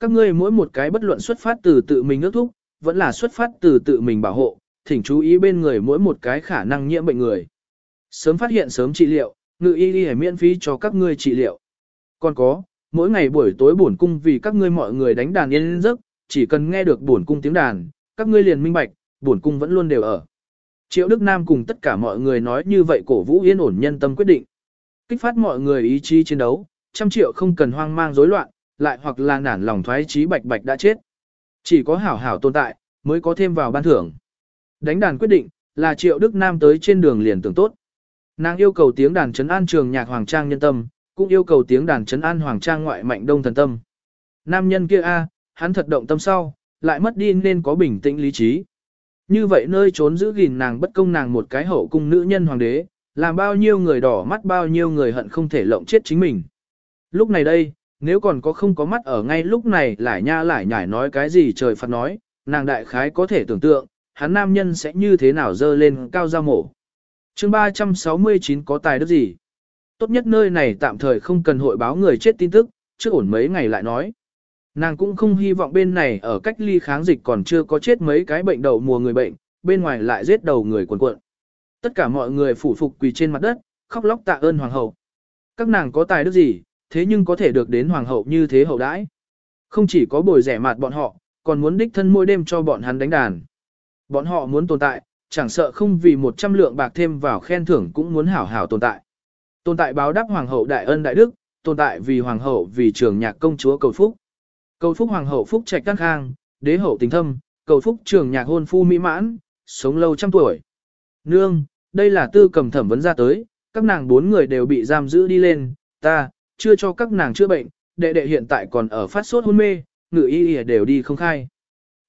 các ngươi mỗi một cái bất luận xuất phát từ tự mình ước thúc, vẫn là xuất phát từ tự mình bảo hộ, thỉnh chú ý bên người mỗi một cái khả năng nhiễm bệnh người. Sớm phát hiện sớm trị liệu, ngự y đi miễn phí cho các ngươi trị liệu. Còn có, mỗi ngày buổi tối bổn cung vì các ngươi mọi người đánh đàn yên giấc, chỉ cần nghe được bổn cung tiếng đàn, các ngươi liền minh bạch, bổn cung vẫn luôn đều ở. Triệu Đức Nam cùng tất cả mọi người nói như vậy cổ vũ yên ổn nhân tâm quyết định. Kích phát mọi người ý chí chiến đấu, trăm triệu không cần hoang mang rối loạn, lại hoặc là nản lòng thoái trí bạch bạch đã chết. Chỉ có hảo hảo tồn tại, mới có thêm vào ban thưởng. Đánh đàn quyết định, là Triệu Đức Nam tới trên đường liền tưởng tốt. Nàng yêu cầu tiếng đàn trấn an trường nhạc hoàng trang nhân tâm, cũng yêu cầu tiếng đàn trấn an hoàng trang ngoại mạnh đông thần tâm. Nam nhân kia a, hắn thật động tâm sau, lại mất đi nên có bình tĩnh lý trí. Như vậy nơi trốn giữ gìn nàng bất công nàng một cái hậu cung nữ nhân hoàng đế, làm bao nhiêu người đỏ mắt bao nhiêu người hận không thể lộng chết chính mình. Lúc này đây, nếu còn có không có mắt ở ngay lúc này lại nha lại nhải nói cái gì trời phạt nói, nàng đại khái có thể tưởng tượng, hắn nam nhân sẽ như thế nào dơ lên cao ra mổ. chương 369 có tài đức gì? Tốt nhất nơi này tạm thời không cần hội báo người chết tin tức, trước ổn mấy ngày lại nói. Nàng cũng không hy vọng bên này ở cách ly kháng dịch còn chưa có chết mấy cái bệnh đầu mùa người bệnh, bên ngoài lại giết đầu người quần cuộn. Tất cả mọi người phủ phục quỳ trên mặt đất, khóc lóc tạ ơn hoàng hậu. Các nàng có tài đức gì, thế nhưng có thể được đến hoàng hậu như thế hậu đãi. Không chỉ có bồi rẻ mạt bọn họ, còn muốn đích thân mỗi đêm cho bọn hắn đánh đàn. Bọn họ muốn tồn tại, chẳng sợ không vì một trăm lượng bạc thêm vào khen thưởng cũng muốn hảo hảo tồn tại. Tồn tại báo đáp hoàng hậu đại ân đại đức, tồn tại vì hoàng hậu vì trường nhạc công chúa cầu phúc. Cầu phúc hoàng hậu phúc trạch đăng khang, đế hậu tình thâm, cầu phúc trường nhạc hôn phu mỹ mãn, sống lâu trăm tuổi. Nương, đây là tư cầm thẩm vấn ra tới, các nàng bốn người đều bị giam giữ đi lên, ta, chưa cho các nàng chữa bệnh, đệ đệ hiện tại còn ở phát sốt hôn mê, ngự y y đều đi không khai.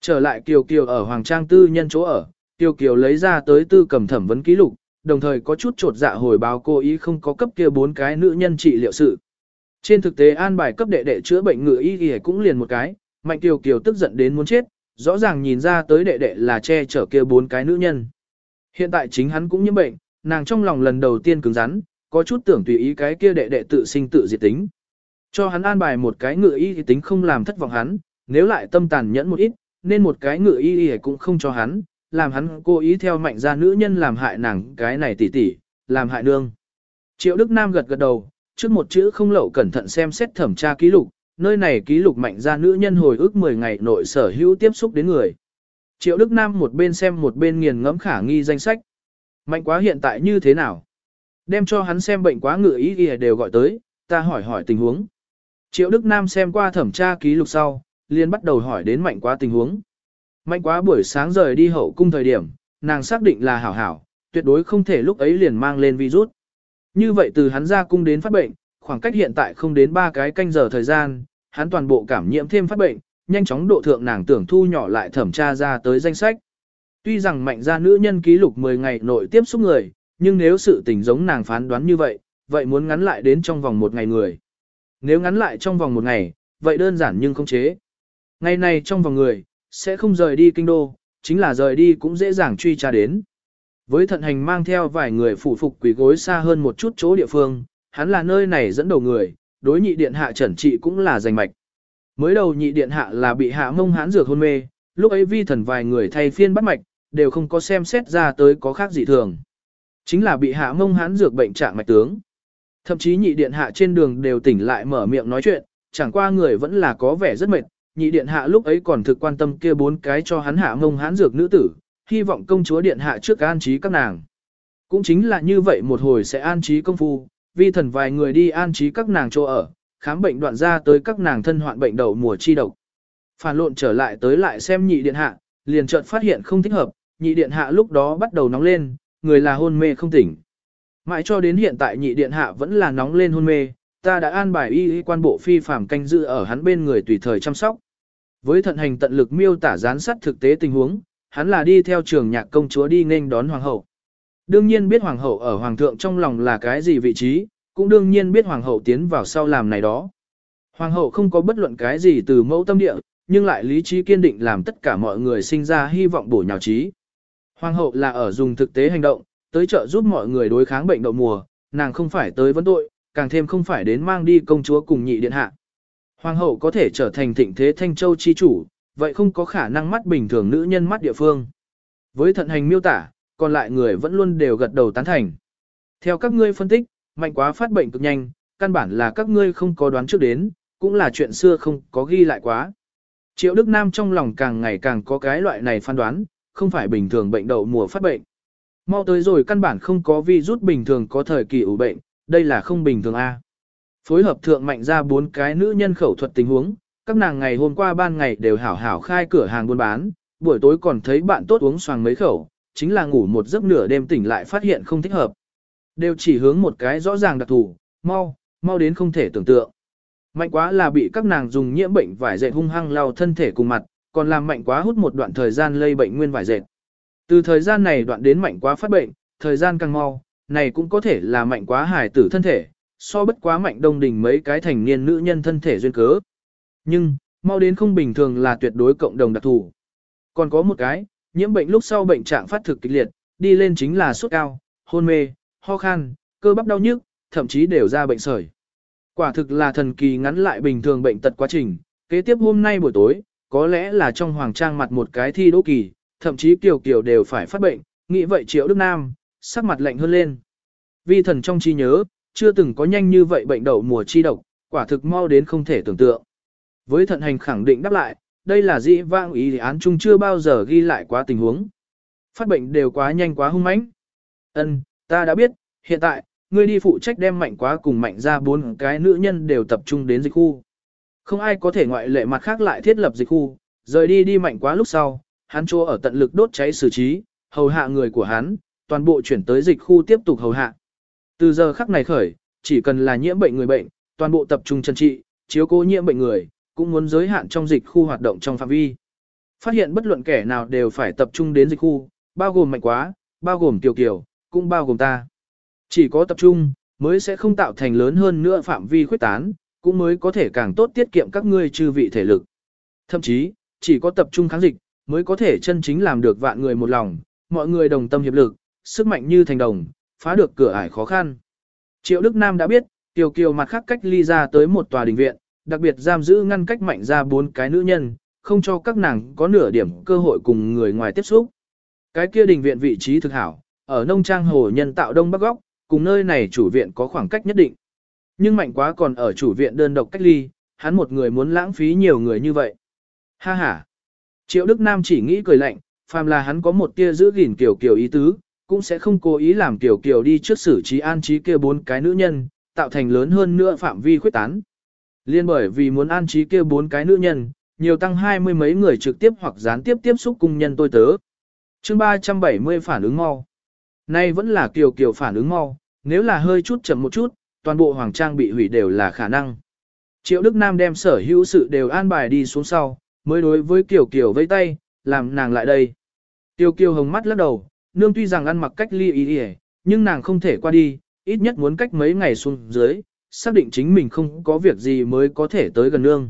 Trở lại Kiều Kiều ở Hoàng Trang tư nhân chỗ ở, Kiều Kiều lấy ra tới tư cầm thẩm vấn ký lục, đồng thời có chút trột dạ hồi báo cô ý không có cấp kia bốn cái nữ nhân trị liệu sự. Trên thực tế an bài cấp đệ đệ chữa bệnh ngự y y cũng liền một cái, Mạnh Kiều Kiều tức giận đến muốn chết, rõ ràng nhìn ra tới đệ đệ là che chở kia bốn cái nữ nhân. Hiện tại chính hắn cũng nhiễm bệnh, nàng trong lòng lần đầu tiên cứng rắn, có chút tưởng tùy ý cái kia đệ đệ tự sinh tự diệt tính. Cho hắn an bài một cái ngự y thì tính không làm thất vọng hắn, nếu lại tâm tàn nhẫn một ít, nên một cái ngự y thì cũng không cho hắn, làm hắn cố ý theo mạnh gia nữ nhân làm hại nàng cái này tỉ tỉ, làm hại nương. Triệu Đức Nam gật gật đầu, trước một chữ không lậu cẩn thận xem xét thẩm tra ký lục, nơi này ký lục mạnh gia nữ nhân hồi ức 10 ngày nội sở hữu tiếp xúc đến người. Triệu Đức Nam một bên xem một bên nghiền ngẫm khả nghi danh sách. Mạnh quá hiện tại như thế nào? Đem cho hắn xem bệnh quá ngựa ý y đều gọi tới, ta hỏi hỏi tình huống. Triệu Đức Nam xem qua thẩm tra ký lục sau, liền bắt đầu hỏi đến mạnh quá tình huống. Mạnh quá buổi sáng rời đi hậu cung thời điểm, nàng xác định là hảo hảo, tuyệt đối không thể lúc ấy liền mang lên virus. Như vậy từ hắn ra cung đến phát bệnh, khoảng cách hiện tại không đến 3 cái canh giờ thời gian, hắn toàn bộ cảm nhiễm thêm phát bệnh, nhanh chóng độ thượng nàng tưởng thu nhỏ lại thẩm tra ra tới danh sách. Tuy rằng mạnh gia nữ nhân ký lục 10 ngày nội tiếp xúc người, nhưng nếu sự tình giống nàng phán đoán như vậy, vậy muốn ngắn lại đến trong vòng một ngày người. Nếu ngắn lại trong vòng một ngày, vậy đơn giản nhưng không chế. Ngày này trong vòng người, sẽ không rời đi kinh đô, chính là rời đi cũng dễ dàng truy tra đến. Với thận hành mang theo vài người phụ phục quỷ gối xa hơn một chút chỗ địa phương, hắn là nơi này dẫn đầu người, đối nhị điện hạ trần trị cũng là giành mạch. Mới đầu nhị điện hạ là bị hạ mông hán dược hôn mê, lúc ấy vi thần vài người thay phiên bắt mạch, đều không có xem xét ra tới có khác gì thường. Chính là bị hạ mông hán dược bệnh trạng mạch tướng. Thậm chí nhị điện hạ trên đường đều tỉnh lại mở miệng nói chuyện, chẳng qua người vẫn là có vẻ rất mệt. Nhị điện hạ lúc ấy còn thực quan tâm kia bốn cái cho hắn hạ mông hán dược nữ tử, hy vọng công chúa điện hạ trước an trí các nàng. Cũng chính là như vậy một hồi sẽ an trí công phu, vi thần vài người đi an trí các nàng chỗ ở, khám bệnh đoạn ra tới các nàng thân hoạn bệnh đầu mùa chi độc. Phản lộn trở lại tới lại xem nhị điện hạ, liền chợt phát hiện không thích hợp, nhị điện hạ lúc đó bắt đầu nóng lên, người là hôn mê không tỉnh. Mãi cho đến hiện tại nhị điện hạ vẫn là nóng lên hôn mê, ta đã an bài y y quan bộ phi phàm canh giữ ở hắn bên người tùy thời chăm sóc. Với thận hành tận lực miêu tả gián sát thực tế tình huống, hắn là đi theo trường nhạc công chúa đi nghênh đón hoàng hậu. Đương nhiên biết hoàng hậu ở hoàng thượng trong lòng là cái gì vị trí, cũng đương nhiên biết hoàng hậu tiến vào sau làm này đó. Hoàng hậu không có bất luận cái gì từ mẫu tâm địa, nhưng lại lý trí kiên định làm tất cả mọi người sinh ra hy vọng bổ nhào trí. Hoàng hậu là ở dùng thực tế hành động, tới trợ giúp mọi người đối kháng bệnh đậu mùa, nàng không phải tới vấn tội, càng thêm không phải đến mang đi công chúa cùng nhị điện hạ. Hoàng hậu có thể trở thành thịnh thế Thanh Châu chi chủ, vậy không có khả năng mắt bình thường nữ nhân mắt địa phương. Với thận hành miêu tả, còn lại người vẫn luôn đều gật đầu tán thành. Theo các ngươi phân tích, mạnh quá phát bệnh cực nhanh, căn bản là các ngươi không có đoán trước đến, cũng là chuyện xưa không có ghi lại quá. Triệu Đức Nam trong lòng càng ngày càng có cái loại này phán đoán, không phải bình thường bệnh đậu mùa phát bệnh. Mau tới rồi căn bản không có virus bình thường có thời kỳ ủ bệnh, đây là không bình thường A. Phối hợp thượng mạnh ra bốn cái nữ nhân khẩu thuật tình huống, các nàng ngày hôm qua ban ngày đều hảo hảo khai cửa hàng buôn bán, buổi tối còn thấy bạn tốt uống xoàng mấy khẩu, chính là ngủ một giấc nửa đêm tỉnh lại phát hiện không thích hợp. Đều chỉ hướng một cái rõ ràng đặc thù, mau, mau đến không thể tưởng tượng. Mạnh quá là bị các nàng dùng nhiễm bệnh vải dệt hung hăng lao thân thể cùng mặt, còn làm mạnh quá hút một đoạn thời gian lây bệnh nguyên vải dệt. Từ thời gian này đoạn đến mạnh quá phát bệnh, thời gian càng mau, này cũng có thể là mạnh quá hài tử thân thể, so bất quá mạnh đông đình mấy cái thành niên nữ nhân thân thể duyên cớ. Nhưng, mau đến không bình thường là tuyệt đối cộng đồng đặc thù. Còn có một cái, nhiễm bệnh lúc sau bệnh trạng phát thực kịch liệt, đi lên chính là sốt cao, hôn mê, ho khan, cơ bắp đau nhức, thậm chí đều ra bệnh sởi. Quả thực là thần kỳ ngắn lại bình thường bệnh tật quá trình, kế tiếp hôm nay buổi tối, có lẽ là trong hoàng trang mặt một cái thi đỗ kỳ, thậm chí kiều kiều đều phải phát bệnh, nghĩ vậy triệu Đức Nam, sắc mặt lạnh hơn lên. Vi thần trong trí nhớ, chưa từng có nhanh như vậy bệnh đậu mùa chi độc, quả thực mau đến không thể tưởng tượng. Với thận hành khẳng định đáp lại, đây là dĩ vang ý án chung chưa bao giờ ghi lại quá tình huống. Phát bệnh đều quá nhanh quá hung mãnh. Ân, ta đã biết, hiện tại, ngươi đi phụ trách đem mạnh quá cùng mạnh ra bốn cái nữ nhân đều tập trung đến dịch khu. Không ai có thể ngoại lệ mặt khác lại thiết lập dịch khu, rời đi đi mạnh quá lúc sau, hắn cho ở tận lực đốt cháy xử trí, hầu hạ người của hắn, toàn bộ chuyển tới dịch khu tiếp tục hầu hạ. Từ giờ khắc này khởi, chỉ cần là nhiễm bệnh người bệnh, toàn bộ tập trung chân trị, chiếu cố nhiễm bệnh người, cũng muốn giới hạn trong dịch khu hoạt động trong phạm vi. Phát hiện bất luận kẻ nào đều phải tập trung đến dịch khu, bao gồm mạnh quá, bao gồm tiểu kiểu, cũng bao gồm ta. Chỉ có tập trung, mới sẽ không tạo thành lớn hơn nữa phạm vi khuyết tán, cũng mới có thể càng tốt tiết kiệm các ngươi chư vị thể lực. Thậm chí, chỉ có tập trung kháng dịch, mới có thể chân chính làm được vạn người một lòng, mọi người đồng tâm hiệp lực, sức mạnh như thành đồng, phá được cửa ải khó khăn. Triệu Đức Nam đã biết, Tiểu Kiều mặt khác cách ly ra tới một tòa đình viện, đặc biệt giam giữ ngăn cách mạnh ra bốn cái nữ nhân, không cho các nàng có nửa điểm cơ hội cùng người ngoài tiếp xúc. Cái kia đình viện vị trí thực hảo, ở nông trang hồ nhân tạo đông bắc góc, cùng nơi này chủ viện có khoảng cách nhất định. Nhưng mạnh quá còn ở chủ viện đơn độc cách ly, hắn một người muốn lãng phí nhiều người như vậy. Ha ha. Triệu Đức Nam chỉ nghĩ cười lạnh, phàm là hắn có một tia giữ gìn kiểu kiểu ý tứ, cũng sẽ không cố ý làm kiểu kiểu đi trước xử trí an trí kia bốn cái nữ nhân, tạo thành lớn hơn nữa phạm vi khuyết tán. Liên bởi vì muốn an trí kia bốn cái nữ nhân, nhiều tăng hai mươi mấy người trực tiếp hoặc gián tiếp tiếp xúc cùng nhân tôi tớ. chương 370 phản ứng mau. Nay vẫn là kiều kiều phản ứng mau, nếu là hơi chút chậm một chút, toàn bộ hoàng trang bị hủy đều là khả năng. Triệu Đức Nam đem sở hữu sự đều an bài đi xuống sau, mới đối với Kiều Kiều vây tay, làm nàng lại đây. Tiêu Kiều hồng mắt lắc đầu, nương tuy rằng ăn mặc cách ly ý ý, nhưng nàng không thể qua đi, ít nhất muốn cách mấy ngày xuống dưới, xác định chính mình không có việc gì mới có thể tới gần nương.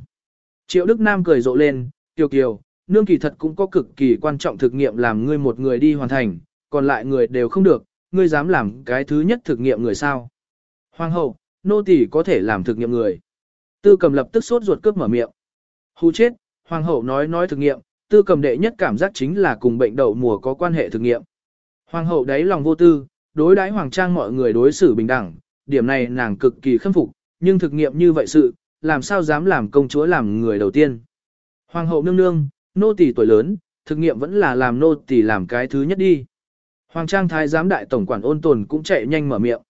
Triệu Đức Nam cười rộ lên, Tiêu Kiều, nương kỳ thật cũng có cực kỳ quan trọng thực nghiệm làm ngươi một người đi hoàn thành, còn lại người đều không được, ngươi dám làm cái thứ nhất thực nghiệm người sao. Hoàng hậu, nô tỳ có thể làm thực nghiệm người. Tư cầm lập tức sốt ruột cướp mở miệng. Hù chết, hoàng hậu nói nói thực nghiệm, tư cầm đệ nhất cảm giác chính là cùng bệnh đậu mùa có quan hệ thực nghiệm. Hoàng hậu đáy lòng vô tư, đối đãi hoàng trang mọi người đối xử bình đẳng, điểm này nàng cực kỳ khâm phục, nhưng thực nghiệm như vậy sự, làm sao dám làm công chúa làm người đầu tiên. Hoàng hậu nương nương, nô tỳ tuổi lớn, thực nghiệm vẫn là làm nô tỳ làm cái thứ nhất đi. Hoàng trang thái giám đại tổng quản ôn tồn cũng chạy nhanh mở miệng.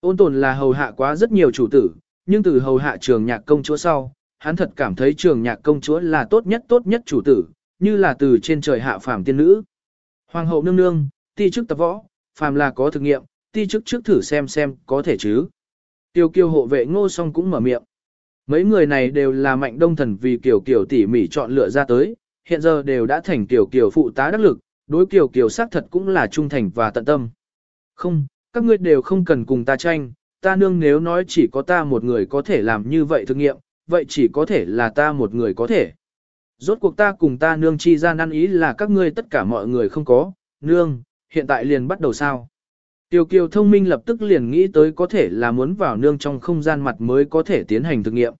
Ôn tồn là hầu hạ quá rất nhiều chủ tử, nhưng từ hầu hạ trường nhạc công chúa sau, hắn thật cảm thấy trường nhạc công chúa là tốt nhất tốt nhất chủ tử, như là từ trên trời hạ phàm tiên nữ. Hoàng hậu nương nương, ti chức tập võ, phàm là có thực nghiệm, ti chức trước thử xem xem có thể chứ. Tiêu kiêu hộ vệ ngô song cũng mở miệng. Mấy người này đều là mạnh đông thần vì kiểu kiểu tỉ mỉ chọn lựa ra tới, hiện giờ đều đã thành kiểu kiểu phụ tá đắc lực, đối kiểu kiểu xác thật cũng là trung thành và tận tâm. Không, các ngươi đều không cần cùng ta tranh, ta nương nếu nói chỉ có ta một người có thể làm như vậy thực nghiệm, vậy chỉ có thể là ta một người có thể. Rốt cuộc ta cùng ta nương chi ra năn ý là các ngươi tất cả mọi người không có, nương, hiện tại liền bắt đầu sao. Tiêu kiều thông minh lập tức liền nghĩ tới có thể là muốn vào nương trong không gian mặt mới có thể tiến hành thực nghiệm.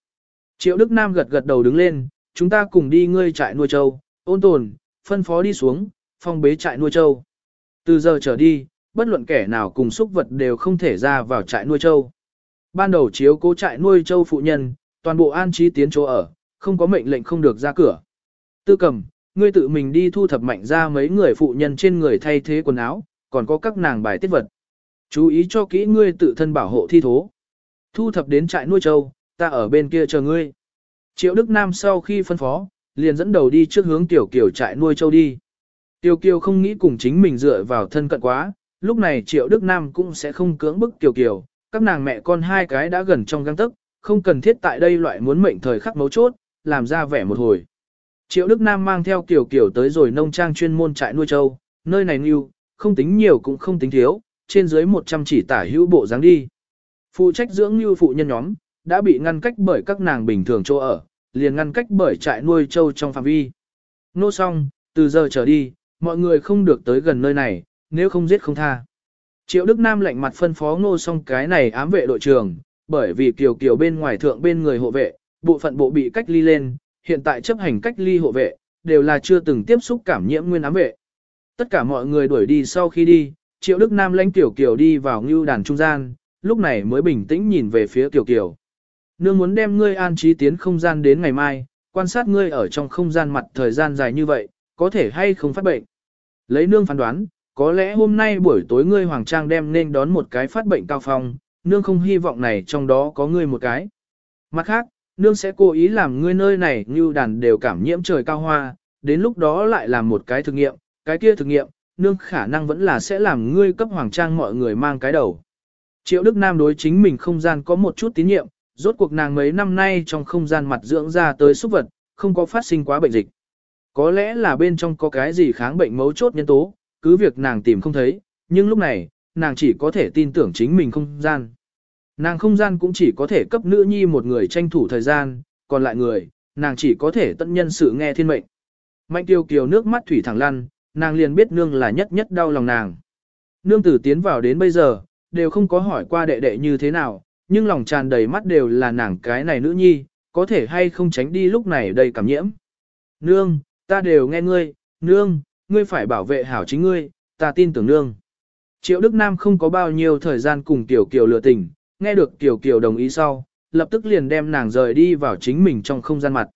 Triệu Đức Nam gật gật đầu đứng lên, chúng ta cùng đi ngươi trại nuôi trâu, ôn tồn, phân phó đi xuống, phong bế trại nuôi trâu. Từ giờ trở đi, bất luận kẻ nào cùng xúc vật đều không thể ra vào trại nuôi trâu. Ban đầu chiếu cố trại nuôi trâu phụ nhân, toàn bộ an trí tiến chỗ ở, không có mệnh lệnh không được ra cửa. Tư cầm, ngươi tự mình đi thu thập mạnh ra mấy người phụ nhân trên người thay thế quần áo, còn có các nàng bài tiết vật. Chú ý cho kỹ ngươi tự thân bảo hộ thi thố. Thu thập đến trại nuôi trâu, ta ở bên kia chờ ngươi. Triệu Đức Nam sau khi phân phó, liền dẫn đầu đi trước hướng Tiểu kiểu trại nuôi trâu đi. Tiểu Kiều không nghĩ cùng chính mình dựa vào thân cận quá, lúc này Triệu Đức Nam cũng sẽ không cưỡng bức Tiểu Kiều, các nàng mẹ con hai cái đã gần trong găng tức, không cần thiết tại đây loại muốn mệnh thời khắc mấu chốt, làm ra vẻ một hồi. Triệu Đức Nam mang theo Kiều Kiều tới rồi nông trang chuyên môn trại nuôi trâu, nơi này nhiều, không tính nhiều cũng không tính thiếu, trên dưới 100 chỉ tả hữu bộ dáng đi. Phụ trách dưỡng như phụ nhân nhóm, đã bị ngăn cách bởi các nàng bình thường chỗ ở, liền ngăn cách bởi trại nuôi trâu trong phạm vi. Nô xong, từ giờ trở đi, mọi người không được tới gần nơi này, nếu không giết không tha. Triệu Đức Nam lạnh mặt phân phó ngô xong cái này ám vệ đội trưởng, bởi vì kiều kiều bên ngoài thượng bên người hộ vệ, bộ phận bộ bị cách ly lên, hiện tại chấp hành cách ly hộ vệ, đều là chưa từng tiếp xúc cảm nhiễm nguyên ám vệ. Tất cả mọi người đuổi đi sau khi đi, Triệu Đức Nam lãnh Tiểu Kiều đi vào ngưu đàn trung gian, lúc này mới bình tĩnh nhìn về phía Tiểu Kiều. Nương muốn đem ngươi an trí tiến không gian đến ngày mai, quan sát ngươi ở trong không gian mặt thời gian dài như vậy, có thể hay không phát bệnh. Lấy nương phán đoán, có lẽ hôm nay buổi tối ngươi hoàng trang đem nên đón một cái phát bệnh cao phong, nương không hy vọng này trong đó có ngươi một cái. Mặt khác, nương sẽ cố ý làm ngươi nơi này như đàn đều cảm nhiễm trời cao hoa, đến lúc đó lại làm một cái thực nghiệm, cái kia thực nghiệm, nương khả năng vẫn là sẽ làm ngươi cấp hoàng trang mọi người mang cái đầu. Triệu Đức Nam đối chính mình không gian có một chút tín nhiệm, rốt cuộc nàng mấy năm nay trong không gian mặt dưỡng ra tới xúc vật, không có phát sinh quá bệnh dịch. Có lẽ là bên trong có cái gì kháng bệnh mấu chốt nhân tố, cứ việc nàng tìm không thấy, nhưng lúc này, nàng chỉ có thể tin tưởng chính mình không gian. Nàng không gian cũng chỉ có thể cấp nữ nhi một người tranh thủ thời gian, còn lại người, nàng chỉ có thể tận nhân sự nghe thiên mệnh. Mạnh tiêu kiều nước mắt thủy thẳng lăn, nàng liền biết nương là nhất nhất đau lòng nàng. Nương tử tiến vào đến bây giờ, đều không có hỏi qua đệ đệ như thế nào, nhưng lòng tràn đầy mắt đều là nàng cái này nữ nhi, có thể hay không tránh đi lúc này đầy cảm nhiễm. Nương, ta đều nghe ngươi, nương, ngươi phải bảo vệ hảo chính ngươi, ta tin tưởng nương. Triệu Đức Nam không có bao nhiêu thời gian cùng Tiểu Kiều lựa tình, nghe được Tiểu Kiều đồng ý sau, lập tức liền đem nàng rời đi vào chính mình trong không gian mặt.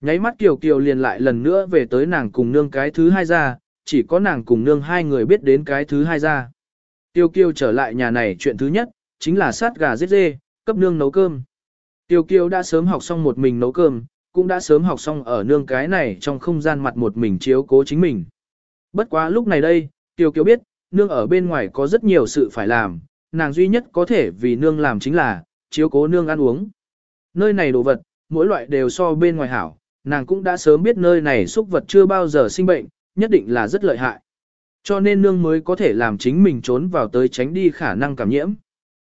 Nháy mắt Tiểu Kiều liền lại lần nữa về tới nàng cùng nương cái thứ hai ra, chỉ có nàng cùng nương hai người biết đến cái thứ hai ra. Tiêu Kiều trở lại nhà này chuyện thứ nhất, chính là sát gà giết dê, cấp nương nấu cơm. Tiêu Kiều đã sớm học xong một mình nấu cơm, cũng đã sớm học xong ở nương cái này trong không gian mặt một mình chiếu cố chính mình. Bất quá lúc này đây, Tiêu Kiều biết, nương ở bên ngoài có rất nhiều sự phải làm, nàng duy nhất có thể vì nương làm chính là, chiếu cố nương ăn uống. Nơi này đồ vật, mỗi loại đều so bên ngoài hảo, nàng cũng đã sớm biết nơi này xúc vật chưa bao giờ sinh bệnh, nhất định là rất lợi hại. Cho nên nương mới có thể làm chính mình trốn vào tới tránh đi khả năng cảm nhiễm.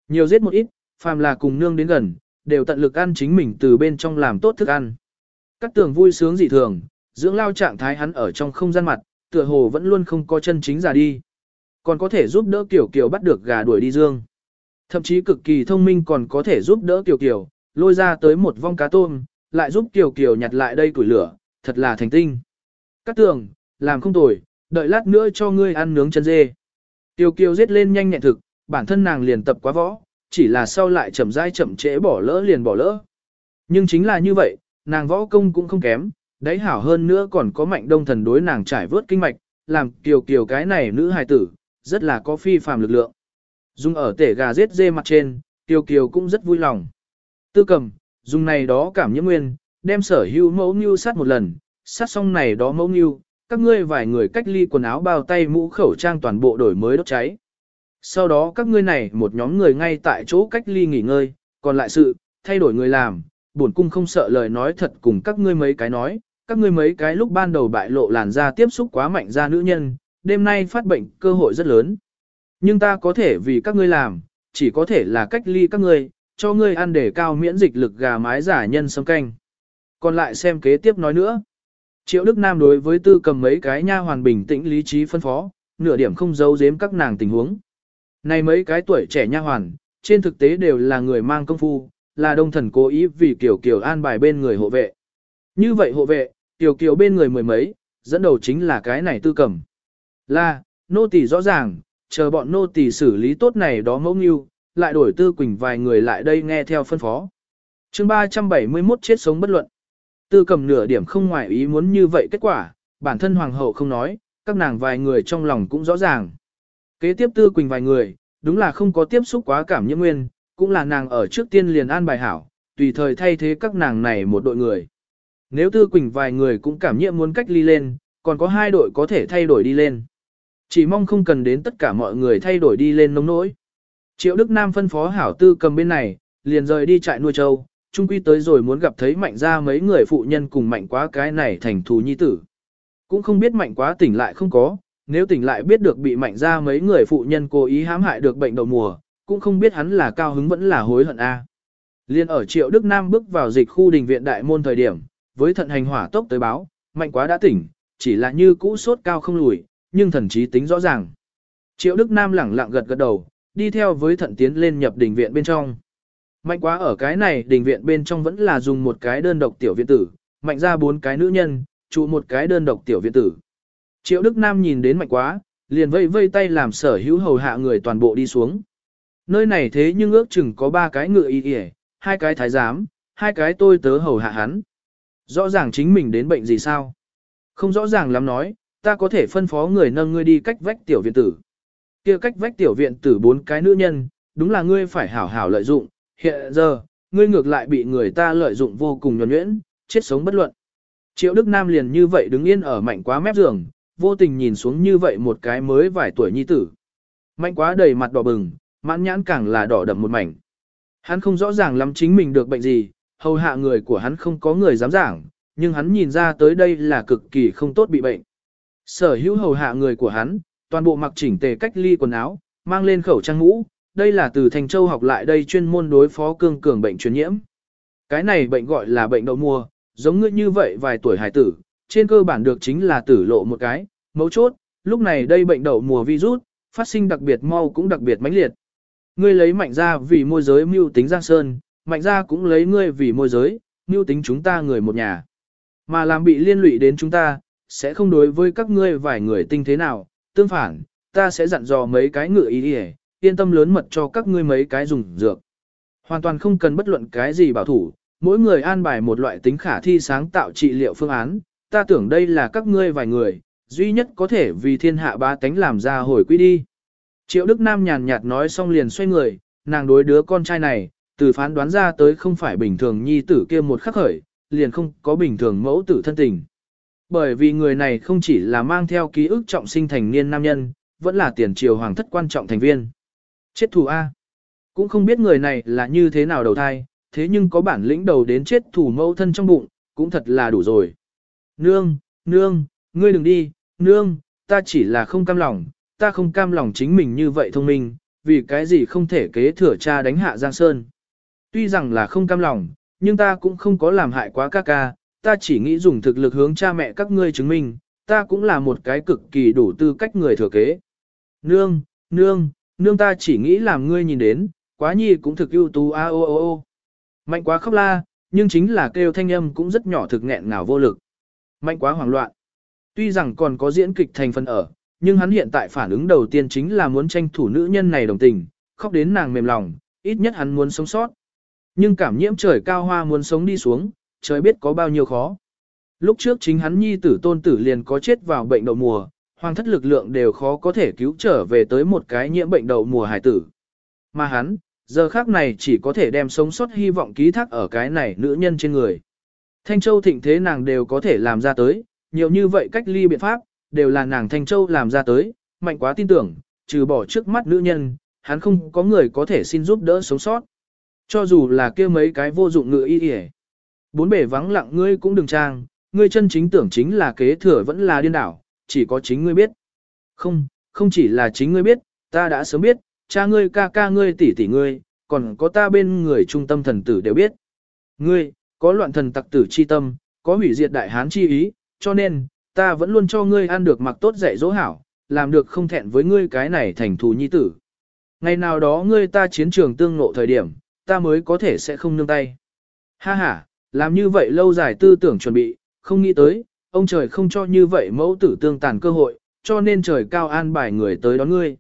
Nhiều giết một ít, phàm là cùng nương đến gần, đều tận lực ăn chính mình từ bên trong làm tốt thức ăn. Các tường vui sướng dị thường, dưỡng lao trạng thái hắn ở trong không gian mặt, tựa hồ vẫn luôn không có chân chính ra đi. Còn có thể giúp đỡ Kiều Kiều bắt được gà đuổi đi dương. Thậm chí cực kỳ thông minh còn có thể giúp đỡ Kiều Kiều, lôi ra tới một vong cá tôm, lại giúp Kiều Kiều nhặt lại đây củi lửa, thật là thành tinh. Cát tường, làm không tồi, đợi lát nữa cho ngươi ăn nướng chân dê. Tiêu kiều giết lên nhanh nhẹn thực, bản thân nàng liền tập quá võ, chỉ là sau lại chậm rãi chậm trễ bỏ lỡ liền bỏ lỡ. Nhưng chính là như vậy, nàng võ công cũng không kém, đấy hảo hơn nữa còn có mạnh đông thần đối nàng trải vớt kinh mạch, làm kiều kiều cái này nữ hài tử, rất là có phi phàm lực lượng. Dùng ở tể gà giết dê mặt trên, kiều kiều cũng rất vui lòng. Tư cầm, dùng này đó cảm nhiễm nguyên, đem sở hữu mẫu như sát một lần, sát xong này đó mẫu như, các ngươi vài người cách ly quần áo bao tay mũ khẩu trang toàn bộ đổi mới đốt cháy. Sau đó các ngươi này một nhóm người ngay tại chỗ cách ly nghỉ ngơi, còn lại sự, thay đổi người làm, bổn cung không sợ lời nói thật cùng các ngươi mấy cái nói, các ngươi mấy cái lúc ban đầu bại lộ làn da tiếp xúc quá mạnh da nữ nhân, đêm nay phát bệnh cơ hội rất lớn. Nhưng ta có thể vì các ngươi làm, chỉ có thể là cách ly các ngươi, cho ngươi ăn để cao miễn dịch lực gà mái giả nhân sâm canh. Còn lại xem kế tiếp nói nữa. Triệu Đức Nam đối với tư cầm mấy cái nha hoàn bình tĩnh lý trí phân phó, nửa điểm không giấu giếm các nàng tình huống. Này mấy cái tuổi trẻ nha hoàn, trên thực tế đều là người mang công phu, là đông thần cố ý vì kiểu kiểu an bài bên người hộ vệ. Như vậy hộ vệ, Kiều Kiều bên người mười mấy, dẫn đầu chính là cái này tư cầm. Là, nô tỳ rõ ràng, chờ bọn nô tỳ xử lý tốt này đó mẫu nghiêu, lại đổi tư quỳnh vài người lại đây nghe theo phân phó. chương 371 chết sống bất luận. Tư cầm nửa điểm không ngoài ý muốn như vậy kết quả, bản thân hoàng hậu không nói, các nàng vài người trong lòng cũng rõ ràng. Kế tiếp tư quỳnh vài người, đúng là không có tiếp xúc quá cảm nhiễm nguyên, cũng là nàng ở trước tiên liền an bài hảo, tùy thời thay thế các nàng này một đội người. Nếu tư quỳnh vài người cũng cảm nhiễm muốn cách ly lên, còn có hai đội có thể thay đổi đi lên. Chỉ mong không cần đến tất cả mọi người thay đổi đi lên nông nỗi. Triệu Đức Nam phân phó hảo tư cầm bên này, liền rời đi trại nuôi trâu, trung quy tới rồi muốn gặp thấy mạnh ra mấy người phụ nhân cùng mạnh quá cái này thành thù nhi tử. Cũng không biết mạnh quá tỉnh lại không có, nếu tỉnh lại biết được bị mạnh ra mấy người phụ nhân cố ý hãm hại được bệnh đầu mùa, cũng không biết hắn là cao hứng vẫn là hối hận a. Liên ở Triệu Đức Nam bước vào dịch khu đình viện đại môn thời điểm, với thận hành hỏa tốc tới báo, mạnh quá đã tỉnh, chỉ là như cũ sốt cao không lùi, nhưng thần trí tính rõ ràng. Triệu Đức Nam lẳng lặng gật gật đầu, đi theo với thận tiến lên nhập đình viện bên trong. Mạnh quá ở cái này đình viện bên trong vẫn là dùng một cái đơn độc tiểu viện tử, mạnh ra bốn cái nữ nhân, trụ một cái đơn độc tiểu viện tử. Triệu Đức Nam nhìn đến mạnh quá, liền vây vây tay làm sở hữu hầu hạ người toàn bộ đi xuống. Nơi này thế nhưng ước chừng có ba cái ngựa y hai cái thái giám, hai cái tôi tớ hầu hạ hắn. Rõ ràng chính mình đến bệnh gì sao? Không rõ ràng lắm nói, ta có thể phân phó người nâng ngươi đi cách vách tiểu viện tử. kia cách vách tiểu viện tử bốn cái nữ nhân, đúng là ngươi phải hảo hảo lợi dụng, hiện giờ, ngươi ngược lại bị người ta lợi dụng vô cùng nhuần nhuyễn, chết sống bất luận. Triệu Đức Nam liền như vậy đứng yên ở mạnh quá mép giường, vô tình nhìn xuống như vậy một cái mới vài tuổi nhi tử. Mạnh quá đầy mặt đỏ bừng, mãn nhãn càng là đỏ đậm một mảnh. Hắn không rõ ràng lắm chính mình được bệnh gì, hầu hạ người của hắn không có người dám giảng, nhưng hắn nhìn ra tới đây là cực kỳ không tốt bị bệnh. Sở hữu hầu hạ người của hắn, toàn bộ mặc chỉnh tề cách ly quần áo, mang lên khẩu trang mũ, đây là từ Thành Châu học lại đây chuyên môn đối phó cương cường bệnh truyền nhiễm. Cái này bệnh gọi là bệnh đậu mùa, giống ngươi như vậy vài tuổi hải tử, trên cơ bản được chính là tử lộ một cái, mấu chốt, lúc này đây bệnh đậu mùa virus, phát sinh đặc biệt mau cũng đặc biệt mãnh liệt. Ngươi lấy mạnh ra vì môi giới mưu tính Giang Sơn, mạnh ra cũng lấy ngươi vì môi giới, mưu tính chúng ta người một nhà. Mà làm bị liên lụy đến chúng ta, sẽ không đối với các ngươi vài người tinh thế nào, tương phản, ta sẽ dặn dò mấy cái ngựa ý đi yên tâm lớn mật cho các ngươi mấy cái dùng dược. Hoàn toàn không cần bất luận cái gì bảo thủ, mỗi người an bài một loại tính khả thi sáng tạo trị liệu phương án, ta tưởng đây là các ngươi vài người, duy nhất có thể vì thiên hạ ba tánh làm ra hồi quy đi. Triệu Đức Nam nhàn nhạt nói xong liền xoay người, nàng đối đứa con trai này, từ phán đoán ra tới không phải bình thường nhi tử kia một khắc khởi, liền không có bình thường mẫu tử thân tình. Bởi vì người này không chỉ là mang theo ký ức trọng sinh thành niên nam nhân, vẫn là tiền triều hoàng thất quan trọng thành viên. Chết thù A. Cũng không biết người này là như thế nào đầu thai, thế nhưng có bản lĩnh đầu đến chết thủ mẫu thân trong bụng, cũng thật là đủ rồi. Nương, nương, ngươi đừng đi, nương, ta chỉ là không cam lòng, ta không cam lòng chính mình như vậy thông minh, vì cái gì không thể kế thừa cha đánh hạ Giang Sơn. Tuy rằng là không cam lòng, nhưng ta cũng không có làm hại quá ca ca, ta chỉ nghĩ dùng thực lực hướng cha mẹ các ngươi chứng minh, ta cũng là một cái cực kỳ đủ tư cách người thừa kế. Nương, nương, nương ta chỉ nghĩ làm ngươi nhìn đến, quá nhi cũng thực ưu tú a o o o. Mạnh quá khóc la, nhưng chính là kêu thanh âm cũng rất nhỏ thực nghẹn ngào vô lực. Mạnh quá hoảng loạn. Tuy rằng còn có diễn kịch thành phần ở, nhưng hắn hiện tại phản ứng đầu tiên chính là muốn tranh thủ nữ nhân này đồng tình, khóc đến nàng mềm lòng, ít nhất hắn muốn sống sót. Nhưng cảm nhiễm trời cao hoa muốn sống đi xuống, trời biết có bao nhiêu khó. Lúc trước chính hắn nhi tử tôn tử liền có chết vào bệnh đậu mùa, hoàng thất lực lượng đều khó có thể cứu trở về tới một cái nhiễm bệnh đậu mùa hải tử. Mà hắn, giờ khác này chỉ có thể đem sống sót hy vọng ký thác ở cái này nữ nhân trên người. Thanh Châu thịnh thế nàng đều có thể làm ra tới, nhiều như vậy cách ly biện pháp, đều là nàng Thanh Châu làm ra tới, mạnh quá tin tưởng, trừ bỏ trước mắt nữ nhân, hắn không có người có thể xin giúp đỡ sống sót. Cho dù là kia mấy cái vô dụng ngựa y y Bốn bể vắng lặng ngươi cũng đừng trang, ngươi chân chính tưởng chính là kế thừa vẫn là điên đảo, chỉ có chính ngươi biết. Không, không chỉ là chính ngươi biết, ta đã sớm biết, cha ngươi ca ca ngươi tỷ tỷ ngươi, còn có ta bên người trung tâm thần tử đều biết. Ngươi, có loạn thần tặc tử chi tâm, có hủy diệt đại hán chi ý, cho nên, ta vẫn luôn cho ngươi ăn được mặc tốt dạy dỗ hảo, làm được không thẹn với ngươi cái này thành thù nhi tử. Ngày nào đó ngươi ta chiến trường tương nộ thời điểm, ta mới có thể sẽ không nương tay. Ha ha, làm như vậy lâu dài tư tưởng chuẩn bị, không nghĩ tới, ông trời không cho như vậy mẫu tử tương tàn cơ hội, cho nên trời cao an bài người tới đón ngươi.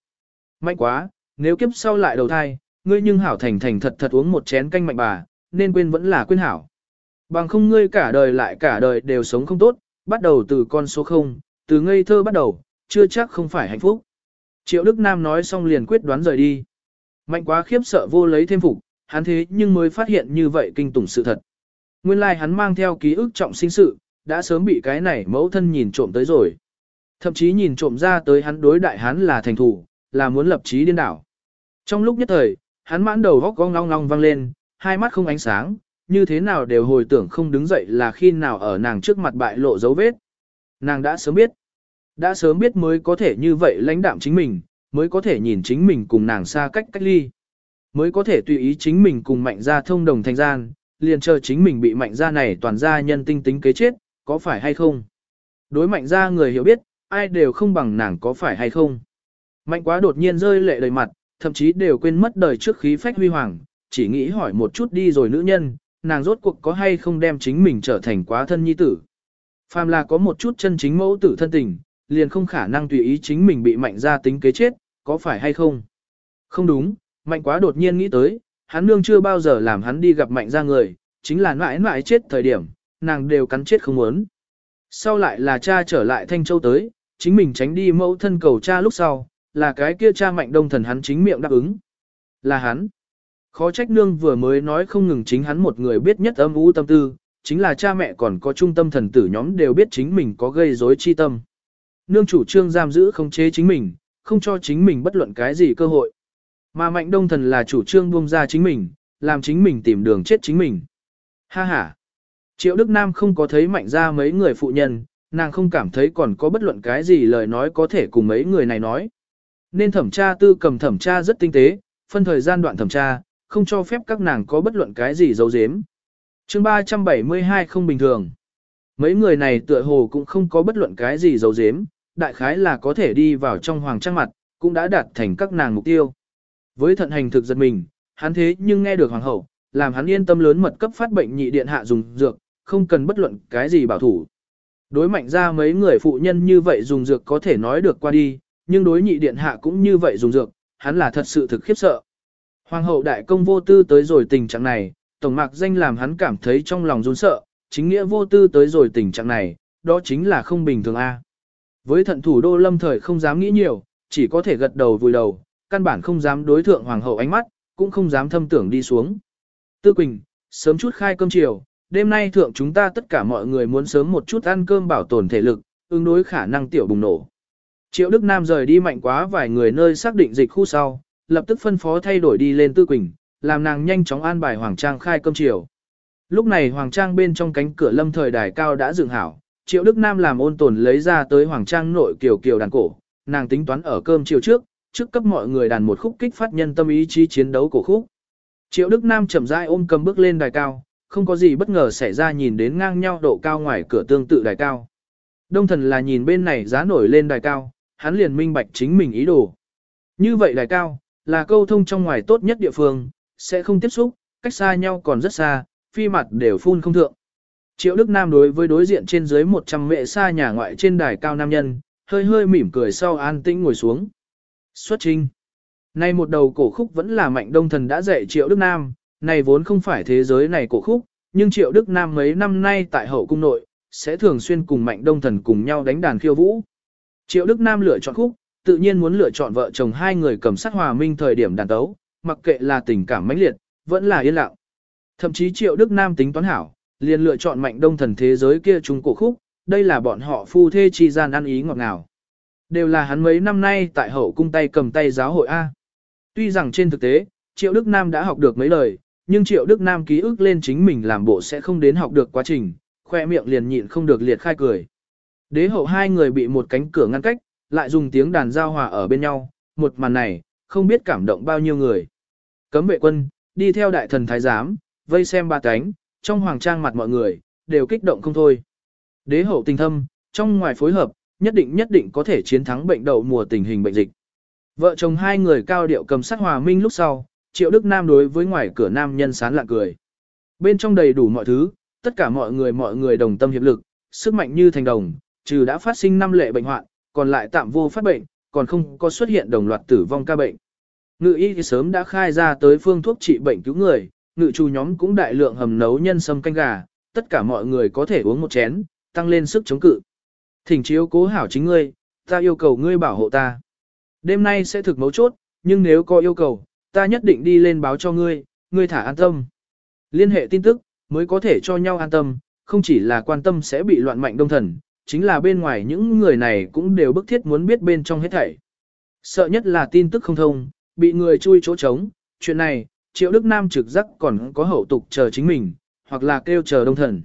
Mạnh quá, nếu kiếp sau lại đầu thai, ngươi nhưng hảo thành thành thật thật uống một chén canh mạnh bà, nên quên vẫn là quên hảo. Bằng không ngươi cả đời lại cả đời đều sống không tốt, bắt đầu từ con số 0, từ ngây thơ bắt đầu, chưa chắc không phải hạnh phúc. Triệu Đức Nam nói xong liền quyết đoán rời đi. Mạnh quá khiếp sợ vô lấy thêm phục, hắn thế nhưng mới phát hiện như vậy kinh tủng sự thật. Nguyên lai like hắn mang theo ký ức trọng sinh sự, đã sớm bị cái này mẫu thân nhìn trộm tới rồi. Thậm chí nhìn trộm ra tới hắn đối đại hắn là thành thủ, là muốn lập chí điên đảo. Trong lúc nhất thời, hắn mãn đầu góc gong long long vang lên, hai mắt không ánh sáng, như thế nào đều hồi tưởng không đứng dậy là khi nào ở nàng trước mặt bại lộ dấu vết. Nàng đã sớm biết. Đã sớm biết mới có thể như vậy lãnh đạm chính mình, mới có thể nhìn chính mình cùng nàng xa cách cách ly. Mới có thể tùy ý chính mình cùng mạnh gia thông đồng thành gian, liền chờ chính mình bị mạnh gia này toàn gia nhân tinh tính kế chết, có phải hay không? Đối mạnh gia người hiểu biết, ai đều không bằng nàng có phải hay không? Mạnh quá đột nhiên rơi lệ đầy mặt, thậm chí đều quên mất đời trước khí phách huy hoàng, chỉ nghĩ hỏi một chút đi rồi nữ nhân, nàng rốt cuộc có hay không đem chính mình trở thành quá thân nhi tử. Phàm là có một chút chân chính mẫu tử thân tình, liền không khả năng tùy ý chính mình bị mạnh gia tính kế chết, có phải hay không? Không đúng, mạnh quá đột nhiên nghĩ tới, hắn nương chưa bao giờ làm hắn đi gặp mạnh ra người, chính là mãi mãi chết thời điểm, nàng đều cắn chết không muốn. Sau lại là cha trở lại Thanh Châu tới, chính mình tránh đi mẫu thân cầu cha lúc sau, là cái kia cha mạnh đông thần hắn chính miệng đáp ứng. Là hắn. Khó trách nương vừa mới nói không ngừng chính hắn một người biết nhất âm u tâm tư, chính là cha mẹ còn có trung tâm thần tử nhóm đều biết chính mình có gây rối chi tâm. Nương chủ trương giam giữ không chế chính mình, không cho chính mình bất luận cái gì cơ hội. Mà mạnh đông thần là chủ trương buông ra chính mình, làm chính mình tìm đường chết chính mình. Ha ha. Triệu Đức Nam không có thấy mạnh ra mấy người phụ nhân, nàng không cảm thấy còn có bất luận cái gì lời nói có thể cùng mấy người này nói. Nên thẩm tra tư cầm thẩm tra rất tinh tế, phân thời gian đoạn thẩm tra, không cho phép các nàng có bất luận cái gì giấu giếm. chương 372 không bình thường. Mấy người này tựa hồ cũng không có bất luận cái gì giấu giếm, đại khái là có thể đi vào trong hoàng trang mặt, cũng đã đạt thành các nàng mục tiêu. Với thận hành thực giật mình, hắn thế nhưng nghe được hoàng hậu, làm hắn yên tâm lớn mật cấp phát bệnh nhị điện hạ dùng dược, không cần bất luận cái gì bảo thủ. Đối mạnh ra mấy người phụ nhân như vậy dùng dược có thể nói được qua đi, nhưng đối nhị điện hạ cũng như vậy dùng dược, hắn là thật sự thực khiếp sợ. Hoàng hậu đại công vô tư tới rồi tình trạng này, tổng mạc danh làm hắn cảm thấy trong lòng run sợ, chính nghĩa vô tư tới rồi tình trạng này, đó chính là không bình thường a. Với thận thủ đô lâm thời không dám nghĩ nhiều, chỉ có thể gật đầu vùi đầu, căn bản không dám đối thượng hoàng hậu ánh mắt, cũng không dám thâm tưởng đi xuống. Tư Quỳnh, sớm chút khai cơm chiều, đêm nay thượng chúng ta tất cả mọi người muốn sớm một chút ăn cơm bảo tồn thể lực, ứng đối khả năng tiểu bùng nổ. Triệu Đức Nam rời đi mạnh quá vài người nơi xác định dịch khu sau, lập tức phân phó thay đổi đi lên Tư Quỳnh, làm nàng nhanh chóng an bài Hoàng Trang khai cơm chiều. Lúc này Hoàng Trang bên trong cánh cửa lâm thời đài cao đã dựng hảo, Triệu Đức Nam làm ôn tồn lấy ra tới Hoàng Trang nội kiều kiều đàn cổ, nàng tính toán ở cơm chiều trước, trước cấp mọi người đàn một khúc kích phát nhân tâm ý chí chiến đấu cổ khúc. Triệu Đức Nam chậm rãi ôm cầm bước lên đài cao, không có gì bất ngờ xảy ra nhìn đến ngang nhau độ cao ngoài cửa tương tự đài cao. Đông thần là nhìn bên này giá nổi lên đài cao, hắn liền minh bạch chính mình ý đồ. Như vậy đài cao, là câu thông trong ngoài tốt nhất địa phương, sẽ không tiếp xúc, cách xa nhau còn rất xa, phi mặt đều phun không thượng. Triệu Đức Nam đối với đối diện trên dưới 100 mệ xa nhà ngoại trên đài cao nam nhân, hơi hơi mỉm cười sau an tĩnh ngồi xuống. Xuất trinh. Nay một đầu cổ khúc vẫn là mạnh đông thần đã dạy Triệu Đức Nam, này vốn không phải thế giới này cổ khúc, nhưng Triệu Đức Nam mấy năm nay tại hậu cung nội, sẽ thường xuyên cùng mạnh đông thần cùng nhau đánh đàn khiêu vũ. Triệu Đức Nam lựa chọn khúc, tự nhiên muốn lựa chọn vợ chồng hai người cầm sắc hòa minh thời điểm đàn tấu, mặc kệ là tình cảm mãnh liệt, vẫn là yên lặng. Thậm chí Triệu Đức Nam tính toán hảo, liền lựa chọn mạnh đông thần thế giới kia trung cổ khúc, đây là bọn họ phu thê chi gian ăn ý ngọt ngào. Đều là hắn mấy năm nay tại hậu cung tay cầm tay giáo hội A. Tuy rằng trên thực tế, Triệu Đức Nam đã học được mấy lời, nhưng Triệu Đức Nam ký ức lên chính mình làm bộ sẽ không đến học được quá trình, khoe miệng liền nhịn không được liệt khai cười. Đế hậu hai người bị một cánh cửa ngăn cách, lại dùng tiếng đàn giao hòa ở bên nhau, một màn này, không biết cảm động bao nhiêu người. Cấm vệ quân, đi theo đại thần thái giám, vây xem ba cánh, trong hoàng trang mặt mọi người, đều kích động không thôi. Đế hậu tình thâm, trong ngoài phối hợp, nhất định nhất định có thể chiến thắng bệnh đậu mùa tình hình bệnh dịch. Vợ chồng hai người cao điệu cầm sát hòa minh lúc sau, Triệu Đức Nam đối với ngoài cửa nam nhân sán lạ cười. Bên trong đầy đủ mọi thứ, tất cả mọi người mọi người đồng tâm hiệp lực, sức mạnh như thành đồng, trừ đã phát sinh năm lệ bệnh hoạn, còn lại tạm vô phát bệnh, còn không có xuất hiện đồng loạt tử vong ca bệnh. Ngự y thì sớm đã khai ra tới phương thuốc trị bệnh cứu người, ngự chủ nhóm cũng đại lượng hầm nấu nhân sâm canh gà, tất cả mọi người có thể uống một chén, tăng lên sức chống cự. Thỉnh chiếu cố hảo chính ngươi, ta yêu cầu ngươi bảo hộ ta. Đêm nay sẽ thực mấu chốt, nhưng nếu có yêu cầu, ta nhất định đi lên báo cho ngươi, ngươi thả an tâm. Liên hệ tin tức, mới có thể cho nhau an tâm, không chỉ là quan tâm sẽ bị loạn mạnh đông thần, chính là bên ngoài những người này cũng đều bức thiết muốn biết bên trong hết thảy. Sợ nhất là tin tức không thông, bị người chui chỗ trống, chuyện này, Triệu Đức Nam trực giác còn có hậu tục chờ chính mình, hoặc là kêu chờ đông thần.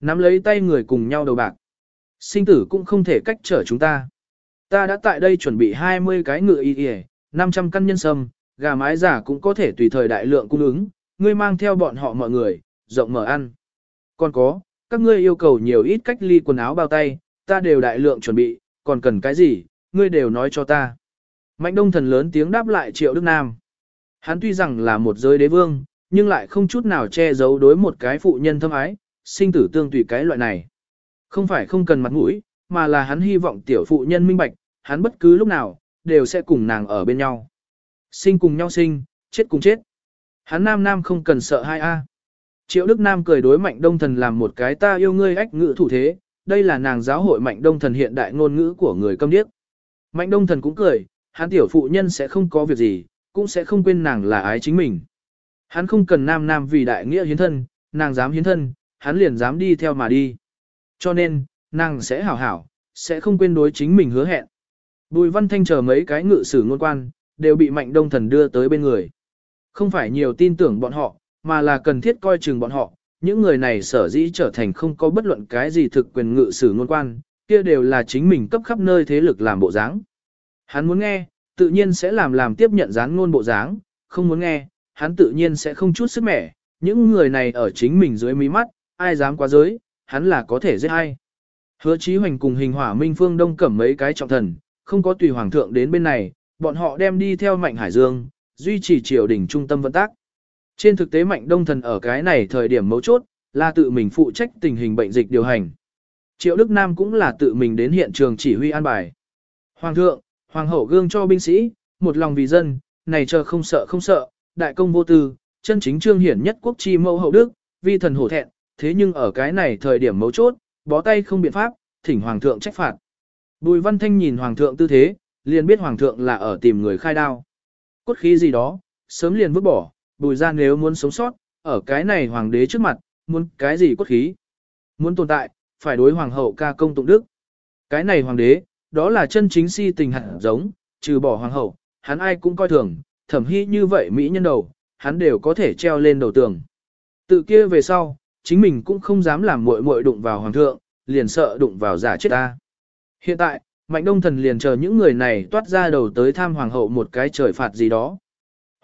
Nắm lấy tay người cùng nhau đầu bạc. Sinh tử cũng không thể cách trở chúng ta. Ta đã tại đây chuẩn bị 20 cái ngựa y y, 500 căn nhân sâm, gà mái giả cũng có thể tùy thời đại lượng cung ứng, ngươi mang theo bọn họ mọi người, rộng mở ăn. Còn có, các ngươi yêu cầu nhiều ít cách ly quần áo bao tay, ta đều đại lượng chuẩn bị, còn cần cái gì, ngươi đều nói cho ta. Mạnh đông thần lớn tiếng đáp lại triệu Đức Nam. Hắn tuy rằng là một giới đế vương, nhưng lại không chút nào che giấu đối một cái phụ nhân thâm ái, sinh tử tương tùy cái loại này. Không phải không cần mặt mũi, mà là hắn hy vọng tiểu phụ nhân minh bạch, hắn bất cứ lúc nào, đều sẽ cùng nàng ở bên nhau. Sinh cùng nhau sinh, chết cùng chết. Hắn nam nam không cần sợ hai a. Triệu Đức Nam cười đối Mạnh Đông Thần làm một cái ta yêu ngươi ách ngữ thủ thế, đây là nàng giáo hội Mạnh Đông Thần hiện đại ngôn ngữ của người câm điếc. Mạnh Đông Thần cũng cười, hắn tiểu phụ nhân sẽ không có việc gì, cũng sẽ không quên nàng là ái chính mình. Hắn không cần nam nam vì đại nghĩa hiến thân, nàng dám hiến thân, hắn liền dám đi theo mà đi. Cho nên, nàng sẽ hảo hảo, sẽ không quên đối chính mình hứa hẹn. Bùi văn thanh chờ mấy cái ngự sử ngôn quan, đều bị mạnh đông thần đưa tới bên người. Không phải nhiều tin tưởng bọn họ, mà là cần thiết coi chừng bọn họ, những người này sở dĩ trở thành không có bất luận cái gì thực quyền ngự sử ngôn quan, kia đều là chính mình cấp khắp nơi thế lực làm bộ dáng. Hắn muốn nghe, tự nhiên sẽ làm làm tiếp nhận dán ngôn bộ dáng, không muốn nghe, hắn tự nhiên sẽ không chút sức mẻ, những người này ở chính mình dưới mí mắt, ai dám quá giới, hắn là có thể giết hay, Hứa Chí Hoành cùng hình hỏa Minh Phương Đông cẩm mấy cái trọng thần, không có tùy hoàng thượng đến bên này, bọn họ đem đi theo Mạnh Hải Dương, duy trì triều đình trung tâm vận tác. Trên thực tế Mạnh Đông Thần ở cái này thời điểm mấu chốt, là tự mình phụ trách tình hình bệnh dịch điều hành. Triệu Đức Nam cũng là tự mình đến hiện trường chỉ huy an bài. Hoàng thượng, hoàng hậu gương cho binh sĩ, một lòng vì dân, này chờ không sợ không sợ, đại công vô tư, chân chính trương hiển nhất quốc chi mẫu hậu đức, vi thần hổ thẹn, thế nhưng ở cái này thời điểm mấu chốt, bó tay không biện pháp, thỉnh hoàng thượng trách phạt. Bùi văn thanh nhìn hoàng thượng tư thế, liền biết hoàng thượng là ở tìm người khai đao. Cốt khí gì đó, sớm liền vứt bỏ, bùi ra nếu muốn sống sót, ở cái này hoàng đế trước mặt, muốn cái gì cốt khí. Muốn tồn tại, phải đối hoàng hậu ca công tụng đức. Cái này hoàng đế, đó là chân chính si tình hẳn giống, trừ bỏ hoàng hậu, hắn ai cũng coi thường, thẩm hy như vậy mỹ nhân đầu, hắn đều có thể treo lên đầu tường. Tự kia về sau, chính mình cũng không dám làm muội muội đụng vào hoàng thượng, liền sợ đụng vào giả chết ta. Hiện tại, Mạnh Đông Thần liền chờ những người này toát ra đầu tới tham hoàng hậu một cái trời phạt gì đó.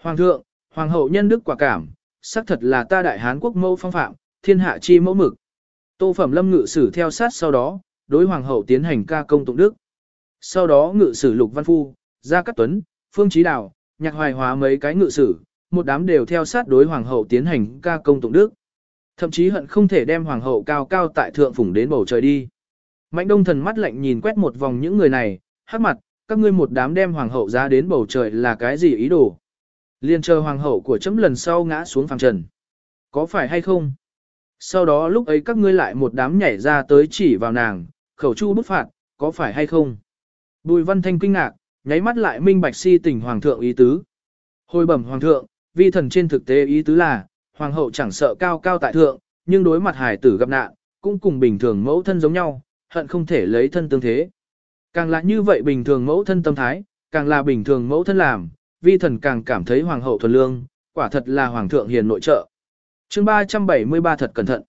Hoàng thượng, hoàng hậu nhân đức quả cảm, xác thật là ta đại hán quốc mẫu phong phạm, thiên hạ chi mẫu mực. Tô Phẩm Lâm ngự sử theo sát sau đó, đối hoàng hậu tiến hành ca công tụng đức. Sau đó ngự sử Lục Văn Phu, Gia Cát Tuấn, Phương Chí Đào, Nhạc Hoài Hóa mấy cái ngự sử, một đám đều theo sát đối hoàng hậu tiến hành ca công tụng đức. Thậm chí hận không thể đem hoàng hậu cao cao tại thượng phủng đến bầu trời đi. Mạnh đông thần mắt lạnh nhìn quét một vòng những người này, hắc mặt, các ngươi một đám đem hoàng hậu ra đến bầu trời là cái gì ý đồ. Liên chờ hoàng hậu của chấm lần sau ngã xuống phàng trần. Có phải hay không? Sau đó lúc ấy các ngươi lại một đám nhảy ra tới chỉ vào nàng, khẩu chu bức phạt, có phải hay không? Bùi văn thanh kinh ngạc, nháy mắt lại minh bạch si tình hoàng thượng ý tứ. Hồi bẩm hoàng thượng, vi thần trên thực tế ý tứ là, hoàng hậu chẳng sợ cao cao tại thượng, nhưng đối mặt hải tử gặp nạn, cũng cùng bình thường mẫu thân giống nhau, hận không thể lấy thân tương thế. Càng là như vậy bình thường mẫu thân tâm thái, càng là bình thường mẫu thân làm, vi thần càng cảm thấy hoàng hậu thuần lương, quả thật là hoàng thượng hiền nội trợ. chương 373 thật cẩn thận.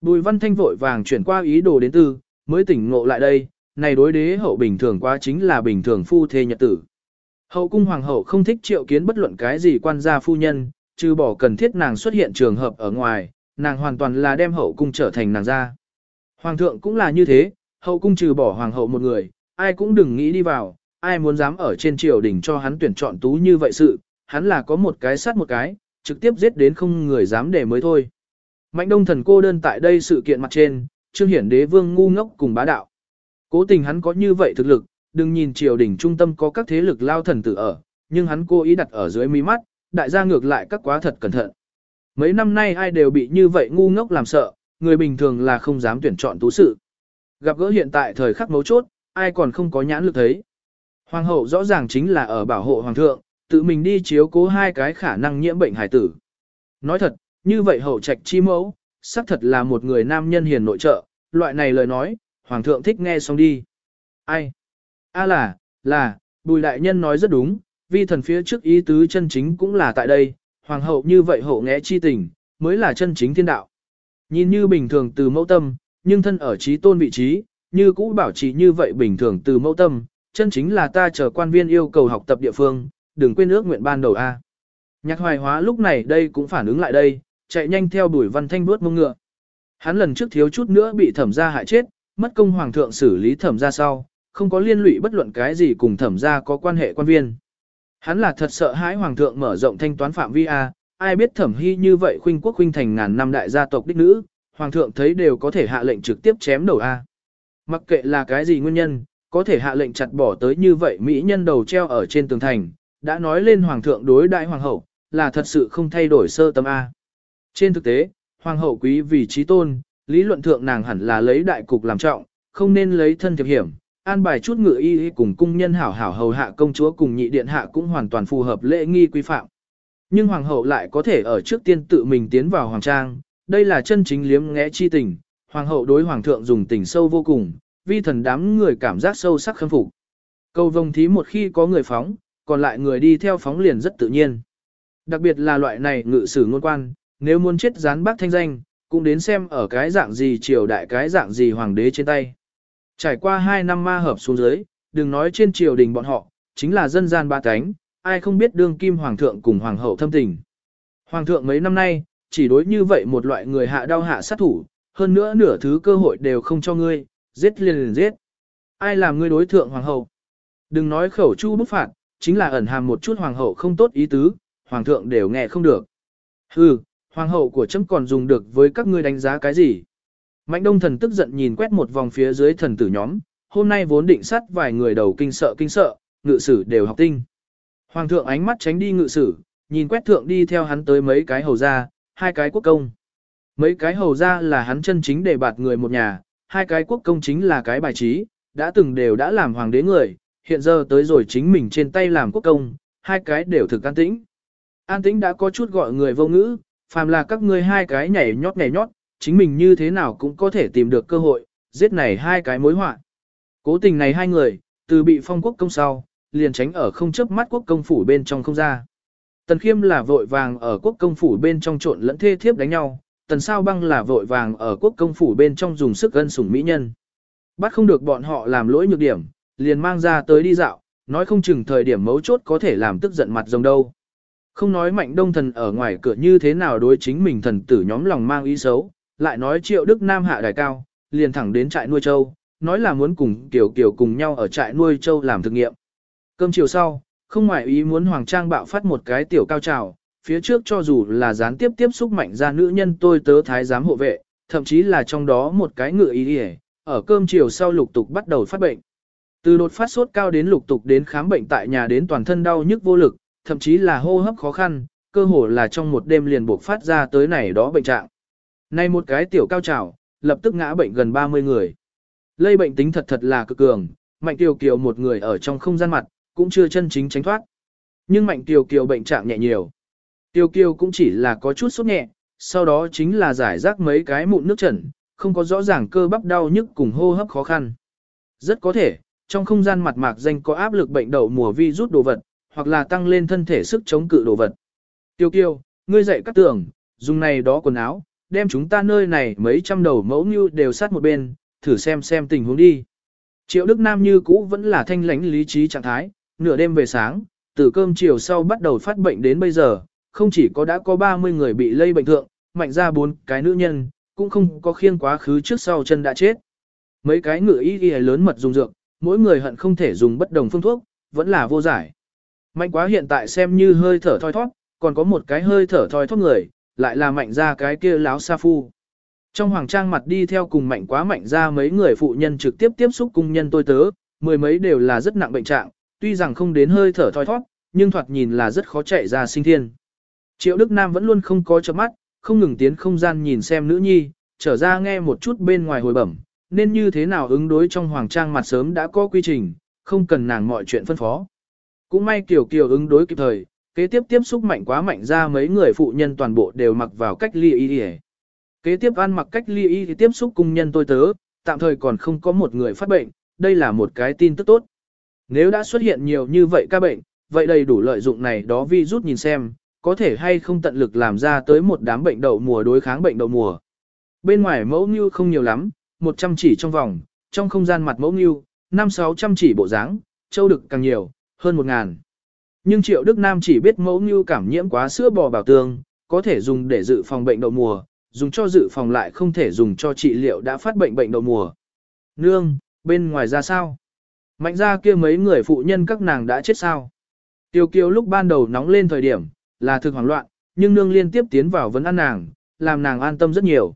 Bùi văn thanh vội vàng chuyển qua ý đồ đến tư, mới tỉnh ngộ lại đây, này đối đế hậu bình thường quá chính là bình thường phu thê nhật tử. Hậu cung hoàng hậu không thích triệu kiến bất luận cái gì quan gia phu nhân, trừ bỏ cần thiết nàng xuất hiện trường hợp ở ngoài, nàng hoàn toàn là đem hậu cung trở thành nàng ra Hoàng thượng cũng là như thế, hậu cung trừ bỏ hoàng hậu một người, ai cũng đừng nghĩ đi vào, ai muốn dám ở trên triều đình cho hắn tuyển chọn tú như vậy sự, hắn là có một cái sát một cái, trực tiếp giết đến không người dám để mới thôi. Mạnh đông thần cô đơn tại đây sự kiện mặt trên, trương hiển đế vương ngu ngốc cùng bá đạo. Cố tình hắn có như vậy thực lực, đừng nhìn triều đình trung tâm có các thế lực lao thần tử ở, nhưng hắn cố ý đặt ở dưới mí mắt, đại gia ngược lại các quá thật cẩn thận. Mấy năm nay ai đều bị như vậy ngu ngốc làm sợ, người bình thường là không dám tuyển chọn tú sự. Gặp gỡ hiện tại thời khắc mấu chốt, ai còn không có nhãn lực thấy. Hoàng hậu rõ ràng chính là ở bảo hộ hoàng thượng, tự mình đi chiếu cố hai cái khả năng nhiễm bệnh hải tử. Nói thật, như vậy hậu trạch chi mẫu, xác thật là một người nam nhân hiền nội trợ, loại này lời nói, hoàng thượng thích nghe xong đi. Ai? A là, là, bùi đại nhân nói rất đúng, vi thần phía trước ý tứ chân chính cũng là tại đây, hoàng hậu như vậy hậu nghẽ chi tình, mới là chân chính thiên đạo. Nhìn như bình thường từ mẫu tâm, nhưng thân ở trí tôn vị trí, như cũ bảo trì như vậy bình thường từ mẫu tâm, chân chính là ta chờ quan viên yêu cầu học tập địa phương, đừng quên ước nguyện ban đầu A. Nhạc hoài hóa lúc này đây cũng phản ứng lại đây, chạy nhanh theo đuổi văn thanh bước mông ngựa. Hắn lần trước thiếu chút nữa bị thẩm gia hại chết, mất công hoàng thượng xử lý thẩm gia sau, không có liên lụy bất luận cái gì cùng thẩm gia có quan hệ quan viên. Hắn là thật sợ hãi hoàng thượng mở rộng thanh toán phạm vi A, ai biết thẩm hy như vậy khuynh quốc khuynh thành ngàn năm đại gia tộc đích nữ, hoàng thượng thấy đều có thể hạ lệnh trực tiếp chém đầu A. Mặc kệ là cái gì nguyên nhân, có thể hạ lệnh chặt bỏ tới như vậy mỹ nhân đầu treo ở trên tường thành, đã nói lên hoàng thượng đối đại hoàng hậu, là thật sự không thay đổi sơ tâm A. Trên thực tế, hoàng hậu quý vì trí tôn, lý luận thượng nàng hẳn là lấy đại cục làm trọng, không nên lấy thân thiệp hiểm, an bài chút ngựa y cùng cung nhân hảo hảo hầu hạ công chúa cùng nhị điện hạ cũng hoàn toàn phù hợp lễ nghi quy phạm. Nhưng hoàng hậu lại có thể ở trước tiên tự mình tiến vào hoàng trang, đây là chân chính liếm ngẽ chi tình, hoàng hậu đối hoàng thượng dùng tình sâu vô cùng, vi thần đám người cảm giác sâu sắc khâm phục. Câu vông thí một khi có người phóng, còn lại người đi theo phóng liền rất tự nhiên. Đặc biệt là loại này ngự sử ngôn quan, nếu muốn chết gián bác thanh danh, cũng đến xem ở cái dạng gì triều đại cái dạng gì hoàng đế trên tay. Trải qua 2 năm ma hợp xuống dưới, đừng nói trên triều đình bọn họ, chính là dân gian ba cánh, ai không biết đương kim hoàng thượng cùng hoàng hậu thâm tình. Hoàng thượng mấy năm nay, chỉ đối như vậy một loại người hạ đau hạ sát thủ, hơn nữa nửa thứ cơ hội đều không cho ngươi, giết liền liền giết. Ai làm ngươi đối thượng hoàng hậu? Đừng nói khẩu chu bức phạt, chính là ẩn hàm một chút hoàng hậu không tốt ý tứ, hoàng thượng đều nghe không được. Hừ, hoàng hậu của chấm còn dùng được với các ngươi đánh giá cái gì? Mạnh đông thần tức giận nhìn quét một vòng phía dưới thần tử nhóm, hôm nay vốn định sát vài người đầu kinh sợ kinh sợ, ngự sử đều học tinh. Hoàng thượng ánh mắt tránh đi ngự sử, nhìn quét thượng đi theo hắn tới mấy cái hầu ra, hai cái quốc công. Mấy cái hầu ra là hắn chân chính để bạt người một nhà, hai cái quốc công chính là cái bài trí, đã từng đều đã làm hoàng đế người, hiện giờ tới rồi chính mình trên tay làm quốc công, hai cái đều thực an tĩnh. An tĩnh đã có chút gọi người vô ngữ, phàm là các ngươi hai cái nhảy nhót nhảy nhót, chính mình như thế nào cũng có thể tìm được cơ hội, giết này hai cái mối họa. Cố tình này hai người, từ bị phong quốc công sau, liền tránh ở không chấp mắt quốc công phủ bên trong không ra. Tần khiêm là vội vàng ở quốc công phủ bên trong trộn lẫn thê thiếp đánh nhau, tần sao băng là vội vàng ở quốc công phủ bên trong dùng sức gân sủng mỹ nhân. Bắt không được bọn họ làm lỗi nhược điểm, liền mang ra tới đi dạo, nói không chừng thời điểm mấu chốt có thể làm tức giận mặt rồng đâu. Không nói mạnh đông thần ở ngoài cửa như thế nào đối chính mình thần tử nhóm lòng mang ý xấu, lại nói triệu đức nam hạ đài cao, liền thẳng đến trại nuôi châu, nói là muốn cùng kiểu kiểu cùng nhau ở trại nuôi châu làm thực nghiệm. Cơm chiều sau, không ngoại ý muốn Hoàng Trang bạo phát một cái tiểu cao trào, phía trước cho dù là gián tiếp tiếp xúc mạnh ra nữ nhân tôi tớ thái giám hộ vệ, thậm chí là trong đó một cái ngựa ý đi ở cơm chiều sau lục tục bắt đầu phát bệnh. Từ đột phát sốt cao đến lục tục đến khám bệnh tại nhà đến toàn thân đau nhức vô lực, thậm chí là hô hấp khó khăn, cơ hồ là trong một đêm liền buộc phát ra tới này đó bệnh trạng. Nay một cái tiểu cao trào, lập tức ngã bệnh gần 30 người. Lây bệnh tính thật thật là cực cường, mạnh tiểu kiều một người ở trong không gian mặt, cũng chưa chân chính tránh thoát. Nhưng mạnh tiểu kiều bệnh trạng nhẹ nhiều. Tiêu kiều cũng chỉ là có chút sốt nhẹ, sau đó chính là giải rác mấy cái mụn nước trần, không có rõ ràng cơ bắp đau nhức cùng hô hấp khó khăn. Rất có thể, trong không gian mặt mạc danh có áp lực bệnh đậu mùa vi rút đồ vật, hoặc là tăng lên thân thể sức chống cự đồ vật. Tiêu kiều, ngươi dậy các tường, dùng này đó quần áo, đem chúng ta nơi này mấy trăm đầu mẫu như đều sát một bên, thử xem xem tình huống đi. Triệu Đức Nam như cũ vẫn là thanh lãnh lý trí trạng thái, nửa đêm về sáng, từ cơm chiều sau bắt đầu phát bệnh đến bây giờ, không chỉ có đã có 30 người bị lây bệnh thượng, mạnh ra bốn cái nữ nhân, cũng không có khiêng quá khứ trước sau chân đã chết. Mấy cái ngựa y y lớn mật dùng dược, mỗi người hận không thể dùng bất đồng phương thuốc, vẫn là vô giải. Mạnh quá hiện tại xem như hơi thở thoi thoát, còn có một cái hơi thở thoi thoát người, lại là mạnh ra cái kia láo sa phu. Trong hoàng trang mặt đi theo cùng mạnh quá mạnh ra mấy người phụ nhân trực tiếp tiếp xúc cung nhân tôi tớ, mười mấy đều là rất nặng bệnh trạng, tuy rằng không đến hơi thở thoi thoát, nhưng thoạt nhìn là rất khó chạy ra sinh thiên. Triệu Đức Nam vẫn luôn không có chớp mắt, không ngừng tiến không gian nhìn xem nữ nhi, trở ra nghe một chút bên ngoài hồi bẩm, nên như thế nào ứng đối trong hoàng trang mặt sớm đã có quy trình, không cần nàng mọi chuyện phân phó. Cũng may Kiều Kiều ứng đối kịp thời, kế tiếp tiếp xúc mạnh quá mạnh ra mấy người phụ nhân toàn bộ đều mặc vào cách ly y. Kế tiếp ăn mặc cách ly y thì tiếp xúc cung nhân tôi tớ, tạm thời còn không có một người phát bệnh, đây là một cái tin tức tốt. Nếu đã xuất hiện nhiều như vậy ca bệnh, vậy đầy đủ lợi dụng này đó vi rút nhìn xem, có thể hay không tận lực làm ra tới một đám bệnh đậu mùa đối kháng bệnh đậu mùa. Bên ngoài mẫu như không nhiều lắm, 100 chỉ trong vòng, trong không gian mặt mẫu như, 5-600 chỉ bộ dáng, châu đực càng nhiều, hơn 1 ngàn. Nhưng Triệu Đức Nam chỉ biết mẫu như cảm nhiễm quá sữa bò bảo tương, có thể dùng để dự phòng bệnh đậu mùa, dùng cho dự phòng lại không thể dùng cho trị liệu đã phát bệnh bệnh đậu mùa. Nương, bên ngoài ra sao? Mạnh ra kia mấy người phụ nhân các nàng đã chết sao? Tiêu kiều lúc ban đầu nóng lên thời điểm, là thực hoảng loạn, nhưng nương liên tiếp tiến vào vấn ăn nàng, làm nàng an tâm rất nhiều.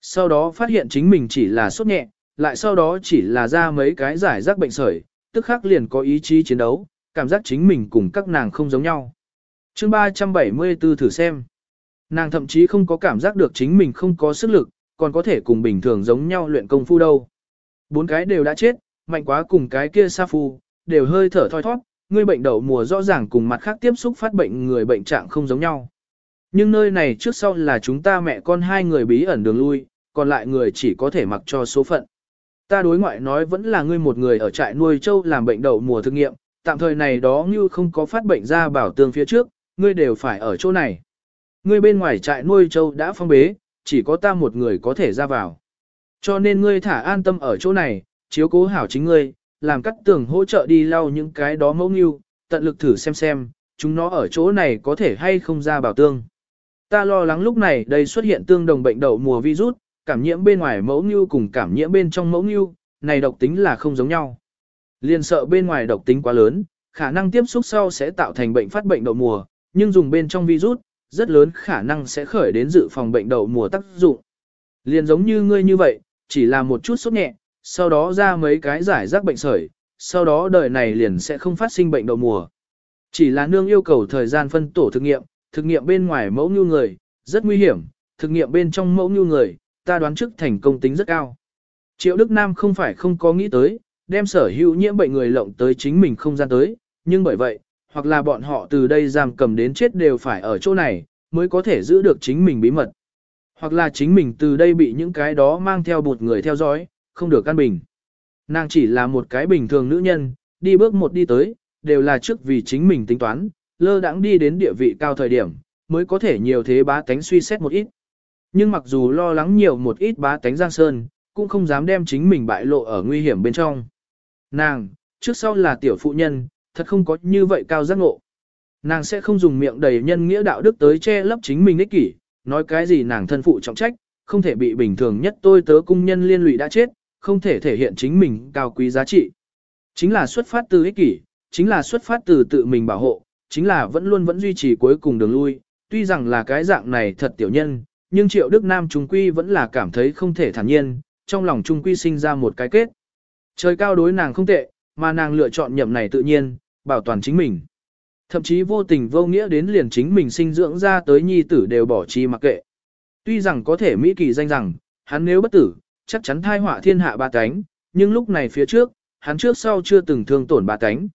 Sau đó phát hiện chính mình chỉ là sốt nhẹ, lại sau đó chỉ là ra mấy cái giải rác bệnh sởi, tức khắc liền có ý chí chiến đấu, cảm giác chính mình cùng các nàng không giống nhau. chương 374 thử xem. Nàng thậm chí không có cảm giác được chính mình không có sức lực, còn có thể cùng bình thường giống nhau luyện công phu đâu. Bốn cái đều đã chết, mạnh quá cùng cái kia sa phu, đều hơi thở thoi thoát, người bệnh đậu mùa rõ ràng cùng mặt khác tiếp xúc phát bệnh người bệnh trạng không giống nhau. Nhưng nơi này trước sau là chúng ta mẹ con hai người bí ẩn đường lui, còn lại người chỉ có thể mặc cho số phận. Ta đối ngoại nói vẫn là ngươi một người ở trại nuôi trâu làm bệnh đậu mùa thực nghiệm, tạm thời này đó như không có phát bệnh ra bảo tường phía trước, ngươi đều phải ở chỗ này. Ngươi bên ngoài trại nuôi trâu đã phong bế, chỉ có ta một người có thể ra vào. Cho nên ngươi thả an tâm ở chỗ này, chiếu cố hảo chính ngươi, làm cắt tường hỗ trợ đi lau những cái đó mẫu nghiêu, tận lực thử xem xem, chúng nó ở chỗ này có thể hay không ra bảo tương. Ta lo lắng lúc này đây xuất hiện tương đồng bệnh đậu mùa virus, cảm nhiễm bên ngoài mẫu nghiêu cùng cảm nhiễm bên trong mẫu nghiêu, này độc tính là không giống nhau liền sợ bên ngoài độc tính quá lớn, khả năng tiếp xúc sau sẽ tạo thành bệnh phát bệnh đậu mùa, nhưng dùng bên trong virus, rất lớn khả năng sẽ khởi đến dự phòng bệnh đậu mùa tác dụng. liền giống như ngươi như vậy, chỉ là một chút sốt nhẹ, sau đó ra mấy cái giải rác bệnh sởi, sau đó đời này liền sẽ không phát sinh bệnh đậu mùa. Chỉ là nương yêu cầu thời gian phân tổ thực nghiệm, thực nghiệm bên ngoài mẫu như người, rất nguy hiểm, thực nghiệm bên trong mẫu như người, ta đoán trước thành công tính rất cao. Triệu Đức Nam không phải không có nghĩ tới, đem sở hữu nhiễm bệnh người lộng tới chính mình không gian tới, nhưng bởi vậy, hoặc là bọn họ từ đây giam cầm đến chết đều phải ở chỗ này, mới có thể giữ được chính mình bí mật. Hoặc là chính mình từ đây bị những cái đó mang theo bụt người theo dõi, không được căn bình. Nàng chỉ là một cái bình thường nữ nhân, đi bước một đi tới, đều là trước vì chính mình tính toán, lơ đãng đi đến địa vị cao thời điểm, mới có thể nhiều thế bá tánh suy xét một ít. Nhưng mặc dù lo lắng nhiều một ít bá tánh Giang Sơn, cũng không dám đem chính mình bại lộ ở nguy hiểm bên trong. Nàng, trước sau là tiểu phụ nhân, thật không có như vậy cao giác ngộ. Nàng sẽ không dùng miệng đầy nhân nghĩa đạo đức tới che lấp chính mình ích kỷ, nói cái gì nàng thân phụ trọng trách, không thể bị bình thường nhất tôi tớ cung nhân liên lụy đã chết, không thể thể hiện chính mình cao quý giá trị. Chính là xuất phát từ ích kỷ, chính là xuất phát từ tự mình bảo hộ, chính là vẫn luôn vẫn duy trì cuối cùng đường lui, tuy rằng là cái dạng này thật tiểu nhân, nhưng triệu Đức Nam Trung Quy vẫn là cảm thấy không thể thản nhiên, trong lòng Trung Quy sinh ra một cái kết. Trời cao đối nàng không tệ, mà nàng lựa chọn nhậm này tự nhiên, bảo toàn chính mình. Thậm chí vô tình vô nghĩa đến liền chính mình sinh dưỡng ra tới nhi tử đều bỏ chi mặc kệ. Tuy rằng có thể Mỹ kỳ danh rằng, hắn nếu bất tử, chắc chắn thai họa thiên hạ ba cánh, nhưng lúc này phía trước, hắn trước sau chưa từng thương tổn ba cánh.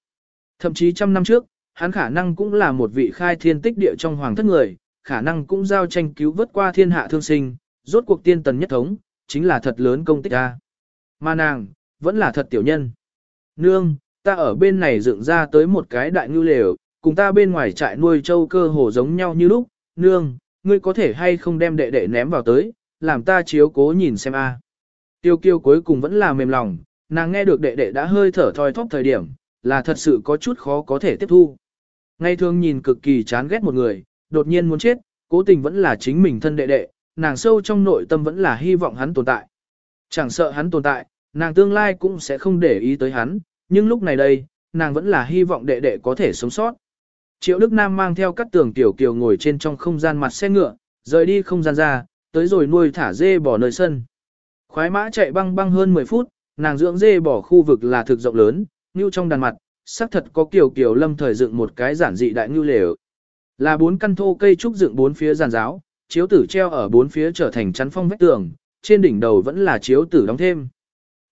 Thậm chí trăm năm trước, hắn khả năng cũng là một vị khai thiên tích địa trong hoàng thất người, khả năng cũng giao tranh cứu vớt qua thiên hạ thương sinh, rốt cuộc tiên tần nhất thống, chính là thật lớn công tích a. Mà nàng, vẫn là thật tiểu nhân. Nương, ta ở bên này dựng ra tới một cái đại ngưu lều, cùng ta bên ngoài trại nuôi trâu cơ hồ giống nhau như lúc, nương, ngươi có thể hay không đem đệ đệ ném vào tới, làm ta chiếu cố nhìn xem a. Tiêu kiêu cuối cùng vẫn là mềm lòng, nàng nghe được đệ đệ đã hơi thở thoi thóp thời điểm, là thật sự có chút khó có thể tiếp thu. Ngay thường nhìn cực kỳ chán ghét một người, đột nhiên muốn chết, cố tình vẫn là chính mình thân đệ đệ, nàng sâu trong nội tâm vẫn là hy vọng hắn tồn tại. Chẳng sợ hắn tồn tại, nàng tương lai cũng sẽ không để ý tới hắn, nhưng lúc này đây, nàng vẫn là hy vọng đệ đệ có thể sống sót. Triệu Đức Nam mang theo các tường tiểu kiều ngồi trên trong không gian mặt xe ngựa, rời đi không gian ra, tới rồi nuôi thả dê bỏ nơi sân. Khoái mã chạy băng băng hơn 10 phút, nàng dưỡng dê bỏ khu vực là thực rộng lớn, như trong đàn mặt, xác thật có kiểu kiểu lâm thời dựng một cái giản dị đại ngưu lều. Là bốn căn thô cây trúc dựng bốn phía giàn giáo, chiếu tử treo ở bốn phía trở thành chắn phong vách tường, trên đỉnh đầu vẫn là chiếu tử đóng thêm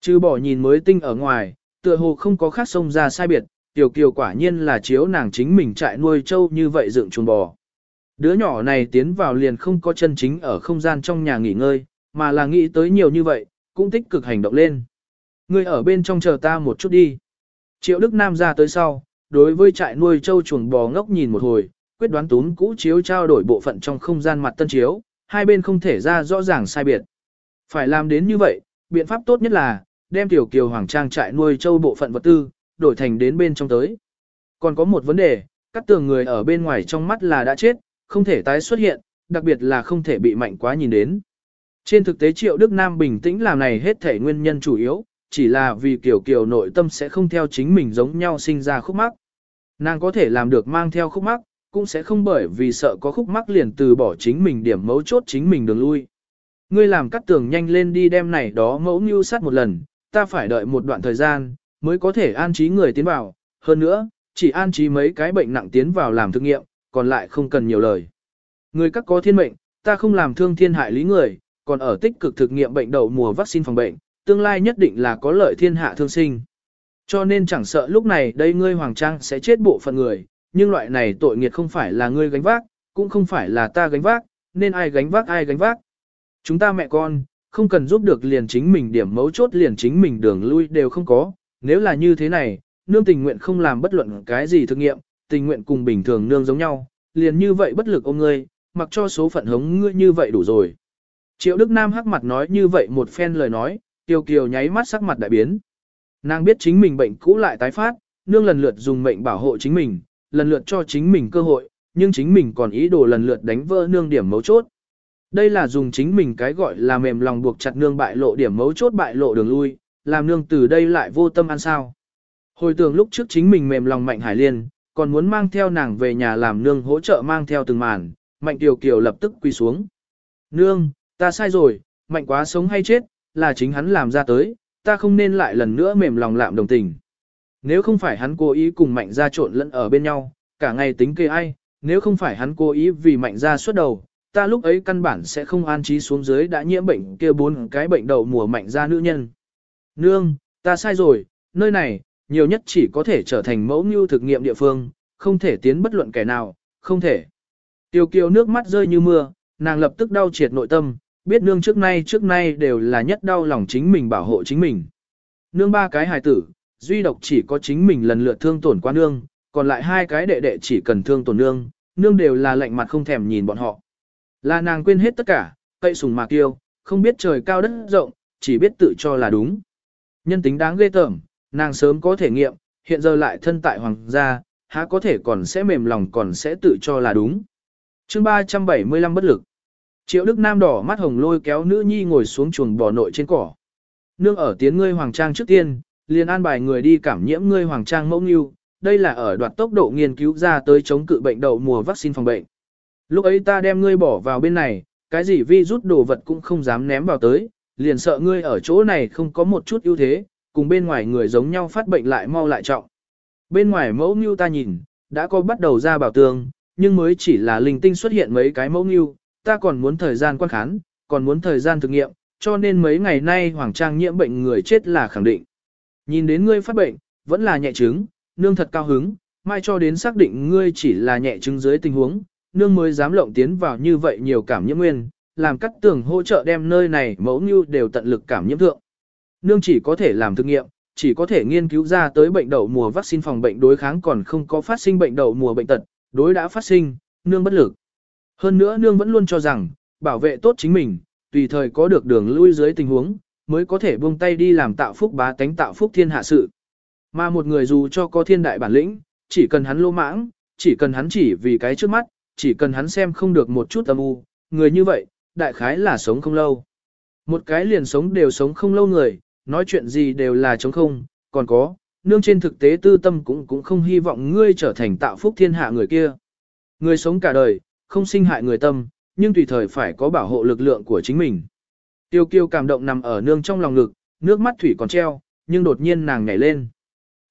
chứ bỏ nhìn mới tinh ở ngoài, tựa hồ không có khác sông ra sai biệt, tiểu kiều quả nhiên là chiếu nàng chính mình trại nuôi trâu như vậy dựng chuồng bò. Đứa nhỏ này tiến vào liền không có chân chính ở không gian trong nhà nghỉ ngơi, mà là nghĩ tới nhiều như vậy, cũng tích cực hành động lên. Người ở bên trong chờ ta một chút đi. Triệu Đức Nam ra tới sau, đối với trại nuôi trâu chuồng bò ngốc nhìn một hồi, quyết đoán tún cũ chiếu trao đổi bộ phận trong không gian mặt tân chiếu, hai bên không thể ra rõ ràng sai biệt. Phải làm đến như vậy, biện pháp tốt nhất là, đem tiểu kiều hoàng trang trại nuôi trâu bộ phận vật tư, đổi thành đến bên trong tới. Còn có một vấn đề, các tường người ở bên ngoài trong mắt là đã chết, không thể tái xuất hiện, đặc biệt là không thể bị mạnh quá nhìn đến. Trên thực tế Triệu Đức Nam bình tĩnh làm này hết thể nguyên nhân chủ yếu, chỉ là vì kiểu kiểu nội tâm sẽ không theo chính mình giống nhau sinh ra khúc mắc. Nàng có thể làm được mang theo khúc mắc, cũng sẽ không bởi vì sợ có khúc mắc liền từ bỏ chính mình điểm mấu chốt chính mình đường lui. Ngươi làm cắt tường nhanh lên đi đem này đó mẫu như sát một lần, ta phải đợi một đoạn thời gian, mới có thể an trí người tiến vào, hơn nữa, chỉ an trí mấy cái bệnh nặng tiến vào làm thực nghiệm, còn lại không cần nhiều lời. Người các có thiên mệnh, ta không làm thương thiên hại lý người, còn ở tích cực thực nghiệm bệnh đậu mùa vaccine phòng bệnh, tương lai nhất định là có lợi thiên hạ thương sinh. Cho nên chẳng sợ lúc này đây ngươi hoàng trang sẽ chết bộ phận người, nhưng loại này tội nghiệt không phải là ngươi gánh vác, cũng không phải là ta gánh vác, nên ai gánh vác ai gánh vác. Chúng ta mẹ con, không cần giúp được liền chính mình điểm mấu chốt liền chính mình đường lui đều không có, nếu là như thế này, nương tình nguyện không làm bất luận cái gì thực nghiệm, tình nguyện cùng bình thường nương giống nhau, liền như vậy bất lực ông ngươi, mặc cho số phận hống ngươi như vậy đủ rồi. Triệu Đức Nam hắc mặt nói như vậy một phen lời nói, Tiêu Kiều nháy mắt sắc mặt đại biến. Nàng biết chính mình bệnh cũ lại tái phát, nương lần lượt dùng mệnh bảo hộ chính mình, lần lượt cho chính mình cơ hội, nhưng chính mình còn ý đồ lần lượt đánh vỡ nương điểm mấu chốt. Đây là dùng chính mình cái gọi là mềm lòng buộc chặt nương bại lộ điểm mấu chốt bại lộ đường lui, làm nương từ đây lại vô tâm ăn sao. Hồi tưởng lúc trước chính mình mềm lòng mạnh hải liên, còn muốn mang theo nàng về nhà làm nương hỗ trợ mang theo từng màn, mạnh tiểu kiều lập tức quỳ xuống. Nương, ta sai rồi, mạnh quá sống hay chết, là chính hắn làm ra tới, ta không nên lại lần nữa mềm lòng lạm đồng tình. Nếu không phải hắn cố ý cùng mạnh ra trộn lẫn ở bên nhau, cả ngày tính kê ai, nếu không phải hắn cố ý vì mạnh ra suốt đầu, ta lúc ấy căn bản sẽ không an trí xuống dưới đã nhiễm bệnh kia bốn cái bệnh đầu mùa mạnh ra nữ nhân. Nương, ta sai rồi, nơi này, nhiều nhất chỉ có thể trở thành mẫu như thực nghiệm địa phương, không thể tiến bất luận kẻ nào, không thể. Tiêu kiều nước mắt rơi như mưa, nàng lập tức đau triệt nội tâm, biết nương trước nay trước nay đều là nhất đau lòng chính mình bảo hộ chính mình. Nương ba cái hài tử, duy độc chỉ có chính mình lần lượt thương tổn qua nương, còn lại hai cái đệ đệ chỉ cần thương tổn nương, nương đều là lạnh mặt không thèm nhìn bọn họ. Là nàng quên hết tất cả, cậy sùng mạc tiêu, không biết trời cao đất rộng, chỉ biết tự cho là đúng. Nhân tính đáng ghê tởm, nàng sớm có thể nghiệm, hiện giờ lại thân tại hoàng gia, há có thể còn sẽ mềm lòng còn sẽ tự cho là đúng. chương 375 bất lực. Triệu Đức Nam đỏ mắt hồng lôi kéo nữ nhi ngồi xuống chuồng bò nội trên cỏ. Nương ở tiến ngươi hoàng trang trước tiên, liền an bài người đi cảm nhiễm ngươi hoàng trang mẫu nghiêu, đây là ở đoạt tốc độ nghiên cứu ra tới chống cự bệnh đậu mùa vaccine phòng bệnh. Lúc ấy ta đem ngươi bỏ vào bên này, cái gì vi rút đồ vật cũng không dám ném vào tới, liền sợ ngươi ở chỗ này không có một chút ưu thế, cùng bên ngoài người giống nhau phát bệnh lại mau lại trọng. Bên ngoài mẫu ngưu ta nhìn, đã có bắt đầu ra bảo tường, nhưng mới chỉ là linh tinh xuất hiện mấy cái mẫu ngưu, ta còn muốn thời gian quan khán, còn muốn thời gian thực nghiệm, cho nên mấy ngày nay Hoàng Trang nhiễm bệnh người chết là khẳng định. Nhìn đến ngươi phát bệnh, vẫn là nhẹ chứng, nương thật cao hứng, mai cho đến xác định ngươi chỉ là nhẹ chứng dưới tình huống, nương mới dám lộng tiến vào như vậy nhiều cảm nhiễm nguyên, làm cắt tường hỗ trợ đem nơi này mẫu như đều tận lực cảm nhiễm thượng. Nương chỉ có thể làm thực nghiệm, chỉ có thể nghiên cứu ra tới bệnh đậu mùa vaccine phòng bệnh đối kháng còn không có phát sinh bệnh đậu mùa bệnh tật, đối đã phát sinh, nương bất lực. Hơn nữa nương vẫn luôn cho rằng, bảo vệ tốt chính mình, tùy thời có được đường lui dưới tình huống, mới có thể buông tay đi làm tạo phúc bá tánh tạo phúc thiên hạ sự. Mà một người dù cho có thiên đại bản lĩnh, chỉ cần hắn lô mãng, chỉ cần hắn chỉ vì cái trước mắt, chỉ cần hắn xem không được một chút âm u, người như vậy, đại khái là sống không lâu. Một cái liền sống đều sống không lâu người, nói chuyện gì đều là chống không, còn có, nương trên thực tế tư tâm cũng cũng không hy vọng ngươi trở thành tạo phúc thiên hạ người kia. Người sống cả đời, không sinh hại người tâm, nhưng tùy thời phải có bảo hộ lực lượng của chính mình. Tiêu kiêu cảm động nằm ở nương trong lòng ngực, nước mắt thủy còn treo, nhưng đột nhiên nàng nhảy lên.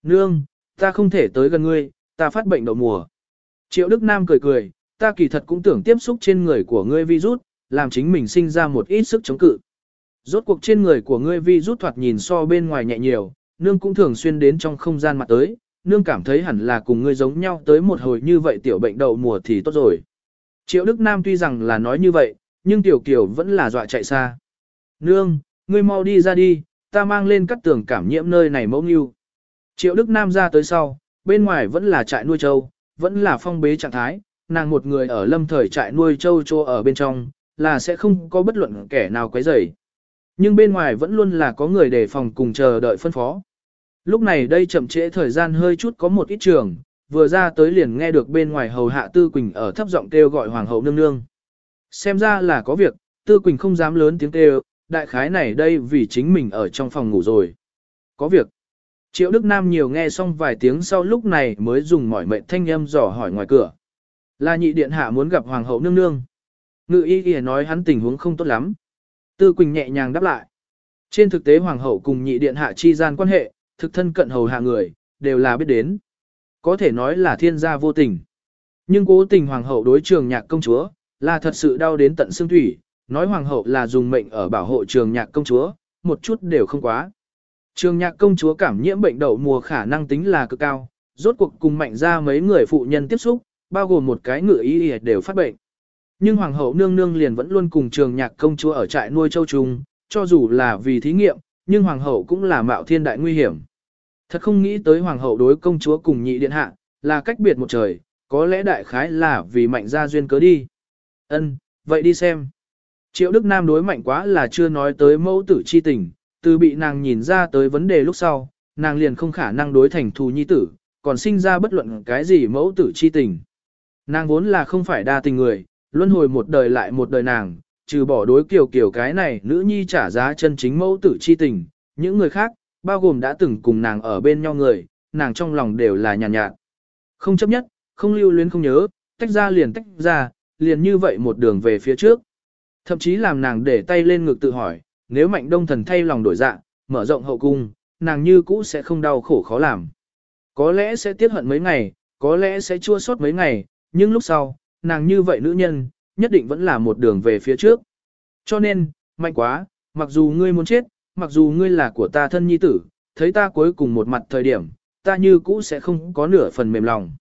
Nương, ta không thể tới gần ngươi, ta phát bệnh đậu mùa. Triệu Đức Nam cười cười, ta kỳ thật cũng tưởng tiếp xúc trên người của ngươi virus, làm chính mình sinh ra một ít sức chống cự. Rốt cuộc trên người của ngươi virus thoạt nhìn so bên ngoài nhẹ nhiều, nương cũng thường xuyên đến trong không gian mặt tới, nương cảm thấy hẳn là cùng ngươi giống nhau tới một hồi như vậy tiểu bệnh đậu mùa thì tốt rồi. Triệu Đức Nam tuy rằng là nói như vậy, nhưng tiểu kiều vẫn là dọa chạy xa. Nương, ngươi mau đi ra đi, ta mang lên các tường cảm nhiễm nơi này mẫu nghiêu. Triệu Đức Nam ra tới sau, bên ngoài vẫn là trại nuôi trâu, vẫn là phong bế trạng thái, nàng một người ở lâm thời trại nuôi châu chô ở bên trong, là sẽ không có bất luận kẻ nào quấy rầy. Nhưng bên ngoài vẫn luôn là có người đề phòng cùng chờ đợi phân phó. Lúc này đây chậm trễ thời gian hơi chút có một ít trường, vừa ra tới liền nghe được bên ngoài hầu hạ Tư Quỳnh ở thấp giọng kêu gọi hoàng hậu nương nương. Xem ra là có việc, Tư Quỳnh không dám lớn tiếng kêu, đại khái này đây vì chính mình ở trong phòng ngủ rồi. Có việc. Triệu Đức Nam nhiều nghe xong vài tiếng sau lúc này mới dùng mỏi mệnh thanh âm dò hỏi ngoài cửa. Là nhị điện hạ muốn gặp hoàng hậu nương nương. Ngự y y nói hắn tình huống không tốt lắm. Tư Quỳnh nhẹ nhàng đáp lại. Trên thực tế hoàng hậu cùng nhị điện hạ chi gian quan hệ, thực thân cận hầu hạ người, đều là biết đến. Có thể nói là thiên gia vô tình. Nhưng cố tình hoàng hậu đối trường nhạc công chúa, là thật sự đau đến tận xương thủy, nói hoàng hậu là dùng mệnh ở bảo hộ trường nhạc công chúa, một chút đều không quá. Trường nhạc công chúa cảm nhiễm bệnh đậu mùa khả năng tính là cực cao, rốt cuộc cùng mạnh ra mấy người phụ nhân tiếp xúc, bao gồm một cái ngựa y đều phát bệnh. Nhưng hoàng hậu nương nương liền vẫn luôn cùng trường nhạc công chúa ở trại nuôi châu trùng, cho dù là vì thí nghiệm, nhưng hoàng hậu cũng là mạo thiên đại nguy hiểm. Thật không nghĩ tới hoàng hậu đối công chúa cùng nhị điện hạ, là cách biệt một trời, có lẽ đại khái là vì mạnh gia duyên cớ đi. Ân, vậy đi xem. Triệu Đức Nam đối mạnh quá là chưa nói tới mẫu tử chi tình, từ bị nàng nhìn ra tới vấn đề lúc sau, nàng liền không khả năng đối thành thù nhi tử, còn sinh ra bất luận cái gì mẫu tử chi tình. Nàng vốn là không phải đa tình người, luân hồi một đời lại một đời nàng, trừ bỏ đối kiều kiều cái này nữ nhi trả giá chân chính mẫu tử chi tình, những người khác, bao gồm đã từng cùng nàng ở bên nhau người, nàng trong lòng đều là nhàn nhạt, nhạt. Không chấp nhất, không lưu luyến không nhớ, tách ra liền tách ra, liền như vậy một đường về phía trước. Thậm chí làm nàng để tay lên ngực tự hỏi, nếu mạnh đông thần thay lòng đổi dạ, mở rộng hậu cung, nàng như cũ sẽ không đau khổ khó làm. Có lẽ sẽ tiếc hận mấy ngày, có lẽ sẽ chua xót mấy ngày, nhưng lúc sau, nàng như vậy nữ nhân, nhất định vẫn là một đường về phía trước. Cho nên, mạnh quá, mặc dù ngươi muốn chết, mặc dù ngươi là của ta thân nhi tử, thấy ta cuối cùng một mặt thời điểm, ta như cũ sẽ không có nửa phần mềm lòng.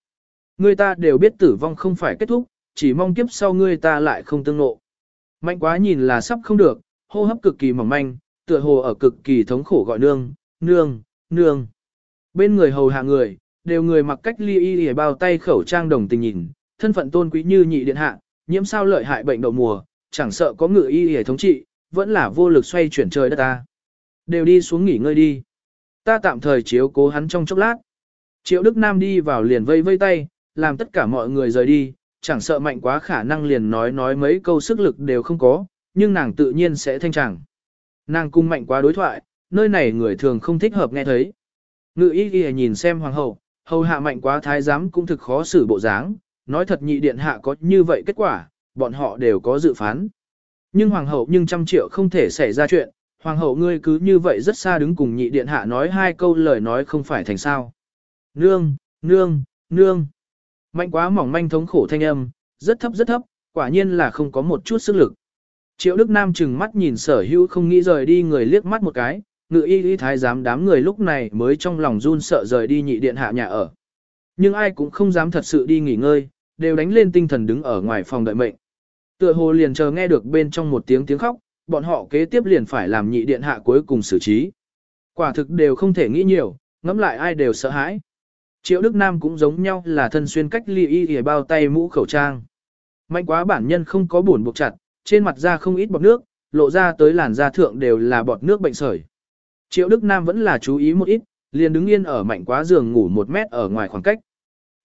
Ngươi ta đều biết tử vong không phải kết thúc, chỉ mong kiếp sau ngươi ta lại không tương nộ. Mạnh quá nhìn là sắp không được, hô hấp cực kỳ mỏng manh, tựa hồ ở cực kỳ thống khổ gọi nương, nương, nương. Bên người hầu hạ người, đều người mặc cách ly y y bao tay khẩu trang đồng tình nhìn, thân phận tôn quý như nhị điện hạ, nhiễm sao lợi hại bệnh đậu mùa, chẳng sợ có ngự y y thống trị, vẫn là vô lực xoay chuyển trời đất ta. Đều đi xuống nghỉ ngơi đi. Ta tạm thời chiếu cố hắn trong chốc lát. Triệu Đức Nam đi vào liền vây vây tay, làm tất cả mọi người rời đi, chẳng sợ mạnh quá khả năng liền nói nói mấy câu sức lực đều không có, nhưng nàng tự nhiên sẽ thanh chẳng. Nàng cung mạnh quá đối thoại, nơi này người thường không thích hợp nghe thấy. Ngự y ghi nhìn xem hoàng hậu, hầu hạ mạnh quá thái giám cũng thực khó xử bộ dáng, nói thật nhị điện hạ có như vậy kết quả, bọn họ đều có dự phán. Nhưng hoàng hậu nhưng trăm triệu không thể xảy ra chuyện, hoàng hậu ngươi cứ như vậy rất xa đứng cùng nhị điện hạ nói hai câu lời nói không phải thành sao. Nương, nương, nương. Mạnh quá mỏng manh thống khổ thanh âm, rất thấp rất thấp, quả nhiên là không có một chút sức lực. Triệu Đức Nam chừng mắt nhìn sở hữu không nghĩ rời đi người liếc mắt một cái, ngự y y thái giám đám người lúc này mới trong lòng run sợ rời đi nhị điện hạ nhà ở. Nhưng ai cũng không dám thật sự đi nghỉ ngơi, đều đánh lên tinh thần đứng ở ngoài phòng đợi mệnh. Tựa hồ liền chờ nghe được bên trong một tiếng tiếng khóc, bọn họ kế tiếp liền phải làm nhị điện hạ cuối cùng xử trí. Quả thực đều không thể nghĩ nhiều, ngẫm lại ai đều sợ hãi. Triệu Đức Nam cũng giống nhau là thân xuyên cách ly y y bao tay mũ khẩu trang. Mạnh quá bản nhân không có buồn buộc chặt, trên mặt da không ít bọt nước, lộ ra tới làn da thượng đều là bọt nước bệnh sởi. Triệu Đức Nam vẫn là chú ý một ít, liền đứng yên ở mạnh quá giường ngủ một mét ở ngoài khoảng cách.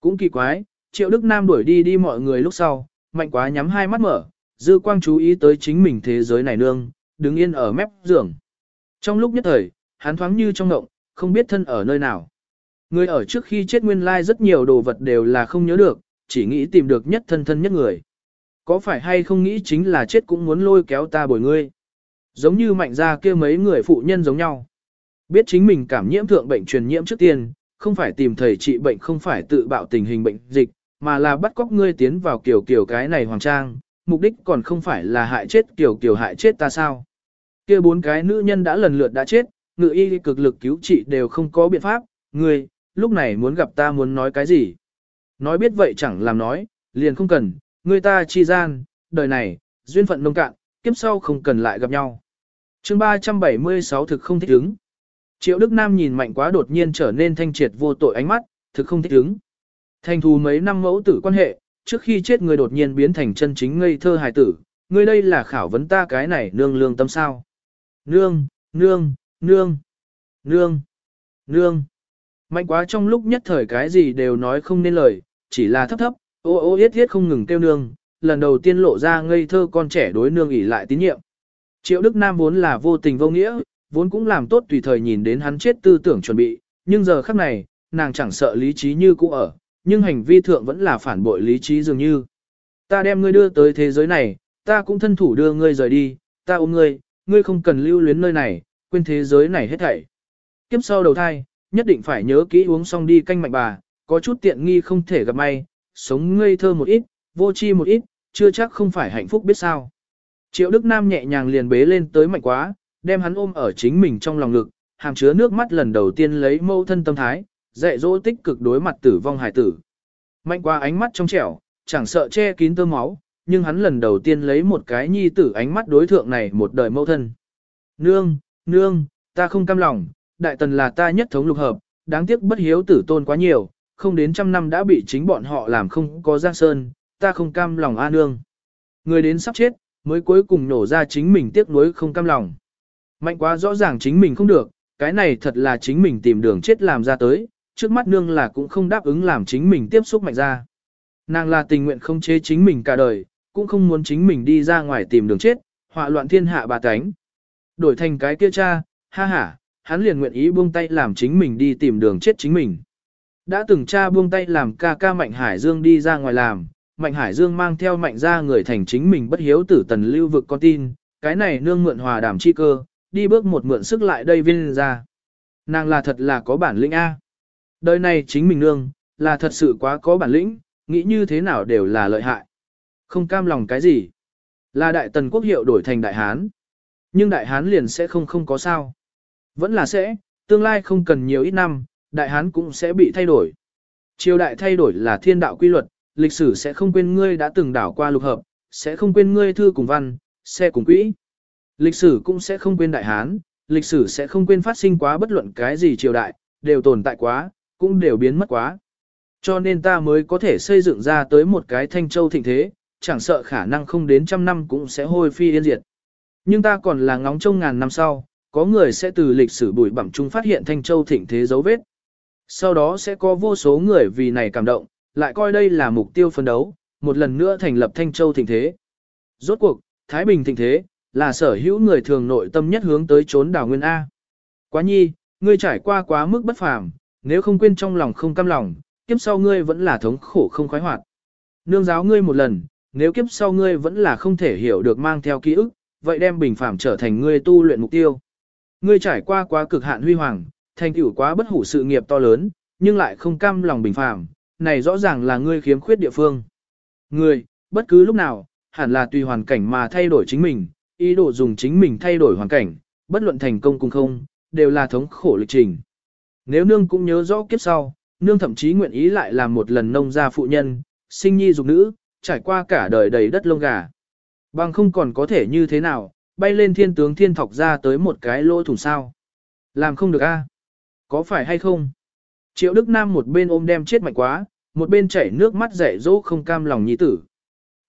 Cũng kỳ quái, Triệu Đức Nam đuổi đi đi mọi người lúc sau, mạnh quá nhắm hai mắt mở, dư quang chú ý tới chính mình thế giới này nương, đứng yên ở mép giường. Trong lúc nhất thời, hắn thoáng như trong ngộng, không biết thân ở nơi nào. Người ở trước khi chết nguyên lai rất nhiều đồ vật đều là không nhớ được, chỉ nghĩ tìm được nhất thân thân nhất người. Có phải hay không nghĩ chính là chết cũng muốn lôi kéo ta bồi ngươi. Giống như mạnh ra kia mấy người phụ nhân giống nhau. Biết chính mình cảm nhiễm thượng bệnh truyền nhiễm trước tiên, không phải tìm thầy trị bệnh không phải tự bạo tình hình bệnh dịch, mà là bắt cóc ngươi tiến vào kiểu kiểu cái này hoàng trang, mục đích còn không phải là hại chết kiểu kiểu hại chết ta sao. Kia bốn cái nữ nhân đã lần lượt đã chết, ngự y cực lực cứu trị đều không có biện pháp, ngươi, lúc này muốn gặp ta muốn nói cái gì. Nói biết vậy chẳng làm nói, liền không cần, Ngươi ta chi gian, đời này, duyên phận nông cạn, kiếp sau không cần lại gặp nhau. chương 376 thực không thích ứng. Triệu Đức Nam nhìn mạnh quá đột nhiên trở nên thanh triệt vô tội ánh mắt, thực không thích ứng. Thành thù mấy năm mẫu tử quan hệ, trước khi chết người đột nhiên biến thành chân chính ngây thơ hài tử, người đây là khảo vấn ta cái này nương lương tâm sao. Nương, nương, nương, nương, nương. Mạnh quá trong lúc nhất thời cái gì đều nói không nên lời, chỉ là thấp thấp, ô ô yết yết không ngừng kêu nương, lần đầu tiên lộ ra ngây thơ con trẻ đối nương ỉ lại tín nhiệm. Triệu Đức Nam vốn là vô tình vô nghĩa, vốn cũng làm tốt tùy thời nhìn đến hắn chết tư tưởng chuẩn bị, nhưng giờ khắc này, nàng chẳng sợ lý trí như cũ ở, nhưng hành vi thượng vẫn là phản bội lý trí dường như. Ta đem ngươi đưa tới thế giới này, ta cũng thân thủ đưa ngươi rời đi, ta ôm ngươi, ngươi không cần lưu luyến nơi này, quên thế giới này hết thảy. Kiếp sau đầu thai, nhất định phải nhớ kỹ uống xong đi canh mạnh bà, có chút tiện nghi không thể gặp may, sống ngây thơ một ít, vô chi một ít, chưa chắc không phải hạnh phúc biết sao. Triệu Đức Nam nhẹ nhàng liền bế lên tới mạnh quá, đem hắn ôm ở chính mình trong lòng ngực, hàm chứa nước mắt lần đầu tiên lấy mâu thân tâm thái, dạy dỗ tích cực đối mặt tử vong hải tử. Mạnh qua ánh mắt trong trẻo, chẳng sợ che kín tơ máu, nhưng hắn lần đầu tiên lấy một cái nhi tử ánh mắt đối thượng này một đời mâu thân. Nương, nương, ta không cam lòng, đại tần là ta nhất thống lục hợp, đáng tiếc bất hiếu tử tôn quá nhiều, không đến trăm năm đã bị chính bọn họ làm không có giang sơn, ta không cam lòng a nương. Người đến sắp chết, mới cuối cùng nổ ra chính mình tiếc nuối không cam lòng. Mạnh quá rõ ràng chính mình không được, cái này thật là chính mình tìm đường chết làm ra tới, trước mắt nương là cũng không đáp ứng làm chính mình tiếp xúc mạnh ra. Nàng là tình nguyện không chế chính mình cả đời, cũng không muốn chính mình đi ra ngoài tìm đường chết, họa loạn thiên hạ bà tánh. Đổi thành cái kia cha, ha ha, hắn liền nguyện ý buông tay làm chính mình đi tìm đường chết chính mình. Đã từng cha buông tay làm ca ca Mạnh Hải Dương đi ra ngoài làm, Mạnh Hải Dương mang theo Mạnh ra người thành chính mình bất hiếu tử tần lưu vực con tin, cái này nương mượn hòa đảm chi cơ, đi bước một mượn sức lại đây viên ra. Nàng là thật là có bản lĩnh A. Đời này chính mình nương, là thật sự quá có bản lĩnh, nghĩ như thế nào đều là lợi hại. Không cam lòng cái gì. Là đại tần quốc hiệu đổi thành đại hán. Nhưng đại hán liền sẽ không không có sao. Vẫn là sẽ, tương lai không cần nhiều ít năm, đại hán cũng sẽ bị thay đổi. Triều đại thay đổi là thiên đạo quy luật, lịch sử sẽ không quên ngươi đã từng đảo qua lục hợp, sẽ không quên ngươi thư cùng văn, xe cùng quỹ. Lịch sử cũng sẽ không quên đại hán, lịch sử sẽ không quên phát sinh quá bất luận cái gì triều đại, đều tồn tại quá, cũng đều biến mất quá. Cho nên ta mới có thể xây dựng ra tới một cái thanh châu thịnh thế, chẳng sợ khả năng không đến trăm năm cũng sẽ hôi phi yên diệt. Nhưng ta còn là ngóng trông ngàn năm sau, có người sẽ từ lịch sử bụi bẩm chung phát hiện thanh châu thịnh thế dấu vết. Sau đó sẽ có vô số người vì này cảm động, lại coi đây là mục tiêu phân đấu, một lần nữa thành lập thanh châu thịnh thế. Rốt cuộc, Thái Bình thịnh thế, là sở hữu người thường nội tâm nhất hướng tới trốn đảo nguyên A. Quá nhi, ngươi trải qua quá mức bất phàm, nếu không quên trong lòng không cam lòng, kiếp sau ngươi vẫn là thống khổ không khoái hoạt. Nương giáo ngươi một lần, nếu kiếp sau ngươi vẫn là không thể hiểu được mang theo ký ức, vậy đem bình phàm trở thành ngươi tu luyện mục tiêu. Ngươi trải qua quá cực hạn huy hoàng, thành tựu quá bất hủ sự nghiệp to lớn, nhưng lại không cam lòng bình phàm, này rõ ràng là ngươi khiếm khuyết địa phương. Ngươi, bất cứ lúc nào, hẳn là tùy hoàn cảnh mà thay đổi chính mình, ý đồ dùng chính mình thay đổi hoàn cảnh, bất luận thành công cùng không, đều là thống khổ lịch trình. Nếu nương cũng nhớ rõ kiếp sau, nương thậm chí nguyện ý lại làm một lần nông gia phụ nhân, sinh nhi dục nữ, trải qua cả đời đầy đất lông gà. Bằng không còn có thể như thế nào, bay lên thiên tướng thiên thọc ra tới một cái lỗ thủng sao. Làm không được a Có phải hay không? Triệu Đức Nam một bên ôm đem chết mạnh quá, một bên chảy nước mắt rẻ dỗ không cam lòng nhi tử.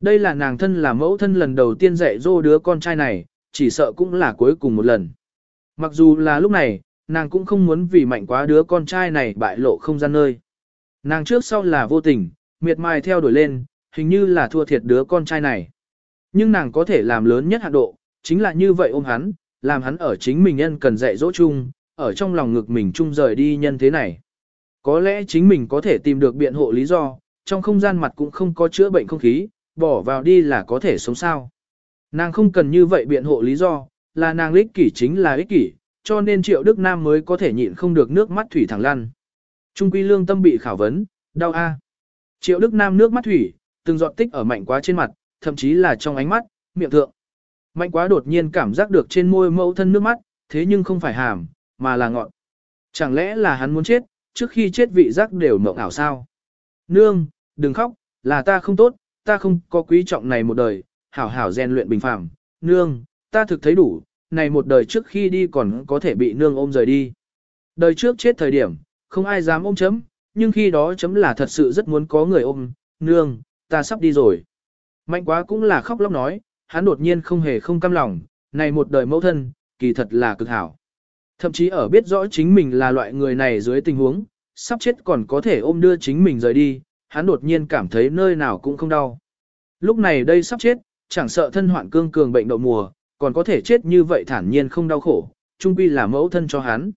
Đây là nàng thân là mẫu thân lần đầu tiên dạy dỗ đứa con trai này, chỉ sợ cũng là cuối cùng một lần. Mặc dù là lúc này, nàng cũng không muốn vì mạnh quá đứa con trai này bại lộ không gian nơi. Nàng trước sau là vô tình, miệt mài theo đuổi lên, hình như là thua thiệt đứa con trai này. Nhưng nàng có thể làm lớn nhất hạn độ, chính là như vậy ôm hắn, làm hắn ở chính mình nhân cần dạy dỗ chung, ở trong lòng ngực mình chung rời đi nhân thế này. Có lẽ chính mình có thể tìm được biện hộ lý do, trong không gian mặt cũng không có chữa bệnh không khí, bỏ vào đi là có thể sống sao. Nàng không cần như vậy biện hộ lý do, là nàng ích kỷ chính là ích kỷ, cho nên Triệu Đức Nam mới có thể nhịn không được nước mắt thủy thẳng lăn. Trung quy lương tâm bị khảo vấn, đau a. Triệu Đức Nam nước mắt thủy, từng giọt tích ở mạnh quá trên mặt, thậm chí là trong ánh mắt, miệng thượng. Mạnh quá đột nhiên cảm giác được trên môi mẫu thân nước mắt, thế nhưng không phải hàm, mà là ngọn. Chẳng lẽ là hắn muốn chết, trước khi chết vị giác đều mộng ảo sao? Nương, đừng khóc, là ta không tốt, ta không có quý trọng này một đời, hảo hảo rèn luyện bình phẳng. Nương, ta thực thấy đủ, này một đời trước khi đi còn có thể bị nương ôm rời đi. Đời trước chết thời điểm, không ai dám ôm chấm, nhưng khi đó chấm là thật sự rất muốn có người ôm, nương, ta sắp đi rồi. Mạnh quá cũng là khóc lóc nói, hắn đột nhiên không hề không cam lòng, này một đời mẫu thân, kỳ thật là cực hảo. Thậm chí ở biết rõ chính mình là loại người này dưới tình huống, sắp chết còn có thể ôm đưa chính mình rời đi, hắn đột nhiên cảm thấy nơi nào cũng không đau. Lúc này đây sắp chết, chẳng sợ thân hoạn cương cường bệnh đậu mùa, còn có thể chết như vậy thản nhiên không đau khổ, chung quy là mẫu thân cho hắn.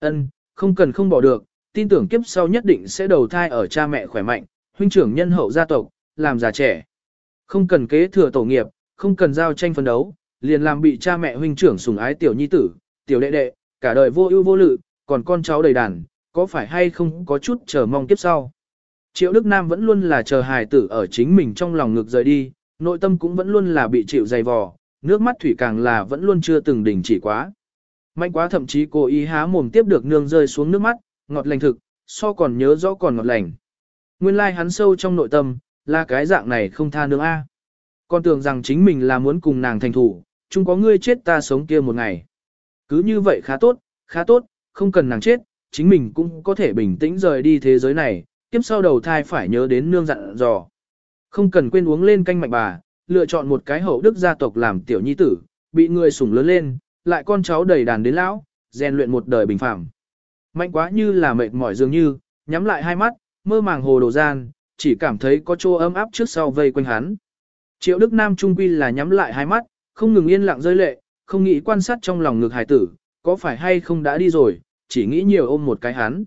Ân, không cần không bỏ được, tin tưởng kiếp sau nhất định sẽ đầu thai ở cha mẹ khỏe mạnh, huynh trưởng nhân hậu gia tộc, làm già trẻ. Không cần kế thừa tổ nghiệp, không cần giao tranh phân đấu, liền làm bị cha mẹ huynh trưởng sủng ái tiểu nhi tử, tiểu đệ đệ, cả đời vô ưu vô lự, còn con cháu đầy đàn, có phải hay không có chút chờ mong kiếp sau. Triệu Đức Nam vẫn luôn là chờ hài tử ở chính mình trong lòng ngực rời đi, nội tâm cũng vẫn luôn là bị chịu dày vò, nước mắt thủy càng là vẫn luôn chưa từng đình chỉ quá. Mạnh quá thậm chí cô ý há mồm tiếp được nương rơi xuống nước mắt, ngọt lành thực, so còn nhớ rõ còn ngọt lành. Nguyên lai like hắn sâu trong nội tâm, là cái dạng này không tha nương A. Con tưởng rằng chính mình là muốn cùng nàng thành thủ, chung có ngươi chết ta sống kia một ngày. Cứ như vậy khá tốt, khá tốt, không cần nàng chết, chính mình cũng có thể bình tĩnh rời đi thế giới này, kiếp sau đầu thai phải nhớ đến nương dặn dò. Không cần quên uống lên canh mạnh bà, lựa chọn một cái hậu đức gia tộc làm tiểu nhi tử, bị người sủng lớn lên, lại con cháu đầy đàn đến lão, rèn luyện một đời bình phẳng. Mạnh quá như là mệt mỏi dường như, nhắm lại hai mắt, mơ màng hồ đồ gian, chỉ cảm thấy có chỗ ấm áp trước sau vây quanh hắn. Triệu Đức Nam trung quy là nhắm lại hai mắt, không ngừng yên lặng rơi lệ, không nghĩ quan sát trong lòng ngực hải tử, có phải hay không đã đi rồi, chỉ nghĩ nhiều ôm một cái hắn.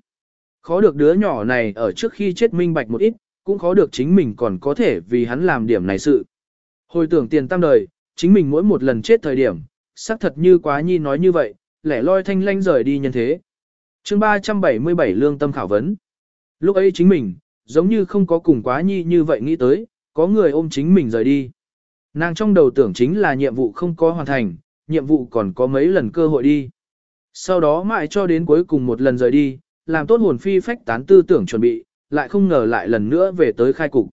Khó được đứa nhỏ này ở trước khi chết minh bạch một ít, cũng khó được chính mình còn có thể vì hắn làm điểm này sự. Hồi tưởng tiền tam đời, chính mình mỗi một lần chết thời điểm, xác thật như quá nhi nói như vậy, lẻ loi thanh lanh rời đi nhân thế. chương 377 lương tâm khảo vấn. Lúc ấy chính mình, giống như không có cùng quá nhi như vậy nghĩ tới, có người ôm chính mình rời đi. Nàng trong đầu tưởng chính là nhiệm vụ không có hoàn thành, nhiệm vụ còn có mấy lần cơ hội đi. Sau đó mãi cho đến cuối cùng một lần rời đi, làm tốt hồn phi phách tán tư tưởng chuẩn bị, lại không ngờ lại lần nữa về tới khai cục.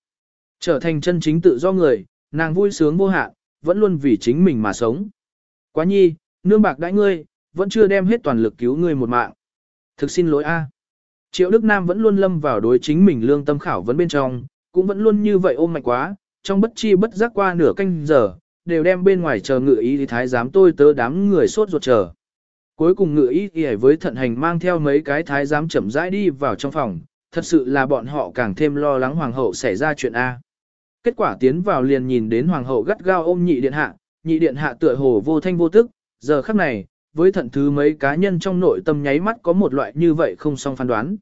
Trở thành chân chính tự do người, nàng vui sướng vô hạn, vẫn luôn vì chính mình mà sống. Quá nhi, nương bạc đãi ngươi, vẫn chưa đem hết toàn lực cứu ngươi một mạng. Thực xin lỗi a. Triệu Đức Nam vẫn luôn lâm vào đối chính mình lương tâm khảo vấn bên trong, cũng vẫn luôn như vậy ôm mạnh quá, trong bất chi bất giác qua nửa canh giờ, đều đem bên ngoài chờ ngự ý thì thái giám tôi tớ đám người sốt ruột chờ. Cuối cùng ngự ý ỉa với thận hành mang theo mấy cái thái giám chậm rãi đi vào trong phòng, thật sự là bọn họ càng thêm lo lắng hoàng hậu xảy ra chuyện A. Kết quả tiến vào liền nhìn đến hoàng hậu gắt gao ôm nhị điện hạ, nhị điện hạ tựa hồ vô thanh vô tức, giờ khắc này, với thận thứ mấy cá nhân trong nội tâm nháy mắt có một loại như vậy không song phán đoán.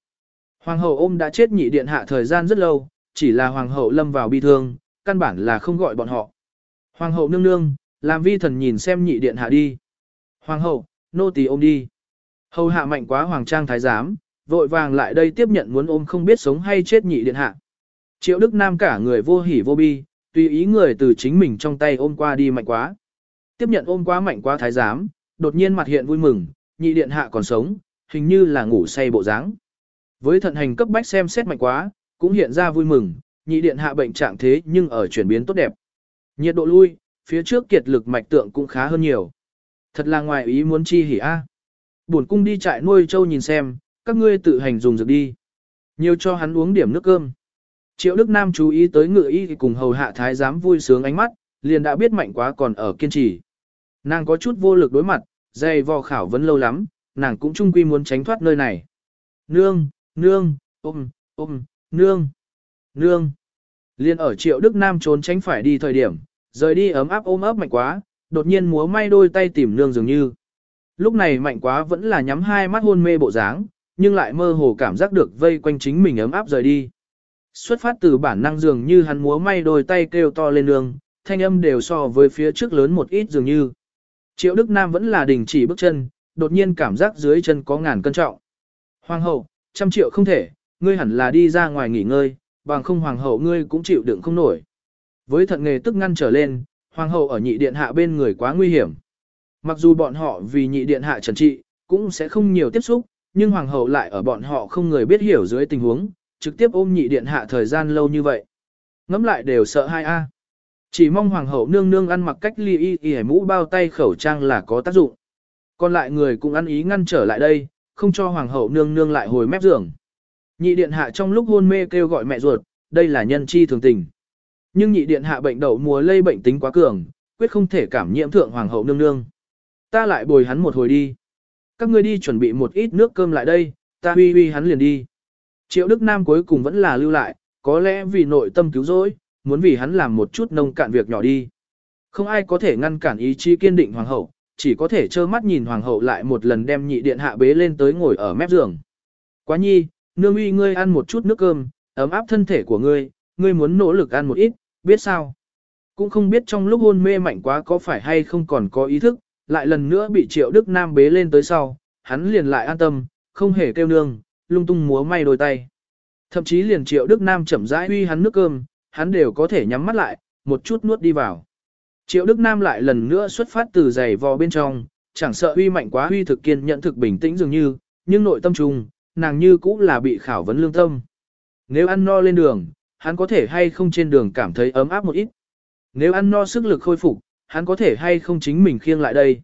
Hoàng hậu ôm đã chết nhị điện hạ thời gian rất lâu, chỉ là hoàng hậu lâm vào bi thương, căn bản là không gọi bọn họ. Hoàng hậu nương nương, làm vi thần nhìn xem nhị điện hạ đi. Hoàng hậu, nô tỳ ôm đi. Hầu hạ mạnh quá hoàng trang thái giám, vội vàng lại đây tiếp nhận muốn ôm không biết sống hay chết nhị điện hạ. Triệu Đức Nam cả người vô hỉ vô bi, tùy ý người từ chính mình trong tay ôm qua đi mạnh quá. Tiếp nhận ôm quá mạnh quá thái giám, đột nhiên mặt hiện vui mừng, nhị điện hạ còn sống, hình như là ngủ say bộ dáng. Với thận hành cấp bách xem xét mạnh quá, cũng hiện ra vui mừng, nhị điện hạ bệnh trạng thế nhưng ở chuyển biến tốt đẹp. Nhiệt độ lui, phía trước kiệt lực mạch tượng cũng khá hơn nhiều. Thật là ngoài ý muốn chi hỉ a. À. Buồn cung đi trại nuôi trâu nhìn xem, các ngươi tự hành dùng dược đi. Nhiều cho hắn uống điểm nước cơm. Triệu Đức Nam chú ý tới ngự y cùng hầu hạ thái giám vui sướng ánh mắt, liền đã biết mạnh quá còn ở kiên trì. Nàng có chút vô lực đối mặt, dày vò khảo vấn lâu lắm, nàng cũng chung quy muốn tránh thoát nơi này. Nương, nương, ôm, ôm, nương, nương. Liên ở triệu Đức Nam trốn tránh phải đi thời điểm, rời đi ấm áp ôm ấp mạnh quá, đột nhiên múa may đôi tay tìm nương dường như. Lúc này mạnh quá vẫn là nhắm hai mắt hôn mê bộ dáng, nhưng lại mơ hồ cảm giác được vây quanh chính mình ấm áp rời đi. Xuất phát từ bản năng dường như hắn múa may đôi tay kêu to lên nương, thanh âm đều so với phía trước lớn một ít dường như. Triệu Đức Nam vẫn là đình chỉ bước chân, đột nhiên cảm giác dưới chân có ngàn cân trọng. Hoàng hậu, trăm triệu không thể, ngươi hẳn là đi ra ngoài nghỉ ngơi, bằng không hoàng hậu ngươi cũng chịu đựng không nổi. Với thận nghề tức ngăn trở lên, hoàng hậu ở nhị điện hạ bên người quá nguy hiểm. Mặc dù bọn họ vì nhị điện hạ trần trị, cũng sẽ không nhiều tiếp xúc, nhưng hoàng hậu lại ở bọn họ không người biết hiểu dưới tình huống, trực tiếp ôm nhị điện hạ thời gian lâu như vậy. Ngắm lại đều sợ hai a. Chỉ mong hoàng hậu nương nương ăn mặc cách ly y y mũ bao tay khẩu trang là có tác dụng. Còn lại người cũng ăn ý ngăn trở lại đây, không cho hoàng hậu nương nương lại hồi mép giường. Nhị điện hạ trong lúc hôn mê kêu gọi mẹ ruột, đây là nhân chi thường tình. Nhưng nhị điện hạ bệnh đậu mùa lây bệnh tính quá cường, quyết không thể cảm nhiễm thượng hoàng hậu nương nương. Ta lại bồi hắn một hồi đi. Các ngươi đi chuẩn bị một ít nước cơm lại đây, ta huy huy hắn liền đi. Triệu Đức Nam cuối cùng vẫn là lưu lại, có lẽ vì nội tâm cứu rỗi, muốn vì hắn làm một chút nông cạn việc nhỏ đi. Không ai có thể ngăn cản ý chí kiên định hoàng hậu, chỉ có thể trơ mắt nhìn hoàng hậu lại một lần đem nhị điện hạ bế lên tới ngồi ở mép giường. Quá nhi, nương uy ngươi ăn một chút nước cơm, ấm áp thân thể của ngươi, ngươi muốn nỗ lực ăn một ít, biết sao? Cũng không biết trong lúc hôn mê mạnh quá có phải hay không còn có ý thức, lại lần nữa bị triệu đức nam bế lên tới sau, hắn liền lại an tâm, không hề kêu nương, lung tung múa may đôi tay. Thậm chí liền triệu đức nam chậm rãi uy hắn nước cơm, hắn đều có thể nhắm mắt lại, một chút nuốt đi vào. Triệu Đức Nam lại lần nữa xuất phát từ giày vò bên trong, chẳng sợ huy mạnh quá huy thực kiên nhận thực bình tĩnh dường như, nhưng nội tâm trùng, nàng như cũng là bị khảo vấn lương tâm. Nếu ăn no lên đường, hắn có thể hay không trên đường cảm thấy ấm áp một ít. Nếu ăn no sức lực khôi phục, hắn có thể hay không chính mình khiêng lại đây.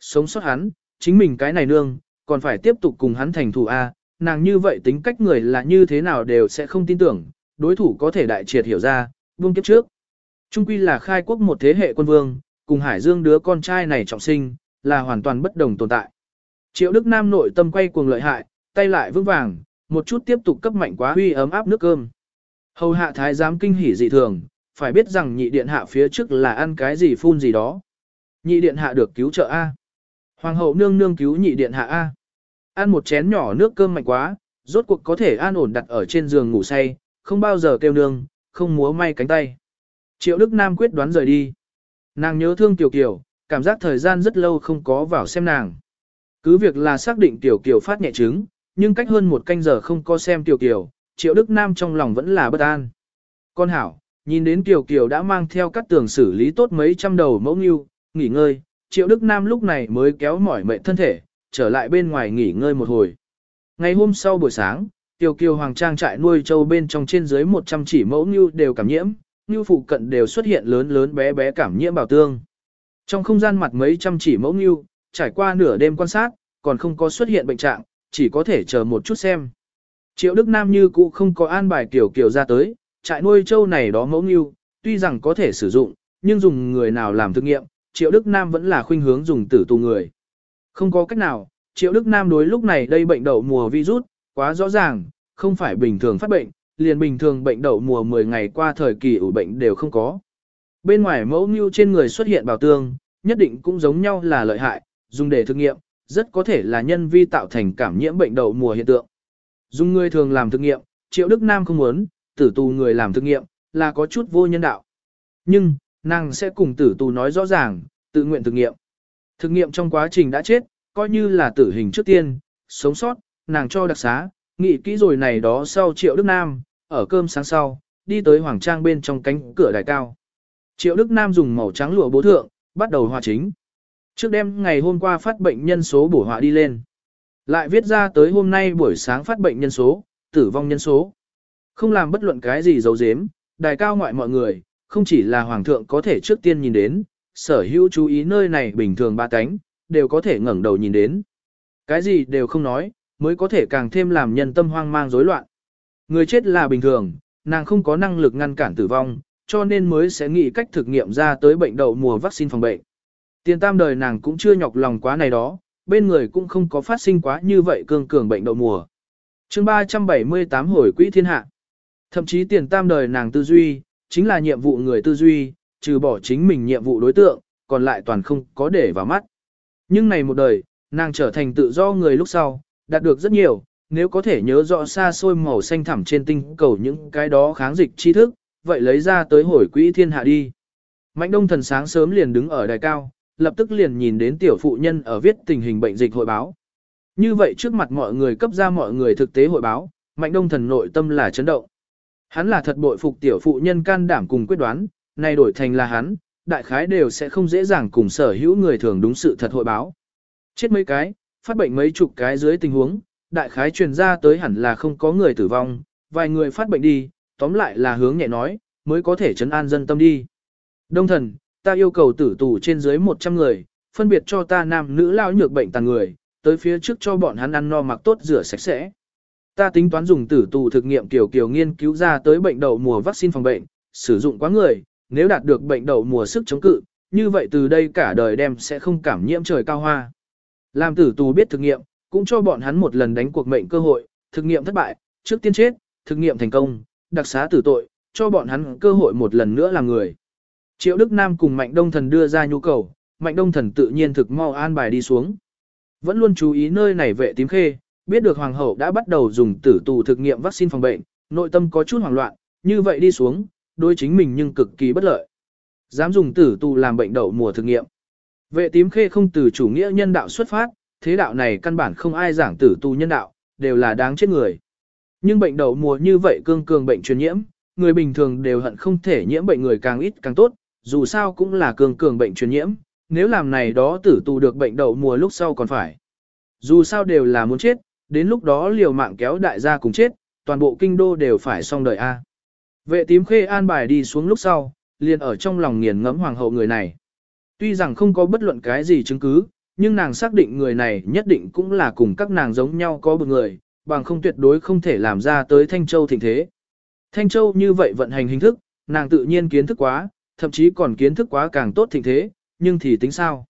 Sống sót hắn, chính mình cái này nương, còn phải tiếp tục cùng hắn thành thủ A, nàng như vậy tính cách người là như thế nào đều sẽ không tin tưởng, đối thủ có thể đại triệt hiểu ra, buông kiếp trước. Trung quy là khai quốc một thế hệ quân vương, cùng Hải Dương đứa con trai này trọng sinh, là hoàn toàn bất đồng tồn tại. Triệu Đức Nam nội tâm quay cuồng lợi hại, tay lại vững vàng, một chút tiếp tục cấp mạnh quá huy ấm áp nước cơm. Hầu hạ thái giám kinh hỉ dị thường, phải biết rằng nhị điện hạ phía trước là ăn cái gì phun gì đó. Nhị điện hạ được cứu trợ A. Hoàng hậu nương nương cứu nhị điện hạ A. Ăn một chén nhỏ nước cơm mạnh quá, rốt cuộc có thể an ổn đặt ở trên giường ngủ say, không bao giờ kêu nương, không múa may cánh tay. Triệu Đức Nam quyết đoán rời đi. Nàng nhớ thương Tiểu Kiều, cảm giác thời gian rất lâu không có vào xem nàng. Cứ việc là xác định Tiểu Kiều phát nhẹ chứng, nhưng cách hơn một canh giờ không có xem Tiểu Kiều, Triệu Đức Nam trong lòng vẫn là bất an. Con hảo, nhìn đến Kiều Kiều đã mang theo các tường xử lý tốt mấy trăm đầu mẫu nghiêu, nghỉ ngơi, Triệu Đức Nam lúc này mới kéo mỏi mệt thân thể, trở lại bên ngoài nghỉ ngơi một hồi. Ngày hôm sau buổi sáng, Kiều Kiều Hoàng Trang trại nuôi trâu bên trong trên dưới 100 chỉ mẫu nghiêu đều cảm nhiễm, nghiêu phụ cận đều xuất hiện lớn lớn bé bé cảm nhiễm bảo tương. Trong không gian mặt mấy trăm chỉ mẫu nghiêu, trải qua nửa đêm quan sát, còn không có xuất hiện bệnh trạng, chỉ có thể chờ một chút xem. Triệu Đức Nam như cũ không có an bài kiểu kiểu ra tới, trại nuôi trâu này đó mẫu nghiêu, tuy rằng có thể sử dụng, nhưng dùng người nào làm thực nghiệm, Triệu Đức Nam vẫn là khuynh hướng dùng tử tù người. Không có cách nào, Triệu Đức Nam đối lúc này đây bệnh đậu mùa virus, quá rõ ràng, không phải bình thường phát bệnh, liền bình thường bệnh đậu mùa 10 ngày qua thời kỳ ủ bệnh đều không có. Bên ngoài mẫu nghiêu trên người xuất hiện bào tương, nhất định cũng giống nhau là lợi hại, dùng để thực nghiệm, rất có thể là nhân vi tạo thành cảm nhiễm bệnh đậu mùa hiện tượng. Dùng người thường làm thực nghiệm, Triệu Đức Nam không muốn, tử tù người làm thực nghiệm, là có chút vô nhân đạo. Nhưng, nàng sẽ cùng tử tù nói rõ ràng, tự nguyện thực nghiệm. Thực nghiệm trong quá trình đã chết, coi như là tử hình trước tiên, sống sót, nàng cho đặc xá, nghĩ kỹ rồi này đó sau Triệu Đức Nam, ở cơm sáng sau, đi tới Hoàng Trang bên trong cánh cửa đài cao. Triệu Đức Nam dùng màu trắng lụa bố thượng, bắt đầu hòa chính. Trước đêm ngày hôm qua phát bệnh nhân số bổ họa đi lên. Lại viết ra tới hôm nay buổi sáng phát bệnh nhân số, tử vong nhân số. Không làm bất luận cái gì giấu giếm, đài cao ngoại mọi người, không chỉ là Hoàng thượng có thể trước tiên nhìn đến, sở hữu chú ý nơi này bình thường ba cánh, đều có thể ngẩng đầu nhìn đến. Cái gì đều không nói, mới có thể càng thêm làm nhân tâm hoang mang rối loạn. Người chết là bình thường, nàng không có năng lực ngăn cản tử vong, cho nên mới sẽ nghĩ cách thực nghiệm ra tới bệnh đậu mùa vaccine phòng bệnh. Tiền tam đời nàng cũng chưa nhọc lòng quá này đó, bên người cũng không có phát sinh quá như vậy cương cường bệnh đậu mùa. chương 378 hồi quỹ thiên hạ. Thậm chí tiền tam đời nàng tư duy, chính là nhiệm vụ người tư duy, trừ bỏ chính mình nhiệm vụ đối tượng, còn lại toàn không có để vào mắt. Nhưng này một đời, nàng trở thành tự do người lúc sau, đạt được rất nhiều, nếu có thể nhớ rõ xa xôi màu xanh thẳm trên tinh cầu những cái đó kháng dịch tri thức, vậy lấy ra tới hồi quỹ thiên hạ đi. Mạnh đông thần sáng sớm liền đứng ở đài cao, lập tức liền nhìn đến tiểu phụ nhân ở viết tình hình bệnh dịch hội báo. Như vậy trước mặt mọi người cấp ra mọi người thực tế hội báo, mạnh đông thần nội tâm là chấn động. Hắn là thật bội phục tiểu phụ nhân can đảm cùng quyết đoán, nay đổi thành là hắn, đại khái đều sẽ không dễ dàng cùng sở hữu người thường đúng sự thật hội báo. Chết mấy cái, phát bệnh mấy chục cái dưới tình huống, đại khái truyền ra tới hẳn là không có người tử vong, vài người phát bệnh đi, tóm lại là hướng nhẹ nói, mới có thể chấn an dân tâm đi. Đông thần, ta yêu cầu tử tù trên dưới 100 người, phân biệt cho ta nam nữ lao nhược bệnh tàn người, tới phía trước cho bọn hắn ăn no mặc tốt rửa sạch sẽ. Ta tính toán dùng tử tù thực nghiệm kiểu kiểu nghiên cứu ra tới bệnh đậu mùa vaccine phòng bệnh, sử dụng quá người, nếu đạt được bệnh đậu mùa sức chống cự, như vậy từ đây cả đời đem sẽ không cảm nhiễm trời cao hoa. Làm tử tù biết thực nghiệm, cũng cho bọn hắn một lần đánh cuộc mệnh cơ hội, thực nghiệm thất bại, trước tiên chết, thực nghiệm thành công, đặc xá tử tội, cho bọn hắn cơ hội một lần nữa làm người. Triệu Đức Nam cùng Mạnh Đông Thần đưa ra nhu cầu, Mạnh Đông Thần tự nhiên thực mau an bài đi xuống. Vẫn luôn chú ý nơi này vệ tím khê, biết được Hoàng hậu đã bắt đầu dùng tử tù thực nghiệm vaccine phòng bệnh, nội tâm có chút hoảng loạn, như vậy đi xuống, đối chính mình nhưng cực kỳ bất lợi. Dám dùng tử tù làm bệnh đậu mùa thực nghiệm. Vệ tím khê không từ chủ nghĩa nhân đạo xuất phát, thế đạo này căn bản không ai giảng tử tù nhân đạo, đều là đáng chết người. Nhưng bệnh đậu mùa như vậy cương cường bệnh truyền nhiễm, người bình thường đều hận không thể nhiễm bệnh người càng ít càng tốt, dù sao cũng là cường cường bệnh truyền nhiễm, nếu làm này đó tử tù được bệnh đậu mùa lúc sau còn phải. Dù sao đều là muốn chết, đến lúc đó liều mạng kéo đại gia cùng chết, toàn bộ kinh đô đều phải xong đời A. Vệ tím khê an bài đi xuống lúc sau, liền ở trong lòng nghiền ngẫm hoàng hậu người này. Tuy rằng không có bất luận cái gì chứng cứ, nhưng nàng xác định người này nhất định cũng là cùng các nàng giống nhau có một người, bằng không tuyệt đối không thể làm ra tới Thanh Châu thịnh thế. Thanh Châu như vậy vận hành hình thức, nàng tự nhiên kiến thức quá, thậm chí còn kiến thức quá càng tốt thịnh thế, nhưng thì tính sao?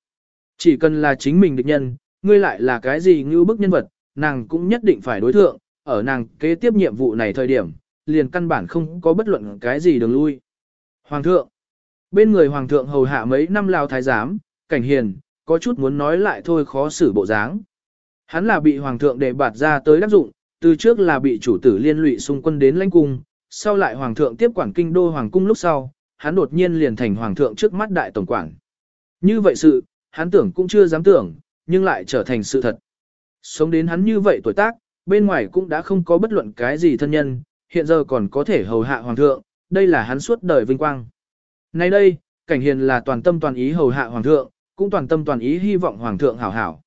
Chỉ cần là chính mình địch nhân, ngươi lại là cái gì như bức nhân vật, nàng cũng nhất định phải đối thượng, ở nàng kế tiếp nhiệm vụ này thời điểm, liền căn bản không có bất luận cái gì đường lui. Hoàng thượng, bên người hoàng thượng hầu hạ mấy năm lao thái giám, cảnh hiền, có chút muốn nói lại thôi khó xử bộ dáng. Hắn là bị hoàng thượng để bạt ra tới đắc dụng, từ trước là bị chủ tử liên lụy xung quân đến lãnh cung, sau lại hoàng thượng tiếp quản kinh đô hoàng cung lúc sau, hắn đột nhiên liền thành hoàng thượng trước mắt đại tổng quản. Như vậy sự, hắn tưởng cũng chưa dám tưởng, nhưng lại trở thành sự thật. Sống đến hắn như vậy tuổi tác, bên ngoài cũng đã không có bất luận cái gì thân nhân, hiện giờ còn có thể hầu hạ hoàng thượng, đây là hắn suốt đời vinh quang. Nay đây, cảnh hiền là toàn tâm toàn ý hầu hạ hoàng thượng, cũng toàn tâm toàn ý hy vọng hoàng thượng hảo hảo.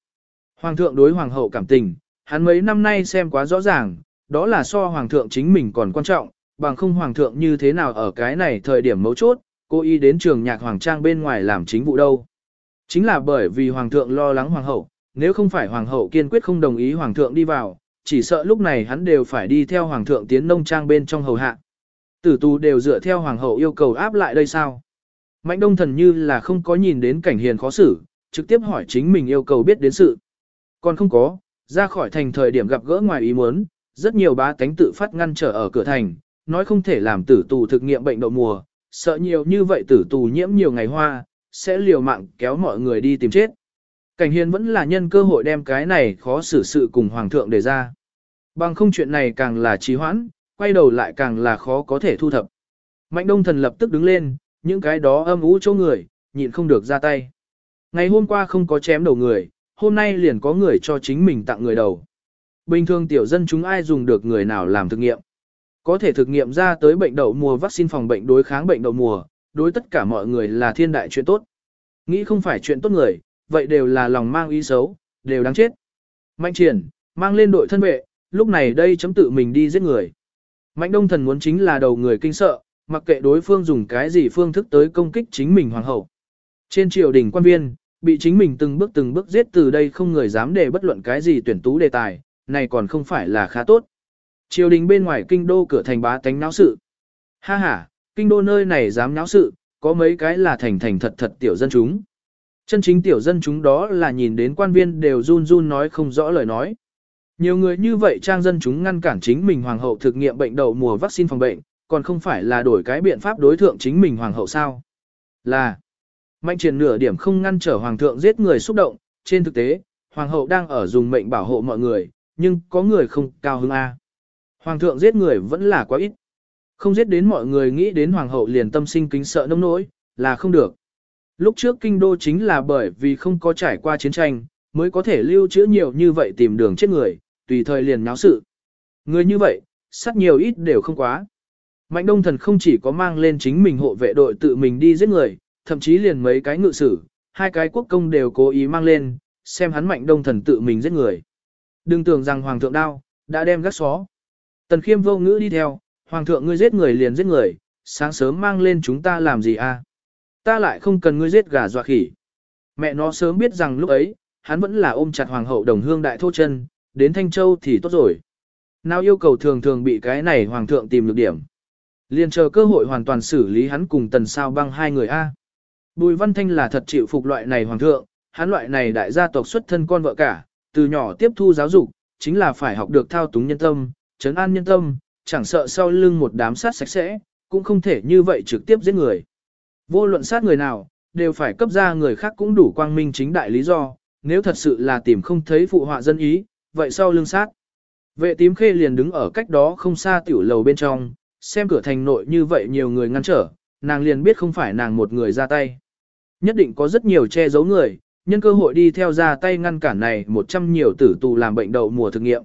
Hoàng thượng đối hoàng hậu cảm tình, hắn mấy năm nay xem quá rõ ràng, đó là so hoàng thượng chính mình còn quan trọng, bằng không hoàng thượng như thế nào ở cái này thời điểm mấu chốt, cô y đến trường nhạc hoàng trang bên ngoài làm chính vụ đâu. Chính là bởi vì hoàng thượng lo lắng hoàng hậu, nếu không phải hoàng hậu kiên quyết không đồng ý hoàng thượng đi vào, chỉ sợ lúc này hắn đều phải đi theo hoàng thượng tiến nông trang bên trong hầu hạ. Tử tù đều dựa theo hoàng hậu yêu cầu áp lại đây sao? Mạnh đông thần như là không có nhìn đến cảnh hiền khó xử, trực tiếp hỏi chính mình yêu cầu biết đến sự. Còn không có, ra khỏi thành thời điểm gặp gỡ ngoài ý muốn, rất nhiều bá tánh tự phát ngăn trở ở cửa thành, nói không thể làm tử tù thực nghiệm bệnh đậu mùa, sợ nhiều như vậy tử tù nhiễm nhiều ngày hoa, sẽ liều mạng kéo mọi người đi tìm chết. Cảnh hiền vẫn là nhân cơ hội đem cái này khó xử sự cùng hoàng thượng đề ra. Bằng không chuyện này càng là trì hoãn, quay đầu lại càng là khó có thể thu thập. Mạnh đông thần lập tức đứng lên, những cái đó âm ú chỗ người, nhịn không được ra tay. Ngày hôm qua không có chém đầu người, hôm nay liền có người cho chính mình tặng người đầu. Bình thường tiểu dân chúng ai dùng được người nào làm thực nghiệm. Có thể thực nghiệm ra tới bệnh đậu mùa vaccine phòng bệnh đối kháng bệnh đậu mùa, đối tất cả mọi người là thiên đại chuyện tốt. Nghĩ không phải chuyện tốt người, vậy đều là lòng mang ý xấu, đều đáng chết. Mạnh triển, mang lên đội thân vệ, lúc này đây chấm tự mình đi giết người. Mạnh đông thần muốn chính là đầu người kinh sợ, mặc kệ đối phương dùng cái gì phương thức tới công kích chính mình hoàng hậu. Trên triều đình quan viên, bị chính mình từng bước từng bước giết từ đây không người dám để bất luận cái gì tuyển tú đề tài, này còn không phải là khá tốt. Triều đình bên ngoài kinh đô cửa thành bá tánh náo sự. Ha ha, kinh đô nơi này dám náo sự, có mấy cái là thành thành thật thật tiểu dân chúng. Chân chính tiểu dân chúng đó là nhìn đến quan viên đều run run nói không rõ lời nói. Nhiều người như vậy trang dân chúng ngăn cản chính mình hoàng hậu thực nghiệm bệnh đậu mùa vaccine phòng bệnh, còn không phải là đổi cái biện pháp đối thượng chính mình hoàng hậu sao. Là, mạnh triển nửa điểm không ngăn trở hoàng thượng giết người xúc động, trên thực tế, hoàng hậu đang ở dùng mệnh bảo hộ mọi người, nhưng có người không cao hứng A. Hoàng thượng giết người vẫn là quá ít. Không giết đến mọi người nghĩ đến hoàng hậu liền tâm sinh kính sợ nông nỗi, là không được. Lúc trước kinh đô chính là bởi vì không có trải qua chiến tranh, mới có thể lưu trữ nhiều như vậy tìm đường chết người, tùy thời liền náo sự. Người như vậy, sát nhiều ít đều không quá. Mạnh đông thần không chỉ có mang lên chính mình hộ vệ đội tự mình đi giết người, thậm chí liền mấy cái ngự sử, hai cái quốc công đều cố ý mang lên, xem hắn mạnh đông thần tự mình giết người. Đừng tưởng rằng hoàng thượng đao, đã đem gác xó. Tần khiêm vô ngữ đi theo, hoàng thượng ngươi giết người liền giết người, sáng sớm mang lên chúng ta làm gì à? Ta lại không cần ngươi giết gà dọa khỉ. Mẹ nó sớm biết rằng lúc ấy, hắn vẫn là ôm chặt hoàng hậu đồng hương đại thô chân, đến Thanh Châu thì tốt rồi. Nào yêu cầu thường thường bị cái này hoàng thượng tìm được điểm. Liền chờ cơ hội hoàn toàn xử lý hắn cùng tần sao băng hai người A. Bùi Văn Thanh là thật chịu phục loại này hoàng thượng, hắn loại này đại gia tộc xuất thân con vợ cả, từ nhỏ tiếp thu giáo dục, chính là phải học được thao túng nhân tâm, trấn an nhân tâm, chẳng sợ sau lưng một đám sát sạch sẽ, cũng không thể như vậy trực tiếp giết người. Vô luận sát người nào, đều phải cấp ra người khác cũng đủ quang minh chính đại lý do, nếu thật sự là tìm không thấy phụ họa dân ý, vậy sau lưng sát. Vệ tím khê liền đứng ở cách đó không xa tiểu lầu bên trong, xem cửa thành nội như vậy nhiều người ngăn trở, nàng liền biết không phải nàng một người ra tay. Nhất định có rất nhiều che giấu người, nhân cơ hội đi theo ra tay ngăn cản này một trăm nhiều tử tù làm bệnh đậu mùa thực nghiệm.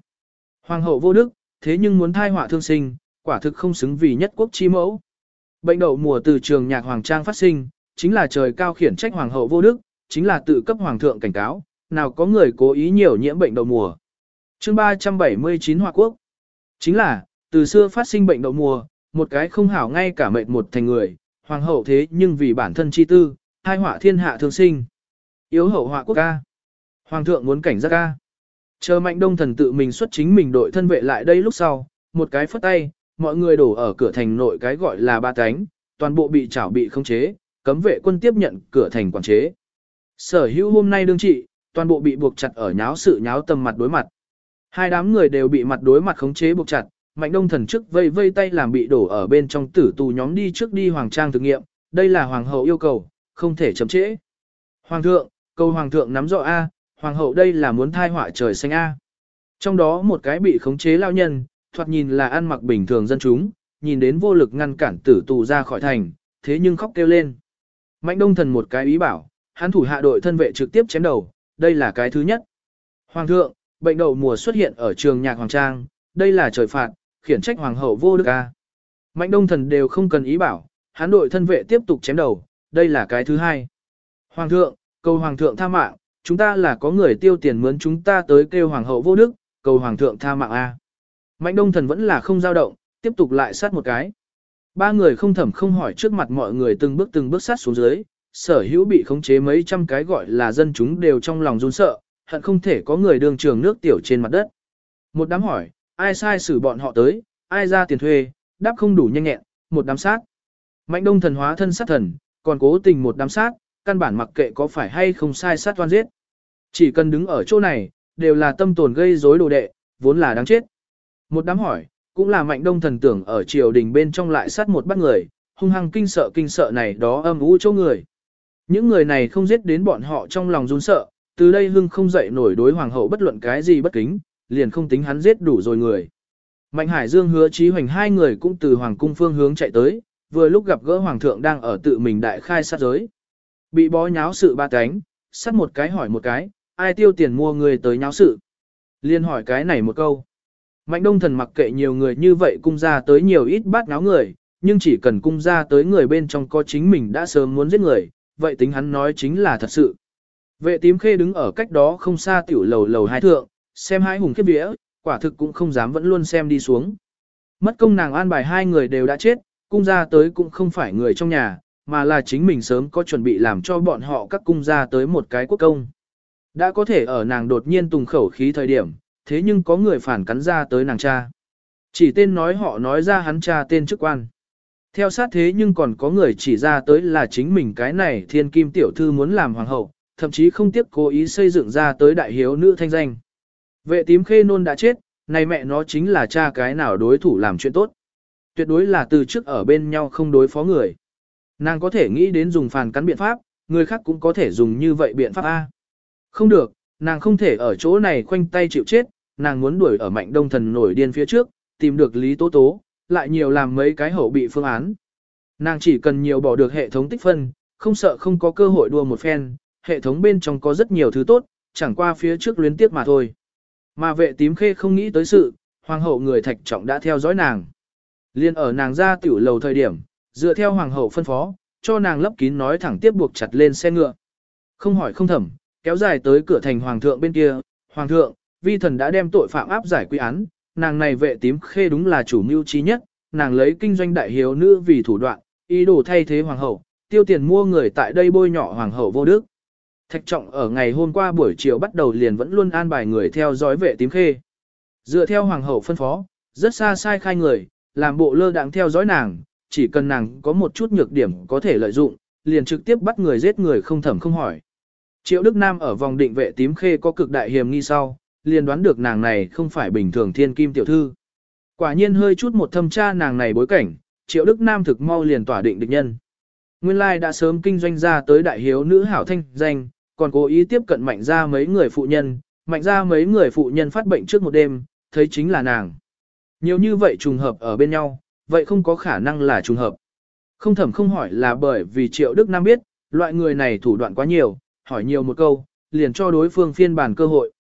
Hoàng hậu vô đức, thế nhưng muốn thai họa thương sinh, quả thực không xứng vì nhất quốc chi mẫu. Bệnh đậu mùa từ trường nhạc hoàng trang phát sinh, chính là trời cao khiển trách hoàng hậu vô đức, chính là tự cấp hoàng thượng cảnh cáo, nào có người cố ý nhiều nhiễm bệnh đậu mùa. Chương 379 Hoa Quốc Chính là, từ xưa phát sinh bệnh đậu mùa, một cái không hảo ngay cả mệnh một thành người, hoàng hậu thế nhưng vì bản thân chi tư, hai họa thiên hạ thương sinh. Yếu hậu họa quốc ca. Hoàng thượng muốn cảnh giác ca. Chờ mạnh đông thần tự mình xuất chính mình đội thân vệ lại đây lúc sau, một cái phất tay, mọi người đổ ở cửa thành nội cái gọi là ba cánh, toàn bộ bị chảo bị không chế, cấm vệ quân tiếp nhận cửa thành quản chế. Sở hữu hôm nay đương trị, toàn bộ bị buộc chặt ở nháo sự nháo tầm mặt đối mặt. Hai đám người đều bị mặt đối mặt khống chế buộc chặt, mạnh đông thần trước vây vây tay làm bị đổ ở bên trong tử tù nhóm đi trước đi hoàng trang thực nghiệm, đây là hoàng hậu yêu cầu, không thể chậm trễ. Hoàng thượng, câu hoàng thượng nắm rõ A, hoàng hậu đây là muốn thai họa trời xanh A. Trong đó một cái bị khống chế lao nhân, thoạt nhìn là ăn mặc bình thường dân chúng, nhìn đến vô lực ngăn cản tử tù ra khỏi thành, thế nhưng khóc kêu lên. Mạnh đông thần một cái ý bảo, hắn thủ hạ đội thân vệ trực tiếp chém đầu, đây là cái thứ nhất. Hoàng thượng, bệnh đậu mùa xuất hiện ở trường nhạc hoàng trang, đây là trời phạt, khiển trách hoàng hậu vô đức a. Mạnh đông thần đều không cần ý bảo, hắn đội thân vệ tiếp tục chém đầu, đây là cái thứ hai. Hoàng thượng, cầu hoàng thượng tha mạng, chúng ta là có người tiêu tiền mướn chúng ta tới kêu hoàng hậu vô đức, cầu hoàng thượng tha mạng a. Mạnh đông thần vẫn là không dao động, tiếp tục lại sát một cái. Ba người không thẩm không hỏi trước mặt mọi người từng bước từng bước sát xuống dưới, sở hữu bị khống chế mấy trăm cái gọi là dân chúng đều trong lòng run sợ, hận không thể có người đường trường nước tiểu trên mặt đất. Một đám hỏi, ai sai xử bọn họ tới, ai ra tiền thuê, đáp không đủ nhanh nhẹn, một đám sát. Mạnh đông thần hóa thân sát thần, còn cố tình một đám sát, căn bản mặc kệ có phải hay không sai sát toan giết. Chỉ cần đứng ở chỗ này, đều là tâm tồn gây rối đồ đệ, vốn là đáng chết. Một đám hỏi, cũng là mạnh đông thần tưởng ở triều đình bên trong lại sát một bắt người, hung hăng kinh sợ kinh sợ này đó âm u chỗ người. Những người này không giết đến bọn họ trong lòng run sợ, từ đây hưng không dậy nổi đối hoàng hậu bất luận cái gì bất kính, liền không tính hắn giết đủ rồi người. Mạnh Hải Dương hứa trí hoành hai người cũng từ hoàng cung phương hướng chạy tới, vừa lúc gặp gỡ hoàng thượng đang ở tự mình đại khai sát giới. Bị bó nháo sự ba cánh, sát một cái hỏi một cái, ai tiêu tiền mua người tới nháo sự. Liên hỏi cái này một câu. Mạnh đông thần mặc kệ nhiều người như vậy cung ra tới nhiều ít bát náo người, nhưng chỉ cần cung ra tới người bên trong có chính mình đã sớm muốn giết người, vậy tính hắn nói chính là thật sự. Vệ tím khê đứng ở cách đó không xa tiểu lầu lầu hai thượng, xem hai hùng khiếp vía, quả thực cũng không dám vẫn luôn xem đi xuống. Mất công nàng an bài hai người đều đã chết, cung ra tới cũng không phải người trong nhà, mà là chính mình sớm có chuẩn bị làm cho bọn họ các cung ra tới một cái quốc công. Đã có thể ở nàng đột nhiên tùng khẩu khí thời điểm, thế nhưng có người phản cắn ra tới nàng cha. Chỉ tên nói họ nói ra hắn cha tên chức quan. Theo sát thế nhưng còn có người chỉ ra tới là chính mình cái này thiên kim tiểu thư muốn làm hoàng hậu, thậm chí không tiếc cố ý xây dựng ra tới đại hiếu nữ thanh danh. Vệ tím khê nôn đã chết, này mẹ nó chính là cha cái nào đối thủ làm chuyện tốt. Tuyệt đối là từ trước ở bên nhau không đối phó người. Nàng có thể nghĩ đến dùng phản cắn biện pháp, người khác cũng có thể dùng như vậy biện pháp A. Không được, nàng không thể ở chỗ này khoanh tay chịu chết, nàng muốn đuổi ở mạnh đông thần nổi điên phía trước, tìm được Lý Tố Tố, lại nhiều làm mấy cái hậu bị phương án. Nàng chỉ cần nhiều bỏ được hệ thống tích phân, không sợ không có cơ hội đua một phen, hệ thống bên trong có rất nhiều thứ tốt, chẳng qua phía trước luyến tiếc mà thôi. Mà vệ tím khê không nghĩ tới sự, hoàng hậu người thạch trọng đã theo dõi nàng. Liên ở nàng ra tiểu lầu thời điểm, dựa theo hoàng hậu phân phó, cho nàng lấp kín nói thẳng tiếp buộc chặt lên xe ngựa. Không hỏi không thẩm, kéo dài tới cửa thành hoàng thượng bên kia, hoàng thượng, vi thần đã đem tội phạm áp giải quy án, nàng này vệ tím khê đúng là chủ mưu trí nhất, nàng lấy kinh doanh đại hiếu nữ vì thủ đoạn, ý đồ thay thế hoàng hậu, tiêu tiền mua người tại đây bôi nhỏ hoàng hậu vô đức. Thạch trọng ở ngày hôm qua buổi chiều bắt đầu liền vẫn luôn an bài người theo dõi vệ tím khê. Dựa theo hoàng hậu phân phó, rất xa sai khai người, làm bộ lơ đãng theo dõi nàng, chỉ cần nàng có một chút nhược điểm có thể lợi dụng, liền trực tiếp bắt người giết người không thẩm không hỏi. Triệu Đức Nam ở vòng định vệ tím khê có cực đại hiểm nghi sau, liền đoán được nàng này không phải bình thường thiên kim tiểu thư. Quả nhiên hơi chút một thâm tra nàng này bối cảnh, Triệu Đức Nam thực mau liền tỏa định địch nhân. Nguyên lai đã sớm kinh doanh ra tới đại hiếu nữ hảo thanh danh, còn cố ý tiếp cận mạnh ra mấy người phụ nhân, mạnh ra mấy người phụ nhân phát bệnh trước một đêm, thấy chính là nàng. Nhiều như vậy trùng hợp ở bên nhau, vậy không có khả năng là trùng hợp. Không thẩm không hỏi là bởi vì Triệu Đức Nam biết, loại người này thủ đoạn quá nhiều, hỏi nhiều một câu, liền cho đối phương phiên bản cơ hội.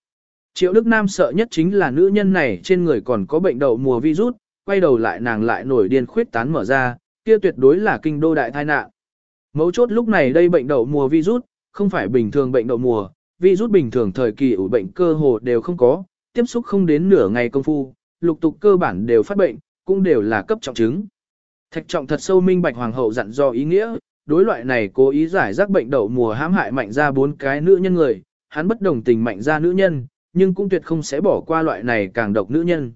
Triệu Đức Nam sợ nhất chính là nữ nhân này trên người còn có bệnh đậu mùa virus, quay đầu lại nàng lại nổi điên khuyết tán mở ra, kia tuyệt đối là kinh đô đại tai nạn. Mấu chốt lúc này đây bệnh đậu mùa virus, không phải bình thường bệnh đậu mùa, virus bình thường thời kỳ ủ bệnh cơ hồ đều không có, tiếp xúc không đến nửa ngày công phu, lục tục cơ bản đều phát bệnh, cũng đều là cấp trọng chứng. Thạch trọng thật sâu minh bạch hoàng hậu dặn do ý nghĩa, đối loại này cố ý giải rác bệnh đậu mùa hãm hại mạnh ra bốn cái nữ nhân người, hắn bất đồng tình mạnh ra nữ nhân, nhưng cũng tuyệt không sẽ bỏ qua loại này càng độc nữ nhân.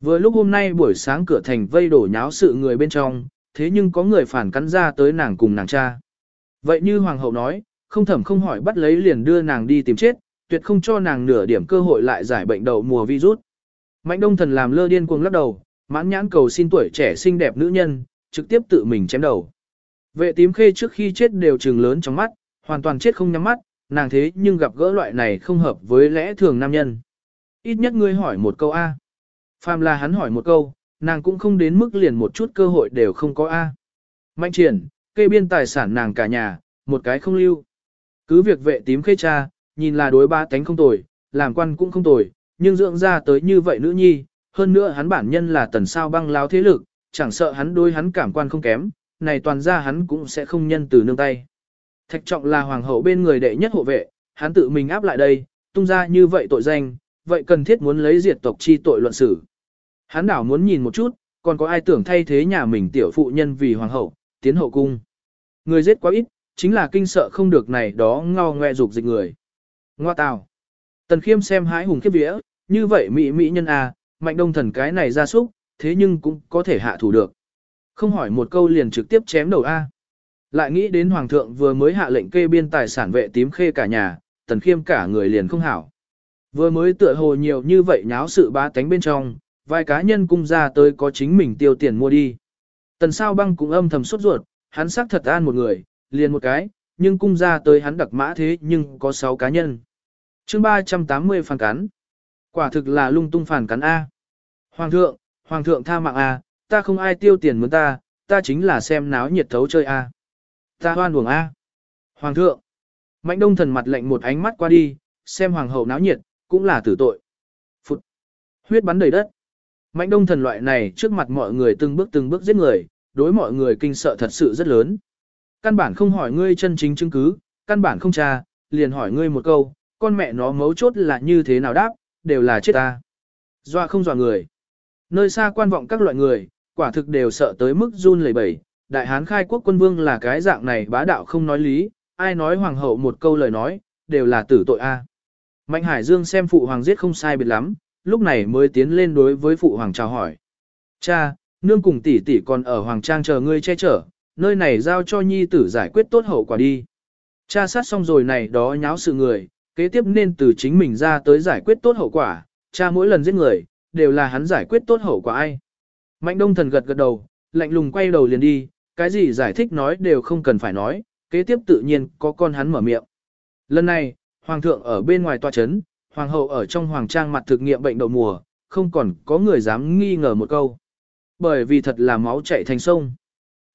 Vừa lúc hôm nay buổi sáng cửa thành vây đổ nháo sự người bên trong, thế nhưng có người phản cắn ra tới nàng cùng nàng cha. Vậy như hoàng hậu nói, không thẩm không hỏi bắt lấy liền đưa nàng đi tìm chết, tuyệt không cho nàng nửa điểm cơ hội lại giải bệnh đậu mùa virus. Mạnh đông thần làm lơ điên cuồng lắc đầu, mãn nhãn cầu xin tuổi trẻ xinh đẹp nữ nhân, trực tiếp tự mình chém đầu. Vệ tím khê trước khi chết đều trừng lớn trong mắt, hoàn toàn chết không nhắm mắt, nàng thế nhưng gặp gỡ loại này không hợp với lẽ thường nam nhân. Ít nhất ngươi hỏi một câu A. Phàm là hắn hỏi một câu, nàng cũng không đến mức liền một chút cơ hội đều không có A. Mạnh triển, kê biên tài sản nàng cả nhà, một cái không lưu. Cứ việc vệ tím khê cha, nhìn là đối ba tánh không tồi, làm quan cũng không tồi, nhưng dưỡng ra tới như vậy nữ nhi, hơn nữa hắn bản nhân là tần sao băng láo thế lực, chẳng sợ hắn đối hắn cảm quan không kém, này toàn ra hắn cũng sẽ không nhân từ nương tay. Thạch trọng là hoàng hậu bên người đệ nhất hộ vệ, hắn tự mình áp lại đây, tung ra như vậy tội danh, vậy cần thiết muốn lấy diệt tộc chi tội luận xử. Hắn đảo muốn nhìn một chút, còn có ai tưởng thay thế nhà mình tiểu phụ nhân vì hoàng hậu, tiến hậu cung. Người giết quá ít, chính là kinh sợ không được này đó ngao ngoe dục dịch người. Ngoa tào. Tần khiêm xem hái hùng kiếp vía, như vậy mỹ mỹ nhân a, à, mạnh đông thần cái này ra súc, thế nhưng cũng có thể hạ thủ được. Không hỏi một câu liền trực tiếp chém đầu a. Lại nghĩ đến hoàng thượng vừa mới hạ lệnh kê biên tài sản vệ tím khê cả nhà, tần khiêm cả người liền không hảo. Vừa mới tựa hồ nhiều như vậy nháo sự bá tánh bên trong, vài cá nhân cung ra tới có chính mình tiêu tiền mua đi. Tần sao băng cũng âm thầm sốt ruột, hắn xác thật an một người, liền một cái, nhưng cung ra tới hắn đặc mã thế nhưng có 6 cá nhân. chương 380 phản cắn. Quả thực là lung tung phản cắn A. Hoàng thượng, Hoàng thượng tha mạng A, ta không ai tiêu tiền muốn ta, ta chính là xem náo nhiệt thấu chơi A. Ta hoan buồng A. Hoàng thượng. Mạnh đông thần mặt lệnh một ánh mắt qua đi, xem hoàng hậu náo nhiệt, cũng là tử tội. Phụt. Huyết bắn đầy đất. Mạnh đông thần loại này trước mặt mọi người từng bước từng bước giết người, đối mọi người kinh sợ thật sự rất lớn. Căn bản không hỏi ngươi chân chính chứng cứ, căn bản không tra, liền hỏi ngươi một câu, con mẹ nó mấu chốt là như thế nào đáp, đều là chết ta. Dọa không dọa người. Nơi xa quan vọng các loại người, quả thực đều sợ tới mức run lẩy bẩy. Đại hán khai quốc quân vương là cái dạng này bá đạo không nói lý, ai nói hoàng hậu một câu lời nói, đều là tử tội a. Mạnh Hải Dương xem phụ hoàng giết không sai biệt lắm, lúc này mới tiến lên đối với phụ hoàng chào hỏi. Cha, nương cùng tỷ tỷ còn ở hoàng trang chờ ngươi che chở, nơi này giao cho nhi tử giải quyết tốt hậu quả đi. Cha sát xong rồi này đó nháo sự người, kế tiếp nên từ chính mình ra tới giải quyết tốt hậu quả, cha mỗi lần giết người, đều là hắn giải quyết tốt hậu quả ai. Mạnh đông thần gật gật đầu, lạnh lùng quay đầu liền đi, cái gì giải thích nói đều không cần phải nói, kế tiếp tự nhiên có con hắn mở miệng. Lần này, Hoàng thượng ở bên ngoài tòa chấn, hoàng hậu ở trong hoàng trang mặt thực nghiệm bệnh đậu mùa, không còn có người dám nghi ngờ một câu. Bởi vì thật là máu chảy thành sông.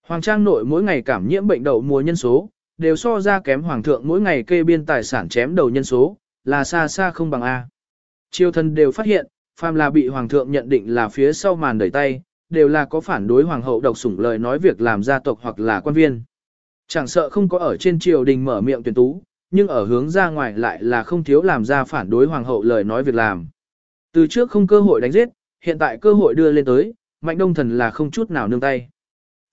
Hoàng trang nội mỗi ngày cảm nhiễm bệnh đậu mùa nhân số, đều so ra kém hoàng thượng mỗi ngày kê biên tài sản chém đầu nhân số, là xa xa không bằng A. Triều thần đều phát hiện, phàm là bị hoàng thượng nhận định là phía sau màn đẩy tay, đều là có phản đối hoàng hậu độc sủng lời nói việc làm gia tộc hoặc là quan viên. Chẳng sợ không có ở trên triều đình mở miệng tuyển tú, nhưng ở hướng ra ngoài lại là không thiếu làm ra phản đối hoàng hậu lời nói việc làm. Từ trước không cơ hội đánh giết, hiện tại cơ hội đưa lên tới, mạnh đông thần là không chút nào nương tay.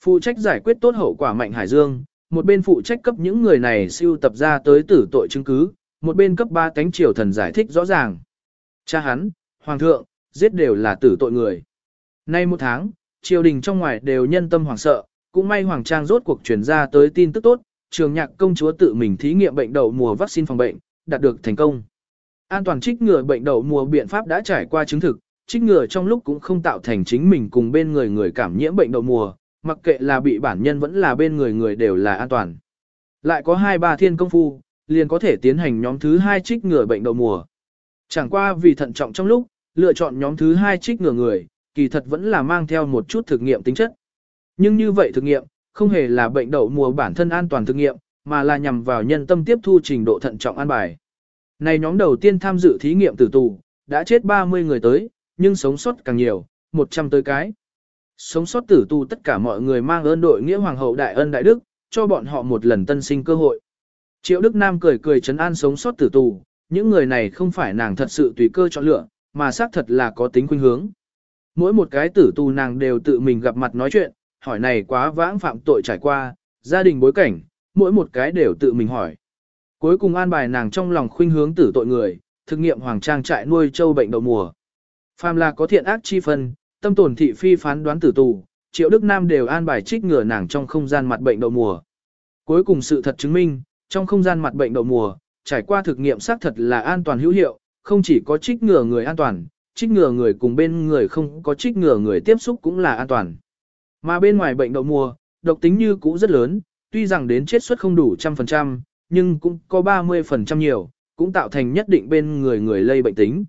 Phụ trách giải quyết tốt hậu quả mạnh hải dương, một bên phụ trách cấp những người này siêu tập ra tới tử tội chứng cứ, một bên cấp ba cánh triều thần giải thích rõ ràng. Cha hắn, hoàng thượng, giết đều là tử tội người. Nay một tháng, triều đình trong ngoài đều nhân tâm hoảng sợ, cũng may hoàng trang rốt cuộc truyền ra tới tin tức tốt, trường nhạc công chúa tự mình thí nghiệm bệnh đậu mùa vaccine phòng bệnh, đạt được thành công. An toàn trích ngừa bệnh đậu mùa biện pháp đã trải qua chứng thực, trích ngừa trong lúc cũng không tạo thành chính mình cùng bên người người cảm nhiễm bệnh đậu mùa, mặc kệ là bị bản nhân vẫn là bên người người đều là an toàn. Lại có hai ba thiên công phu, liền có thể tiến hành nhóm thứ hai trích ngừa bệnh đậu mùa. Chẳng qua vì thận trọng trong lúc, lựa chọn nhóm thứ hai trích ngừa người, kỳ thật vẫn là mang theo một chút thực nghiệm tính chất. Nhưng như vậy thực nghiệm, không hề là bệnh đậu mùa bản thân an toàn thực nghiệm, mà là nhằm vào nhân tâm tiếp thu trình độ thận trọng an bài. Này nhóm đầu tiên tham dự thí nghiệm tử tù, đã chết 30 người tới, nhưng sống sót càng nhiều, 100 tới cái. Sống sót tử tù tất cả mọi người mang ơn đội nghĩa hoàng hậu đại ân đại đức, cho bọn họ một lần tân sinh cơ hội. Triệu Đức Nam cười cười chấn an sống sót tử tù, những người này không phải nàng thật sự tùy cơ chọn lựa, mà xác thật là có tính khuynh hướng. Mỗi một cái tử tù nàng đều tự mình gặp mặt nói chuyện, hỏi này quá vãng phạm tội trải qua, gia đình bối cảnh, mỗi một cái đều tự mình hỏi. Cuối cùng an bài nàng trong lòng khuynh hướng tử tội người, thực nghiệm hoàng trang trại nuôi châu bệnh đậu mùa. Phàm là có thiện ác chi phân, tâm tổn thị phi phán đoán tử tù, Triệu Đức Nam đều an bài trích ngừa nàng trong không gian mặt bệnh đậu mùa. Cuối cùng sự thật chứng minh, trong không gian mặt bệnh đậu mùa, trải qua thực nghiệm xác thật là an toàn hữu hiệu, không chỉ có trích ngừa người an toàn, trích ngừa người cùng bên người không có trích ngừa người tiếp xúc cũng là an toàn. Mà bên ngoài bệnh đậu mùa, độc tính như cũ rất lớn, tuy rằng đến chết suất không đủ trăm phần trăm, nhưng cũng có 30% nhiều, cũng tạo thành nhất định bên người người lây bệnh tính.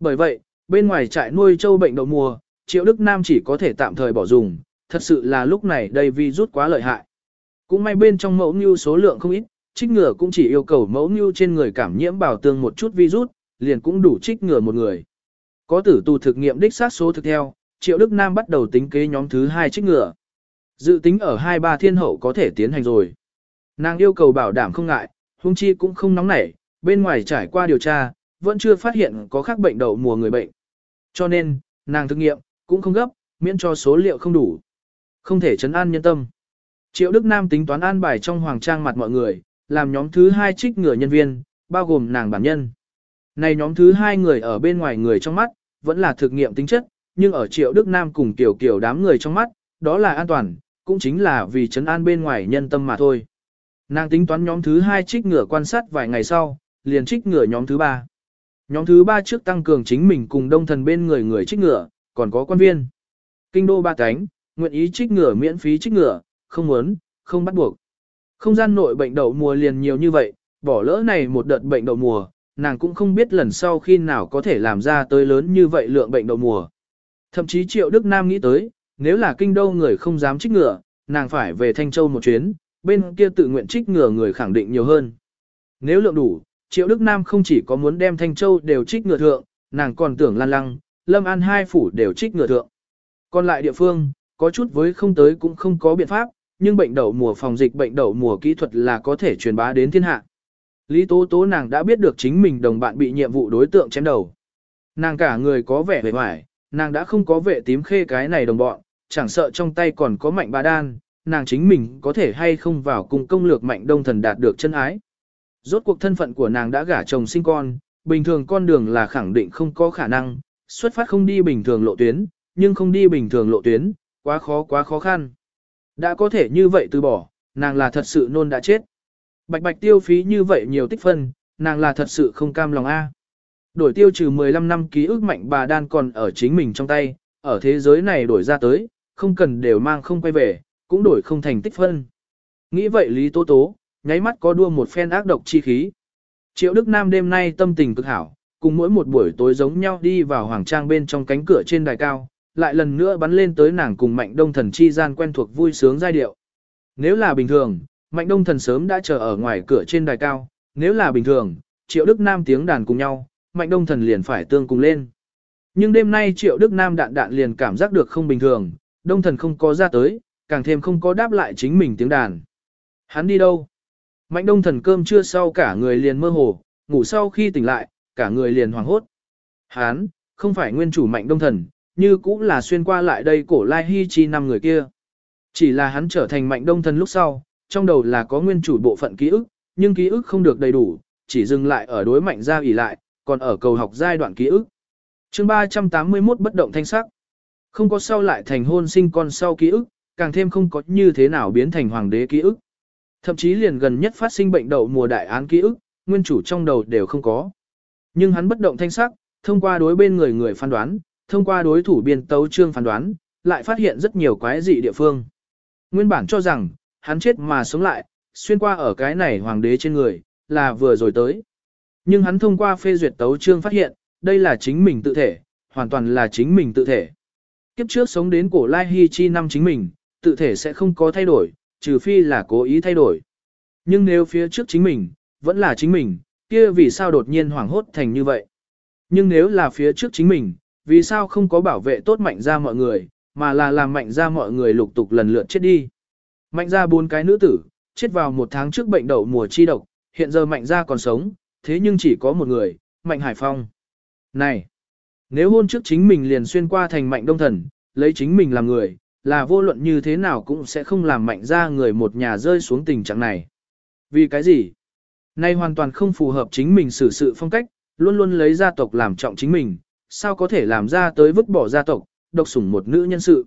Bởi vậy, bên ngoài trại nuôi châu bệnh đậu mùa, Triệu Đức Nam chỉ có thể tạm thời bỏ dùng, thật sự là lúc này đây vi rút quá lợi hại. Cũng may bên trong mẫu như số lượng không ít, trích ngừa cũng chỉ yêu cầu mẫu như trên người cảm nhiễm bảo tương một chút virus, liền cũng đủ trích ngừa một người. Có tử tù thực nghiệm đích xác số thực theo, Triệu Đức Nam bắt đầu tính kế nhóm thứ hai trích ngựa Dự tính ở hai ba thiên hậu có thể tiến hành rồi. Nàng yêu cầu bảo đảm không ngại, hung chi cũng không nóng nảy, bên ngoài trải qua điều tra, vẫn chưa phát hiện có khác bệnh đậu mùa người bệnh. Cho nên, nàng thực nghiệm, cũng không gấp, miễn cho số liệu không đủ. Không thể chấn an nhân tâm. Triệu Đức Nam tính toán an bài trong hoàng trang mặt mọi người, làm nhóm thứ hai trích ngừa nhân viên, bao gồm nàng bản nhân. Này nhóm thứ hai người ở bên ngoài người trong mắt, vẫn là thực nghiệm tính chất, nhưng ở Triệu Đức Nam cùng tiểu kiểu đám người trong mắt, đó là an toàn, cũng chính là vì chấn an bên ngoài nhân tâm mà thôi. Nàng tính toán nhóm thứ hai trích ngừa quan sát vài ngày sau, liền trích ngừa nhóm thứ ba. Nhóm thứ ba trước tăng cường chính mình cùng đông thần bên người người trích ngừa, còn có quan viên. Kinh đô ba cánh, nguyện ý trích ngừa miễn phí trích ngừa, không muốn, không bắt buộc. Không gian nội bệnh đậu mùa liền nhiều như vậy, bỏ lỡ này một đợt bệnh đậu mùa, nàng cũng không biết lần sau khi nào có thể làm ra tới lớn như vậy lượng bệnh đậu mùa. Thậm chí Triệu Đức Nam nghĩ tới, nếu là kinh đô người không dám trích ngừa, nàng phải về Thanh Châu một chuyến, bên kia tự nguyện trích ngừa người khẳng định nhiều hơn. Nếu lượng đủ, Triệu Đức Nam không chỉ có muốn đem Thanh Châu đều trích ngừa thượng, nàng còn tưởng Lan Lăng, Lâm An hai phủ đều trích ngừa thượng. Còn lại địa phương, có chút với không tới cũng không có biện pháp, nhưng bệnh đậu mùa phòng dịch bệnh đậu mùa kỹ thuật là có thể truyền bá đến thiên hạ. Lý Tố Tố nàng đã biết được chính mình đồng bạn bị nhiệm vụ đối tượng chém đầu. Nàng cả người có vẻ vẻ vải, nàng đã không có vệ tím khê cái này đồng bọn, chẳng sợ trong tay còn có mạnh bà đan, nàng chính mình có thể hay không vào cùng công lược mạnh đông thần đạt được chân ái. Rốt cuộc thân phận của nàng đã gả chồng sinh con, bình thường con đường là khẳng định không có khả năng, xuất phát không đi bình thường lộ tuyến, nhưng không đi bình thường lộ tuyến, quá khó quá khó khăn. Đã có thể như vậy từ bỏ, nàng là thật sự nôn đã chết. Bạch bạch tiêu phí như vậy nhiều tích phân, nàng là thật sự không cam lòng a. Đổi tiêu trừ 15 năm ký ức mạnh bà đan còn ở chính mình trong tay, ở thế giới này đổi ra tới, không cần đều mang không quay về, cũng đổi không thành tích phân. Nghĩ vậy Lý Tố Tố, nháy mắt có đua một phen ác độc chi khí. Triệu Đức Nam đêm nay tâm tình cực hảo, cùng mỗi một buổi tối giống nhau đi vào hoàng trang bên trong cánh cửa trên đài cao, lại lần nữa bắn lên tới nàng cùng Mạnh Đông Thần chi gian quen thuộc vui sướng giai điệu. Nếu là bình thường, Mạnh Đông Thần sớm đã chờ ở ngoài cửa trên đài cao, nếu là bình thường, Triệu Đức Nam tiếng đàn cùng nhau, Mạnh Đông Thần liền phải tương cùng lên. Nhưng đêm nay Triệu Đức Nam đạn đạn liền cảm giác được không bình thường, Đông Thần không có ra tới, càng thêm không có đáp lại chính mình tiếng đàn. Hắn đi đâu? Mạnh Đông Thần cơm trưa sau cả người liền mơ hồ, ngủ sau khi tỉnh lại, cả người liền hoảng hốt. Hắn, không phải nguyên chủ Mạnh Đông Thần, như cũng là xuyên qua lại đây cổ lai hy chi năm người kia. Chỉ là hắn trở thành Mạnh Đông Thần lúc sau, trong đầu là có nguyên chủ bộ phận ký ức, nhưng ký ức không được đầy đủ, chỉ dừng lại ở đối mạnh ra ỉ lại, còn ở cầu học giai đoạn ký ức. chương 381 bất động thanh sắc. Không có sau lại thành hôn sinh con sau ký ức, càng thêm không có như thế nào biến thành hoàng đế ký ức. Thậm chí liền gần nhất phát sinh bệnh đậu mùa đại án ký ức, nguyên chủ trong đầu đều không có. Nhưng hắn bất động thanh sắc, thông qua đối bên người người phán đoán, thông qua đối thủ biên tấu trương phán đoán, lại phát hiện rất nhiều quái dị địa phương. Nguyên bản cho rằng, hắn chết mà sống lại, xuyên qua ở cái này hoàng đế trên người, là vừa rồi tới. Nhưng hắn thông qua phê duyệt tấu trương phát hiện, đây là chính mình tự thể, hoàn toàn là chính mình tự thể. Kiếp trước sống đến cổ lai hy chi năm chính mình, tự thể sẽ không có thay đổi, trừ phi là cố ý thay đổi. Nhưng nếu phía trước chính mình, vẫn là chính mình, kia vì sao đột nhiên hoảng hốt thành như vậy? Nhưng nếu là phía trước chính mình, vì sao không có bảo vệ tốt mạnh ra mọi người, mà là làm mạnh ra mọi người lục tục lần lượt chết đi? Mạnh ra bốn cái nữ tử, chết vào một tháng trước bệnh đậu mùa chi độc, hiện giờ mạnh ra còn sống, thế nhưng chỉ có một người, mạnh hải phong. Này! Nếu hôn trước chính mình liền xuyên qua thành mạnh đông thần, lấy chính mình làm người, là vô luận như thế nào cũng sẽ không làm mạnh ra người một nhà rơi xuống tình trạng này. Vì cái gì? Nay hoàn toàn không phù hợp chính mình xử sự phong cách, luôn luôn lấy gia tộc làm trọng chính mình, sao có thể làm ra tới vứt bỏ gia tộc, độc sủng một nữ nhân sự.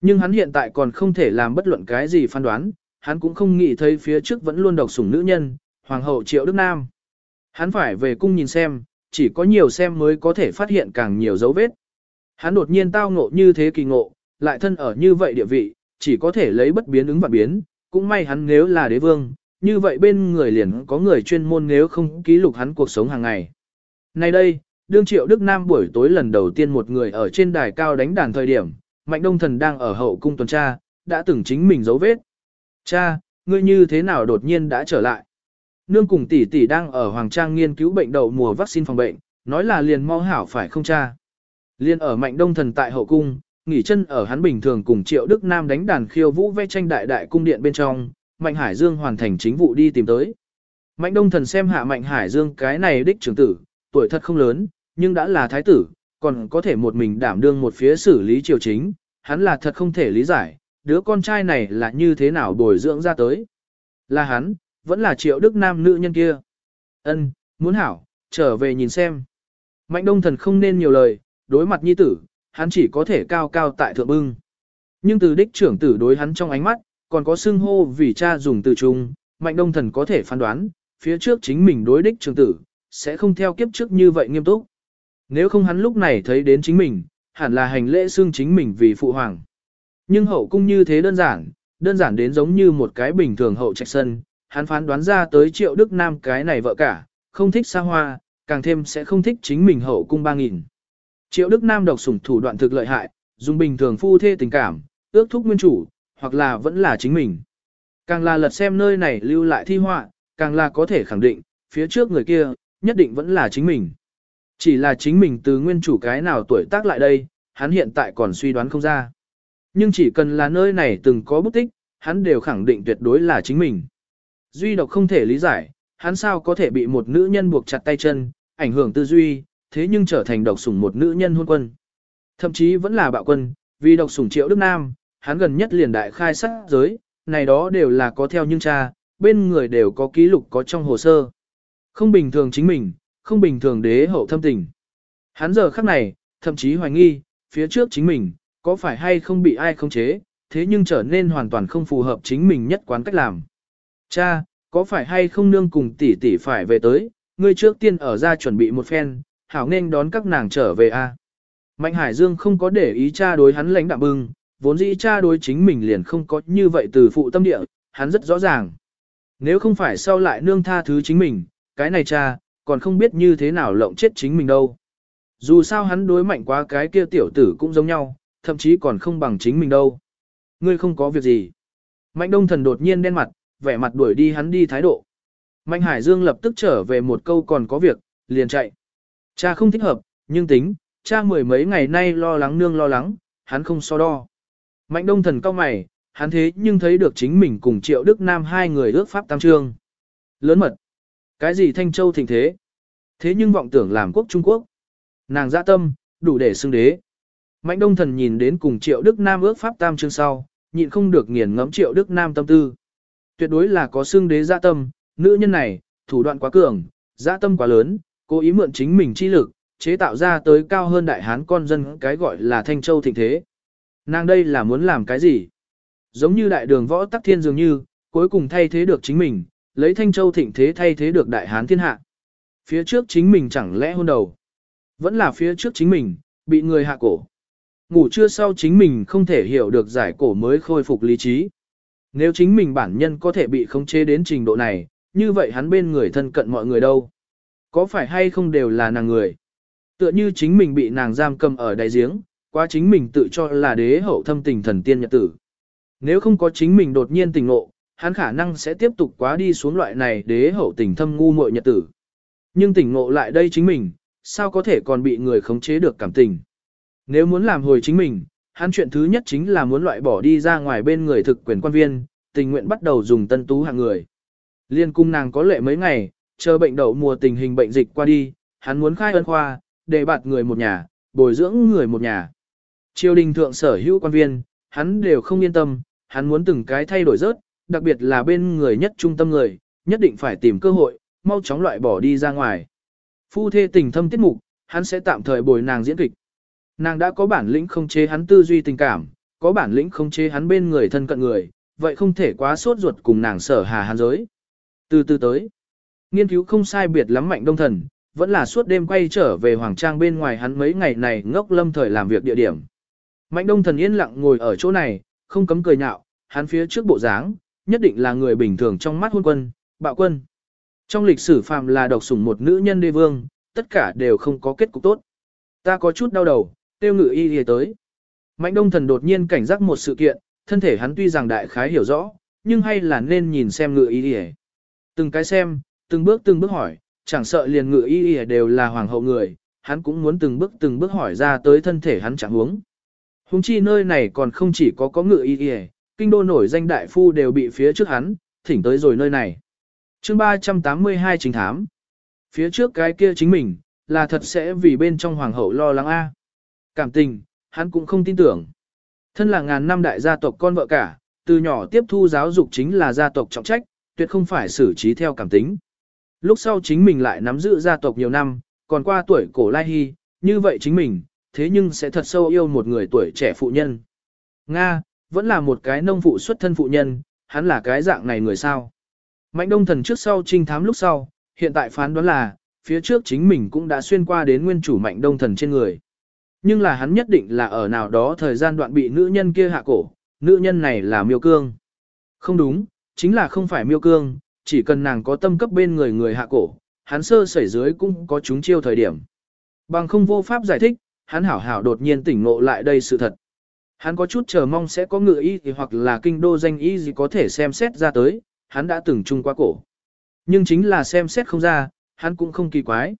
Nhưng hắn hiện tại còn không thể làm bất luận cái gì phán đoán, hắn cũng không nghĩ thấy phía trước vẫn luôn độc sủng nữ nhân, hoàng hậu triệu đức nam. Hắn phải về cung nhìn xem, chỉ có nhiều xem mới có thể phát hiện càng nhiều dấu vết. Hắn đột nhiên tao ngộ như thế kỳ ngộ, lại thân ở như vậy địa vị, chỉ có thể lấy bất biến ứng và biến, cũng may hắn nếu là đế vương, như vậy bên người liền có người chuyên môn nếu không ký lục hắn cuộc sống hàng ngày. Nay đây, đương triệu Đức Nam buổi tối lần đầu tiên một người ở trên đài cao đánh đàn thời điểm, Mạnh Đông Thần đang ở hậu cung tuần tra, đã từng chính mình dấu vết. Cha, ngươi như thế nào đột nhiên đã trở lại? Nương cùng tỷ tỷ đang ở Hoàng Trang nghiên cứu bệnh đậu mùa vaccine phòng bệnh, nói là liền mau hảo phải không cha? Liên ở Mạnh Đông Thần tại hậu cung, nghỉ chân ở hắn bình thường cùng Triệu Đức Nam đánh đàn khiêu vũ vẽ tranh đại đại cung điện bên trong, Mạnh Hải Dương hoàn thành chính vụ đi tìm tới. Mạnh Đông Thần xem hạ Mạnh Hải Dương cái này đích trưởng tử, tuổi thật không lớn, nhưng đã là thái tử, còn có thể một mình đảm đương một phía xử lý triều chính, hắn là thật không thể lý giải, đứa con trai này là như thế nào bồi dưỡng ra tới. Là hắn, vẫn là triệu đức nam nữ nhân kia. Ân, muốn hảo, trở về nhìn xem. Mạnh đông thần không nên nhiều lời, đối mặt nhi tử, hắn chỉ có thể cao cao tại thượng bưng. Nhưng từ đích trưởng tử đối hắn trong ánh mắt, còn có xưng hô vì cha dùng từ chung, mạnh đông thần có thể phán đoán, phía trước chính mình đối đích trưởng tử, sẽ không theo kiếp trước như vậy nghiêm túc. Nếu không hắn lúc này thấy đến chính mình, hẳn là hành lễ xương chính mình vì phụ hoàng. Nhưng hậu cung như thế đơn giản, đơn giản đến giống như một cái bình thường hậu trạch sân, hắn phán đoán ra tới triệu Đức Nam cái này vợ cả, không thích xa hoa, càng thêm sẽ không thích chính mình hậu cung ba nghìn. Triệu Đức Nam độc sủng thủ đoạn thực lợi hại, dùng bình thường phu thê tình cảm, ước thúc nguyên chủ, hoặc là vẫn là chính mình. Càng là lật xem nơi này lưu lại thi họa, càng là có thể khẳng định, phía trước người kia, nhất định vẫn là chính mình. Chỉ là chính mình từ nguyên chủ cái nào tuổi tác lại đây, hắn hiện tại còn suy đoán không ra. Nhưng chỉ cần là nơi này từng có bút tích, hắn đều khẳng định tuyệt đối là chính mình. Duy độc không thể lý giải, hắn sao có thể bị một nữ nhân buộc chặt tay chân, ảnh hưởng tư duy, thế nhưng trở thành độc sủng một nữ nhân hôn quân. Thậm chí vẫn là bạo quân, vì độc sủng triệu Đức Nam, hắn gần nhất liền đại khai sát giới, này đó đều là có theo nhưng cha, bên người đều có ký lục có trong hồ sơ. Không bình thường chính mình, không bình thường đế hậu thâm tình. Hắn giờ khắc này, thậm chí hoài nghi, phía trước chính mình, có phải hay không bị ai không chế, thế nhưng trở nên hoàn toàn không phù hợp chính mình nhất quán cách làm. Cha, có phải hay không nương cùng tỷ tỷ phải về tới, ngươi trước tiên ở ra chuẩn bị một phen, hảo nên đón các nàng trở về a. Mạnh Hải Dương không có để ý cha đối hắn lãnh đạm bưng, vốn dĩ cha đối chính mình liền không có như vậy từ phụ tâm địa, hắn rất rõ ràng. Nếu không phải sau lại nương tha thứ chính mình, cái này cha, còn không biết như thế nào lộng chết chính mình đâu. Dù sao hắn đối mạnh quá cái kia tiểu tử cũng giống nhau, thậm chí còn không bằng chính mình đâu. Ngươi không có việc gì. Mạnh đông thần đột nhiên đen mặt, vẻ mặt đuổi đi hắn đi thái độ. Mạnh Hải Dương lập tức trở về một câu còn có việc, liền chạy. Cha không thích hợp, nhưng tính, cha mười mấy ngày nay lo lắng nương lo lắng, hắn không so đo. Mạnh đông thần cao mày, hắn thế nhưng thấy được chính mình cùng triệu Đức Nam hai người ước pháp tam trương. Lớn mật. Cái gì Thanh Châu thịnh thế? Thế nhưng vọng tưởng làm quốc Trung Quốc. Nàng dạ tâm, đủ để xưng đế. Mạnh đông thần nhìn đến cùng triệu Đức Nam ước pháp tam chương sau, nhịn không được nghiền ngẫm triệu Đức Nam tâm tư. Tuyệt đối là có xưng đế dạ tâm, nữ nhân này, thủ đoạn quá cường, dạ tâm quá lớn, cố ý mượn chính mình chi lực, chế tạo ra tới cao hơn đại hán con dân cái gọi là Thanh Châu thịnh thế. Nàng đây là muốn làm cái gì? Giống như đại đường võ tắc thiên dường như, cuối cùng thay thế được chính mình, lấy Thanh Châu thịnh thế thay thế được đại hán thiên hạ. Phía trước chính mình chẳng lẽ hôn đầu. Vẫn là phía trước chính mình, bị người hạ cổ. Ngủ trưa sau chính mình không thể hiểu được giải cổ mới khôi phục lý trí. Nếu chính mình bản nhân có thể bị khống chế đến trình độ này, như vậy hắn bên người thân cận mọi người đâu? Có phải hay không đều là nàng người? Tựa như chính mình bị nàng giam cầm ở đại giếng, quá chính mình tự cho là đế hậu thâm tình thần tiên nhật tử. Nếu không có chính mình đột nhiên tình ngộ, hắn khả năng sẽ tiếp tục quá đi xuống loại này đế hậu tình thâm ngu muội nhật tử. Nhưng tỉnh ngộ lại đây chính mình, sao có thể còn bị người khống chế được cảm tình. Nếu muốn làm hồi chính mình, hắn chuyện thứ nhất chính là muốn loại bỏ đi ra ngoài bên người thực quyền quan viên, tình nguyện bắt đầu dùng tân tú hạng người. Liên cung nàng có lệ mấy ngày, chờ bệnh đậu mùa tình hình bệnh dịch qua đi, hắn muốn khai ân khoa, để bạt người một nhà, bồi dưỡng người một nhà. Triều đình thượng sở hữu quan viên, hắn đều không yên tâm, hắn muốn từng cái thay đổi rớt, đặc biệt là bên người nhất trung tâm người, nhất định phải tìm cơ hội, mau chóng loại bỏ đi ra ngoài. Phu thê tình thâm tiết mục, hắn sẽ tạm thời bồi nàng diễn kịch. Nàng đã có bản lĩnh không chế hắn tư duy tình cảm, có bản lĩnh không chế hắn bên người thân cận người, vậy không thể quá sốt ruột cùng nàng sở hà hắn giới. Từ từ tới, nghiên cứu không sai biệt lắm mạnh đông thần, vẫn là suốt đêm quay trở về Hoàng Trang bên ngoài hắn mấy ngày này ngốc lâm thời làm việc địa điểm. Mạnh đông thần yên lặng ngồi ở chỗ này, không cấm cười nhạo, hắn phía trước bộ dáng, nhất định là người bình thường trong mắt hôn quân, bạo quân. Trong lịch sử phàm là độc sủng một nữ nhân đế vương, tất cả đều không có kết cục tốt. Ta có chút đau đầu, tiêu ngự y y tới. Mạnh đông thần đột nhiên cảnh giác một sự kiện, thân thể hắn tuy rằng đại khái hiểu rõ, nhưng hay là nên nhìn xem ngự y y. Từng cái xem, từng bước từng bước hỏi, chẳng sợ liền ngự y y đều là hoàng hậu người, hắn cũng muốn từng bước từng bước hỏi ra tới thân thể hắn chẳng huống. Hùng chi nơi này còn không chỉ có có ngự y y, kinh đô nổi danh đại phu đều bị phía trước hắn, thỉnh tới rồi nơi này. chương 382 chính thám. Phía trước cái kia chính mình, là thật sẽ vì bên trong hoàng hậu lo lắng a. Cảm tình, hắn cũng không tin tưởng. Thân là ngàn năm đại gia tộc con vợ cả, từ nhỏ tiếp thu giáo dục chính là gia tộc trọng trách, tuyệt không phải xử trí theo cảm tính. Lúc sau chính mình lại nắm giữ gia tộc nhiều năm, còn qua tuổi cổ lai hy, như vậy chính mình, thế nhưng sẽ thật sâu yêu một người tuổi trẻ phụ nhân. Nga, vẫn là một cái nông phụ xuất thân phụ nhân, hắn là cái dạng này người sao. Mạnh đông thần trước sau trinh thám lúc sau, hiện tại phán đoán là, phía trước chính mình cũng đã xuyên qua đến nguyên chủ mạnh đông thần trên người. Nhưng là hắn nhất định là ở nào đó thời gian đoạn bị nữ nhân kia hạ cổ, nữ nhân này là miêu cương. Không đúng, chính là không phải miêu cương, chỉ cần nàng có tâm cấp bên người người hạ cổ, hắn sơ sẩy dưới cũng có chúng chiêu thời điểm. Bằng không vô pháp giải thích, hắn hảo hảo đột nhiên tỉnh ngộ lại đây sự thật. Hắn có chút chờ mong sẽ có ngựa y thì hoặc là kinh đô danh y gì có thể xem xét ra tới, hắn đã từng chung qua cổ. Nhưng chính là xem xét không ra, hắn cũng không kỳ quái.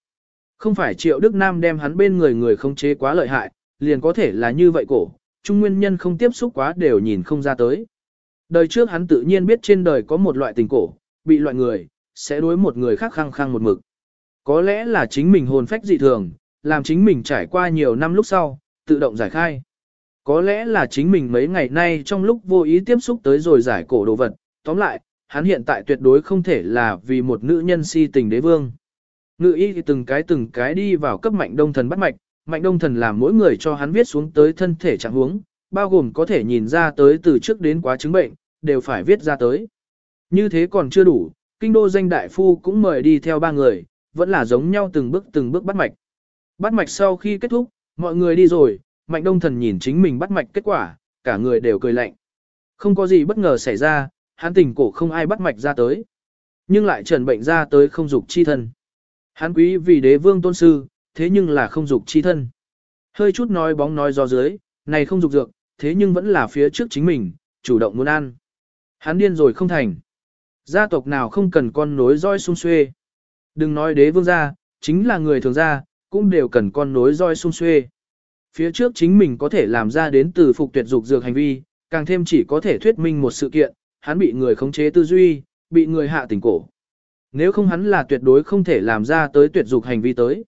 Không phải triệu Đức Nam đem hắn bên người người không chế quá lợi hại, liền có thể là như vậy cổ, Chung nguyên nhân không tiếp xúc quá đều nhìn không ra tới. Đời trước hắn tự nhiên biết trên đời có một loại tình cổ, bị loại người, sẽ đối một người khác khăng khăng một mực. Có lẽ là chính mình hồn phách dị thường, làm chính mình trải qua nhiều năm lúc sau, tự động giải khai. Có lẽ là chính mình mấy ngày nay trong lúc vô ý tiếp xúc tới rồi giải cổ đồ vật, tóm lại, hắn hiện tại tuyệt đối không thể là vì một nữ nhân si tình đế vương. Ngự y thì từng cái từng cái đi vào cấp mạnh đông thần bắt mạch, mạnh đông thần làm mỗi người cho hắn viết xuống tới thân thể trạng huống, bao gồm có thể nhìn ra tới từ trước đến quá chứng bệnh, đều phải viết ra tới. Như thế còn chưa đủ, kinh đô danh đại phu cũng mời đi theo ba người, vẫn là giống nhau từng bước từng bước bắt mạch. Bắt mạch sau khi kết thúc, mọi người đi rồi, mạnh đông thần nhìn chính mình bắt mạch kết quả, cả người đều cười lạnh. Không có gì bất ngờ xảy ra, hắn tình cổ không ai bắt mạch ra tới. Nhưng lại trần bệnh ra tới không dục chi thân. Hắn quý vì đế vương tôn sư, thế nhưng là không dục chi thân. Hơi chút nói bóng nói gió dưới, này không dục dược, thế nhưng vẫn là phía trước chính mình, chủ động muốn ăn. Hắn điên rồi không thành. Gia tộc nào không cần con nối roi sung xuê. Đừng nói đế vương gia, chính là người thường gia, cũng đều cần con nối roi sung xuê. Phía trước chính mình có thể làm ra đến từ phục tuyệt dục dược hành vi, càng thêm chỉ có thể thuyết minh một sự kiện, hắn bị người khống chế tư duy, bị người hạ tỉnh cổ. Nếu không hắn là tuyệt đối không thể làm ra tới tuyệt dục hành vi tới.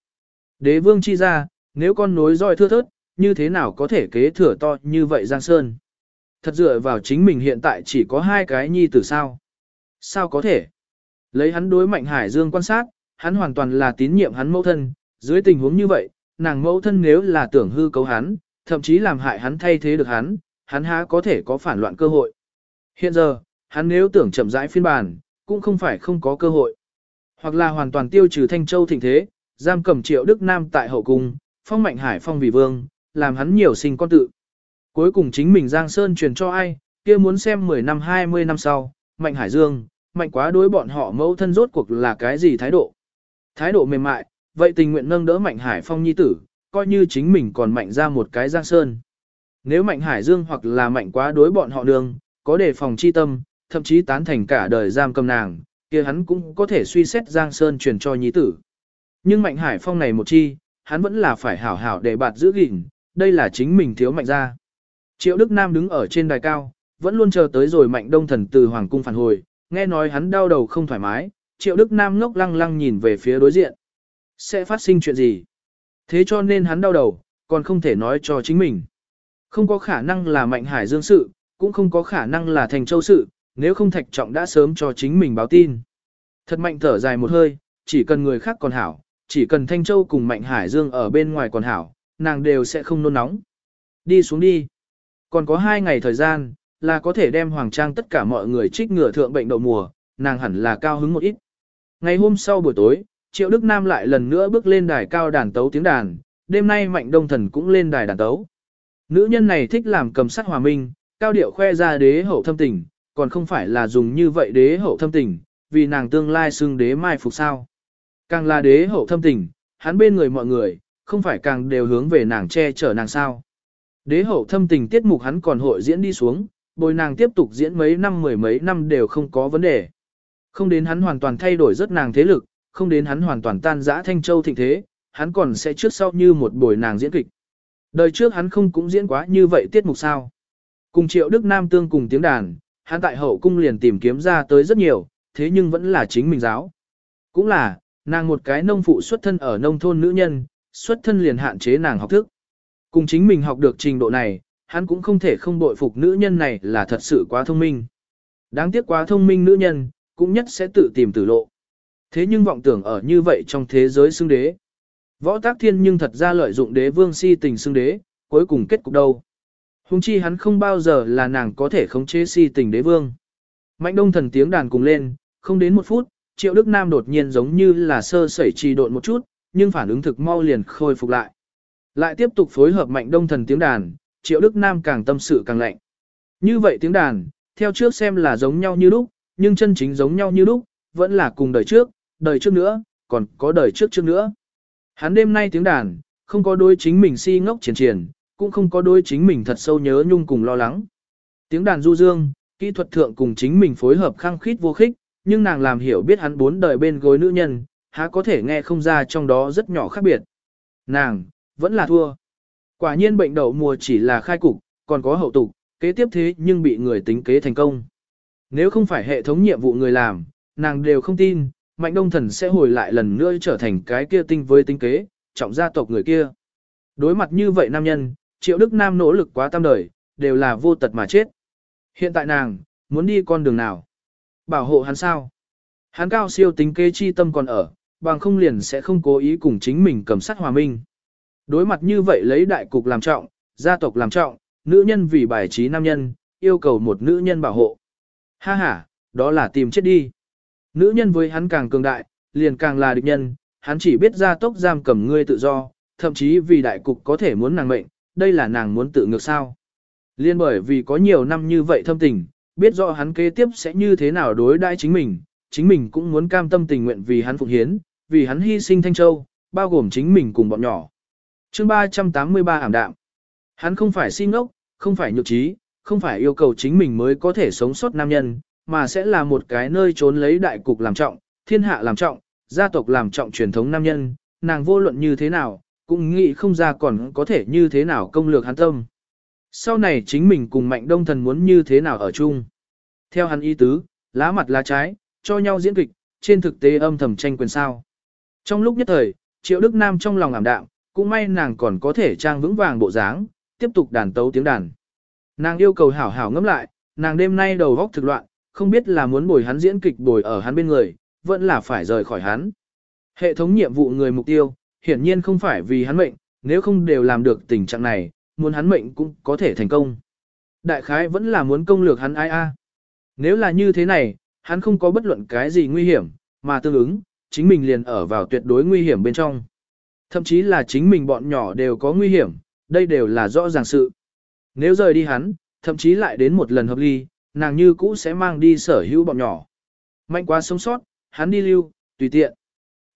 Đế vương chi ra, nếu con nối roi thưa thớt, như thế nào có thể kế thừa to như vậy Giang Sơn? Thật dựa vào chính mình hiện tại chỉ có hai cái nhi tử sao? Sao có thể? Lấy hắn đối mạnh Hải Dương quan sát, hắn hoàn toàn là tín nhiệm hắn mẫu thân, dưới tình huống như vậy, nàng mẫu thân nếu là tưởng hư cấu hắn, thậm chí làm hại hắn thay thế được hắn, hắn há có thể có phản loạn cơ hội. Hiện giờ, hắn nếu tưởng chậm rãi phiên bản, cũng không phải không có cơ hội. Hoặc là hoàn toàn tiêu trừ Thanh Châu thịnh thế, giam cầm triệu Đức Nam tại hậu cung, phong mạnh hải phong vì vương, làm hắn nhiều sinh con tự. Cuối cùng chính mình Giang Sơn truyền cho ai, kia muốn xem 10 năm 20 năm sau, mạnh hải dương, mạnh quá đối bọn họ mẫu thân rốt cuộc là cái gì thái độ. Thái độ mềm mại, vậy tình nguyện nâng đỡ mạnh hải phong nhi tử, coi như chính mình còn mạnh ra một cái Giang Sơn. Nếu mạnh hải dương hoặc là mạnh quá đối bọn họ đường, có đề phòng chi tâm, thậm chí tán thành cả đời giam cầm nàng, kia hắn cũng có thể suy xét Giang Sơn truyền cho nhi tử. Nhưng Mạnh Hải Phong này một chi, hắn vẫn là phải hảo hảo để bạt giữ gìn, đây là chính mình thiếu mạnh ra. Triệu Đức Nam đứng ở trên đài cao, vẫn luôn chờ tới rồi Mạnh Đông Thần từ Hoàng Cung phản hồi, nghe nói hắn đau đầu không thoải mái, Triệu Đức Nam ngốc lăng lăng nhìn về phía đối diện. Sẽ phát sinh chuyện gì? Thế cho nên hắn đau đầu, còn không thể nói cho chính mình. Không có khả năng là Mạnh Hải Dương sự, cũng không có khả năng là Thành Châu sự, nếu không Thạch Trọng đã sớm cho chính mình báo tin. Thật mạnh thở dài một hơi, chỉ cần người khác còn hảo, chỉ cần Thanh Châu cùng Mạnh Hải Dương ở bên ngoài còn hảo, nàng đều sẽ không nôn nóng. Đi xuống đi. Còn có hai ngày thời gian, là có thể đem Hoàng Trang tất cả mọi người trích ngừa thượng bệnh đậu mùa, nàng hẳn là cao hứng một ít. Ngày hôm sau buổi tối, Triệu Đức Nam lại lần nữa bước lên đài cao đàn tấu tiếng đàn, đêm nay Mạnh Đông Thần cũng lên đài đàn tấu. Nữ nhân này thích làm cầm sắc hòa minh, cao điệu khoe ra đế hậu thâm tình, còn không phải là dùng như vậy đế hậu thâm tình, vì nàng tương lai xưng đế mai phục sao. Càng là đế hậu thâm tình, hắn bên người mọi người, không phải càng đều hướng về nàng che chở nàng sao. Đế hậu thâm tình tiết mục hắn còn hội diễn đi xuống, bồi nàng tiếp tục diễn mấy năm mười mấy năm đều không có vấn đề. Không đến hắn hoàn toàn thay đổi rất nàng thế lực, không đến hắn hoàn toàn tan rã thanh châu thịnh thế, hắn còn sẽ trước sau như một buổi nàng diễn kịch. Đời trước hắn không cũng diễn quá như vậy tiết mục sao. Cùng triệu Đức Nam tương cùng tiếng đàn, hắn tại hậu cung liền tìm kiếm ra tới rất nhiều, thế nhưng vẫn là chính mình giáo. Cũng là, nàng một cái nông phụ xuất thân ở nông thôn nữ nhân, xuất thân liền hạn chế nàng học thức. Cùng chính mình học được trình độ này, hắn cũng không thể không bội phục nữ nhân này là thật sự quá thông minh. Đáng tiếc quá thông minh nữ nhân, cũng nhất sẽ tự tìm tử lộ. Thế nhưng vọng tưởng ở như vậy trong thế giới xưng đế. Võ tác thiên nhưng thật ra lợi dụng đế vương si tình xưng đế, cuối cùng kết cục đâu. Hùng chi hắn không bao giờ là nàng có thể khống chế si tình đế vương. Mạnh đông thần tiếng đàn cùng lên, không đến một phút, triệu đức nam đột nhiên giống như là sơ sẩy trì độn một chút, nhưng phản ứng thực mau liền khôi phục lại. Lại tiếp tục phối hợp mạnh đông thần tiếng đàn, triệu đức nam càng tâm sự càng lạnh. Như vậy tiếng đàn, theo trước xem là giống nhau như lúc, nhưng chân chính giống nhau như lúc, vẫn là cùng đời trước, đời trước nữa, còn có đời trước trước nữa. Hắn đêm nay tiếng đàn, không có đôi chính mình si ngốc triển triển, cũng không có đôi chính mình thật sâu nhớ nhung cùng lo lắng. Tiếng đàn du dương, kỹ thuật thượng cùng chính mình phối hợp khăng khít vô khích, nhưng nàng làm hiểu biết hắn bốn đời bên gối nữ nhân, há có thể nghe không ra trong đó rất nhỏ khác biệt. Nàng, vẫn là thua. Quả nhiên bệnh đậu mùa chỉ là khai cục, còn có hậu tục, kế tiếp thế nhưng bị người tính kế thành công. Nếu không phải hệ thống nhiệm vụ người làm, nàng đều không tin, mạnh đông thần sẽ hồi lại lần nữa trở thành cái kia tinh với tinh kế, trọng gia tộc người kia. Đối mặt như vậy nam nhân, triệu đức nam nỗ lực quá tam đời, đều là vô tật mà chết. Hiện tại nàng, muốn đi con đường nào? Bảo hộ hắn sao? Hắn cao siêu tính kế chi tâm còn ở, bằng không liền sẽ không cố ý cùng chính mình cầm sát hòa minh. Đối mặt như vậy lấy đại cục làm trọng, gia tộc làm trọng, nữ nhân vì bài trí nam nhân, yêu cầu một nữ nhân bảo hộ. Ha ha, đó là tìm chết đi. Nữ nhân với hắn càng cường đại, liền càng là địch nhân, hắn chỉ biết ra tốc giam cầm ngươi tự do, thậm chí vì đại cục có thể muốn nàng mệnh, đây là nàng muốn tự ngược sao. Liên bởi vì có nhiều năm như vậy thâm tình, biết rõ hắn kế tiếp sẽ như thế nào đối đãi chính mình, chính mình cũng muốn cam tâm tình nguyện vì hắn phục hiến, vì hắn hy sinh Thanh Châu, bao gồm chính mình cùng bọn nhỏ. chương 383 ảm đạm. Hắn không phải si ngốc, không phải nhược trí, không phải yêu cầu chính mình mới có thể sống sót nam nhân, mà sẽ là một cái nơi trốn lấy đại cục làm trọng, thiên hạ làm trọng, gia tộc làm trọng truyền thống nam nhân, nàng vô luận như thế nào, cũng nghĩ không ra còn có thể như thế nào công lược hắn tâm. Sau này chính mình cùng mạnh đông thần muốn như thế nào ở chung. Theo hắn ý tứ, lá mặt lá trái, cho nhau diễn kịch, trên thực tế âm thầm tranh quyền sao. Trong lúc nhất thời, Triệu Đức Nam trong lòng ảm đạm, cũng may nàng còn có thể trang vững vàng bộ dáng, tiếp tục đàn tấu tiếng đàn. Nàng yêu cầu hảo hảo ngẫm lại, nàng đêm nay đầu góc thực loạn, không biết là muốn bồi hắn diễn kịch bồi ở hắn bên người, vẫn là phải rời khỏi hắn. Hệ thống nhiệm vụ người mục tiêu, hiển nhiên không phải vì hắn mệnh, nếu không đều làm được tình trạng này, muốn hắn mệnh cũng có thể thành công. Đại khái vẫn là muốn công lược hắn ai a. Nếu là như thế này, hắn không có bất luận cái gì nguy hiểm, mà tương ứng, chính mình liền ở vào tuyệt đối nguy hiểm bên trong. Thậm chí là chính mình bọn nhỏ đều có nguy hiểm, đây đều là rõ ràng sự. Nếu rời đi hắn, thậm chí lại đến một lần hợp ly, nàng như cũ sẽ mang đi sở hữu bọn nhỏ. Mạnh quá sống sót, hắn đi lưu, tùy tiện.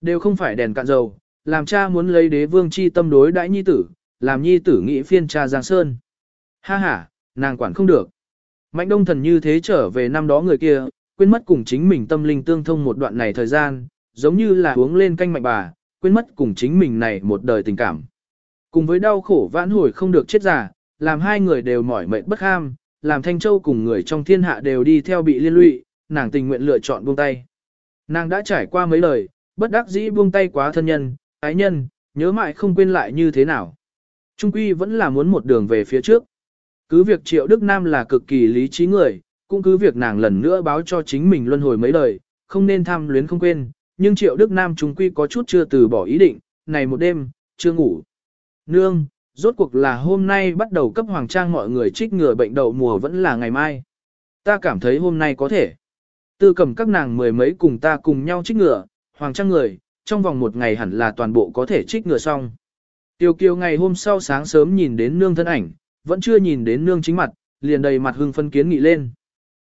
Đều không phải đèn cạn dầu, làm cha muốn lấy đế vương chi tâm đối đãi nhi tử, làm nhi tử nghĩ phiên cha Giang Sơn. Ha ha, nàng quản không được. Mạnh đông thần như thế trở về năm đó người kia, quên mất cùng chính mình tâm linh tương thông một đoạn này thời gian, giống như là uống lên canh mạnh bà, quên mất cùng chính mình này một đời tình cảm. Cùng với đau khổ vãn hồi không được chết giả, làm hai người đều mỏi mệt bất ham, làm Thanh Châu cùng người trong thiên hạ đều đi theo bị liên lụy, nàng tình nguyện lựa chọn buông tay. Nàng đã trải qua mấy lời, bất đắc dĩ buông tay quá thân nhân, ái nhân, nhớ mãi không quên lại như thế nào. Trung quy vẫn là muốn một đường về phía trước. Cứ việc Triệu Đức Nam là cực kỳ lý trí người, cũng cứ việc nàng lần nữa báo cho chính mình luân hồi mấy lời, không nên tham luyến không quên, nhưng Triệu Đức Nam trung quy có chút chưa từ bỏ ý định, này một đêm, chưa ngủ. Nương, rốt cuộc là hôm nay bắt đầu cấp hoàng trang mọi người trích ngừa bệnh đậu mùa vẫn là ngày mai. Ta cảm thấy hôm nay có thể. Tư cầm các nàng mười mấy cùng ta cùng nhau trích ngừa, hoàng trang người, trong vòng một ngày hẳn là toàn bộ có thể trích ngừa xong. Tiêu kiều ngày hôm sau sáng sớm nhìn đến nương thân ảnh, vẫn chưa nhìn đến nương chính mặt, liền đầy mặt hưng phân kiến nghị lên.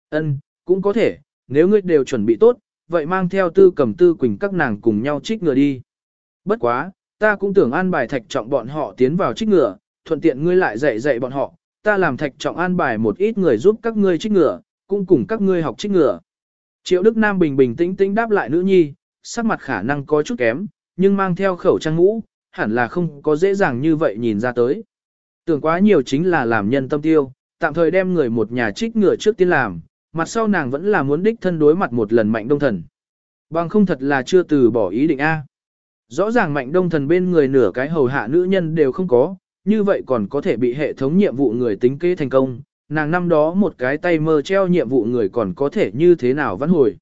Ân, cũng có thể, nếu ngươi đều chuẩn bị tốt, vậy mang theo tư cầm tư quỳnh các nàng cùng nhau trích ngừa đi. Bất quá, ta cũng tưởng an bài thạch trọng bọn họ tiến vào trích ngựa, thuận tiện ngươi lại dạy dạy bọn họ, ta làm thạch trọng an bài một ít người giúp các ngươi trích ngựa, cũng cùng các ngươi học trích ngựa. Triệu Đức Nam bình bình tĩnh tĩnh đáp lại nữ nhi, sắc mặt khả năng có chút kém, nhưng mang theo khẩu trang ngũ, hẳn là không có dễ dàng như vậy nhìn ra tới. Tưởng quá nhiều chính là làm nhân tâm tiêu, tạm thời đem người một nhà trích ngựa trước tiên làm, mặt sau nàng vẫn là muốn đích thân đối mặt một lần mạnh đông thần. Bằng không thật là chưa từ bỏ ý định A. Rõ ràng mạnh đông thần bên người nửa cái hầu hạ nữ nhân đều không có, như vậy còn có thể bị hệ thống nhiệm vụ người tính kế thành công, nàng năm đó một cái tay mơ treo nhiệm vụ người còn có thể như thế nào vãn hồi.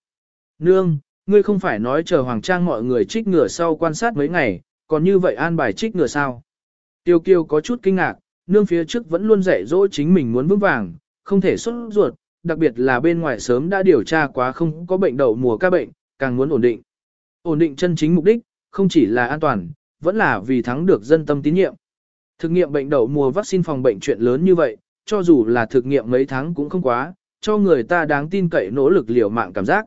Nương, ngươi không phải nói chờ hoàng trang mọi người trích ngừa sau quan sát mấy ngày, còn như vậy an bài trích ngừa sao? Tiêu kiêu có chút kinh ngạc, nương phía trước vẫn luôn dạy dỗ chính mình muốn vững vàng, không thể xuất ruột, đặc biệt là bên ngoài sớm đã điều tra quá không có bệnh đậu mùa ca bệnh, càng muốn ổn định. Ổn định chân chính mục đích, không chỉ là an toàn, vẫn là vì thắng được dân tâm tín nhiệm. Thực nghiệm bệnh đậu mùa vaccine phòng bệnh chuyện lớn như vậy, cho dù là thực nghiệm mấy tháng cũng không quá, cho người ta đáng tin cậy nỗ lực liều mạng cảm giác.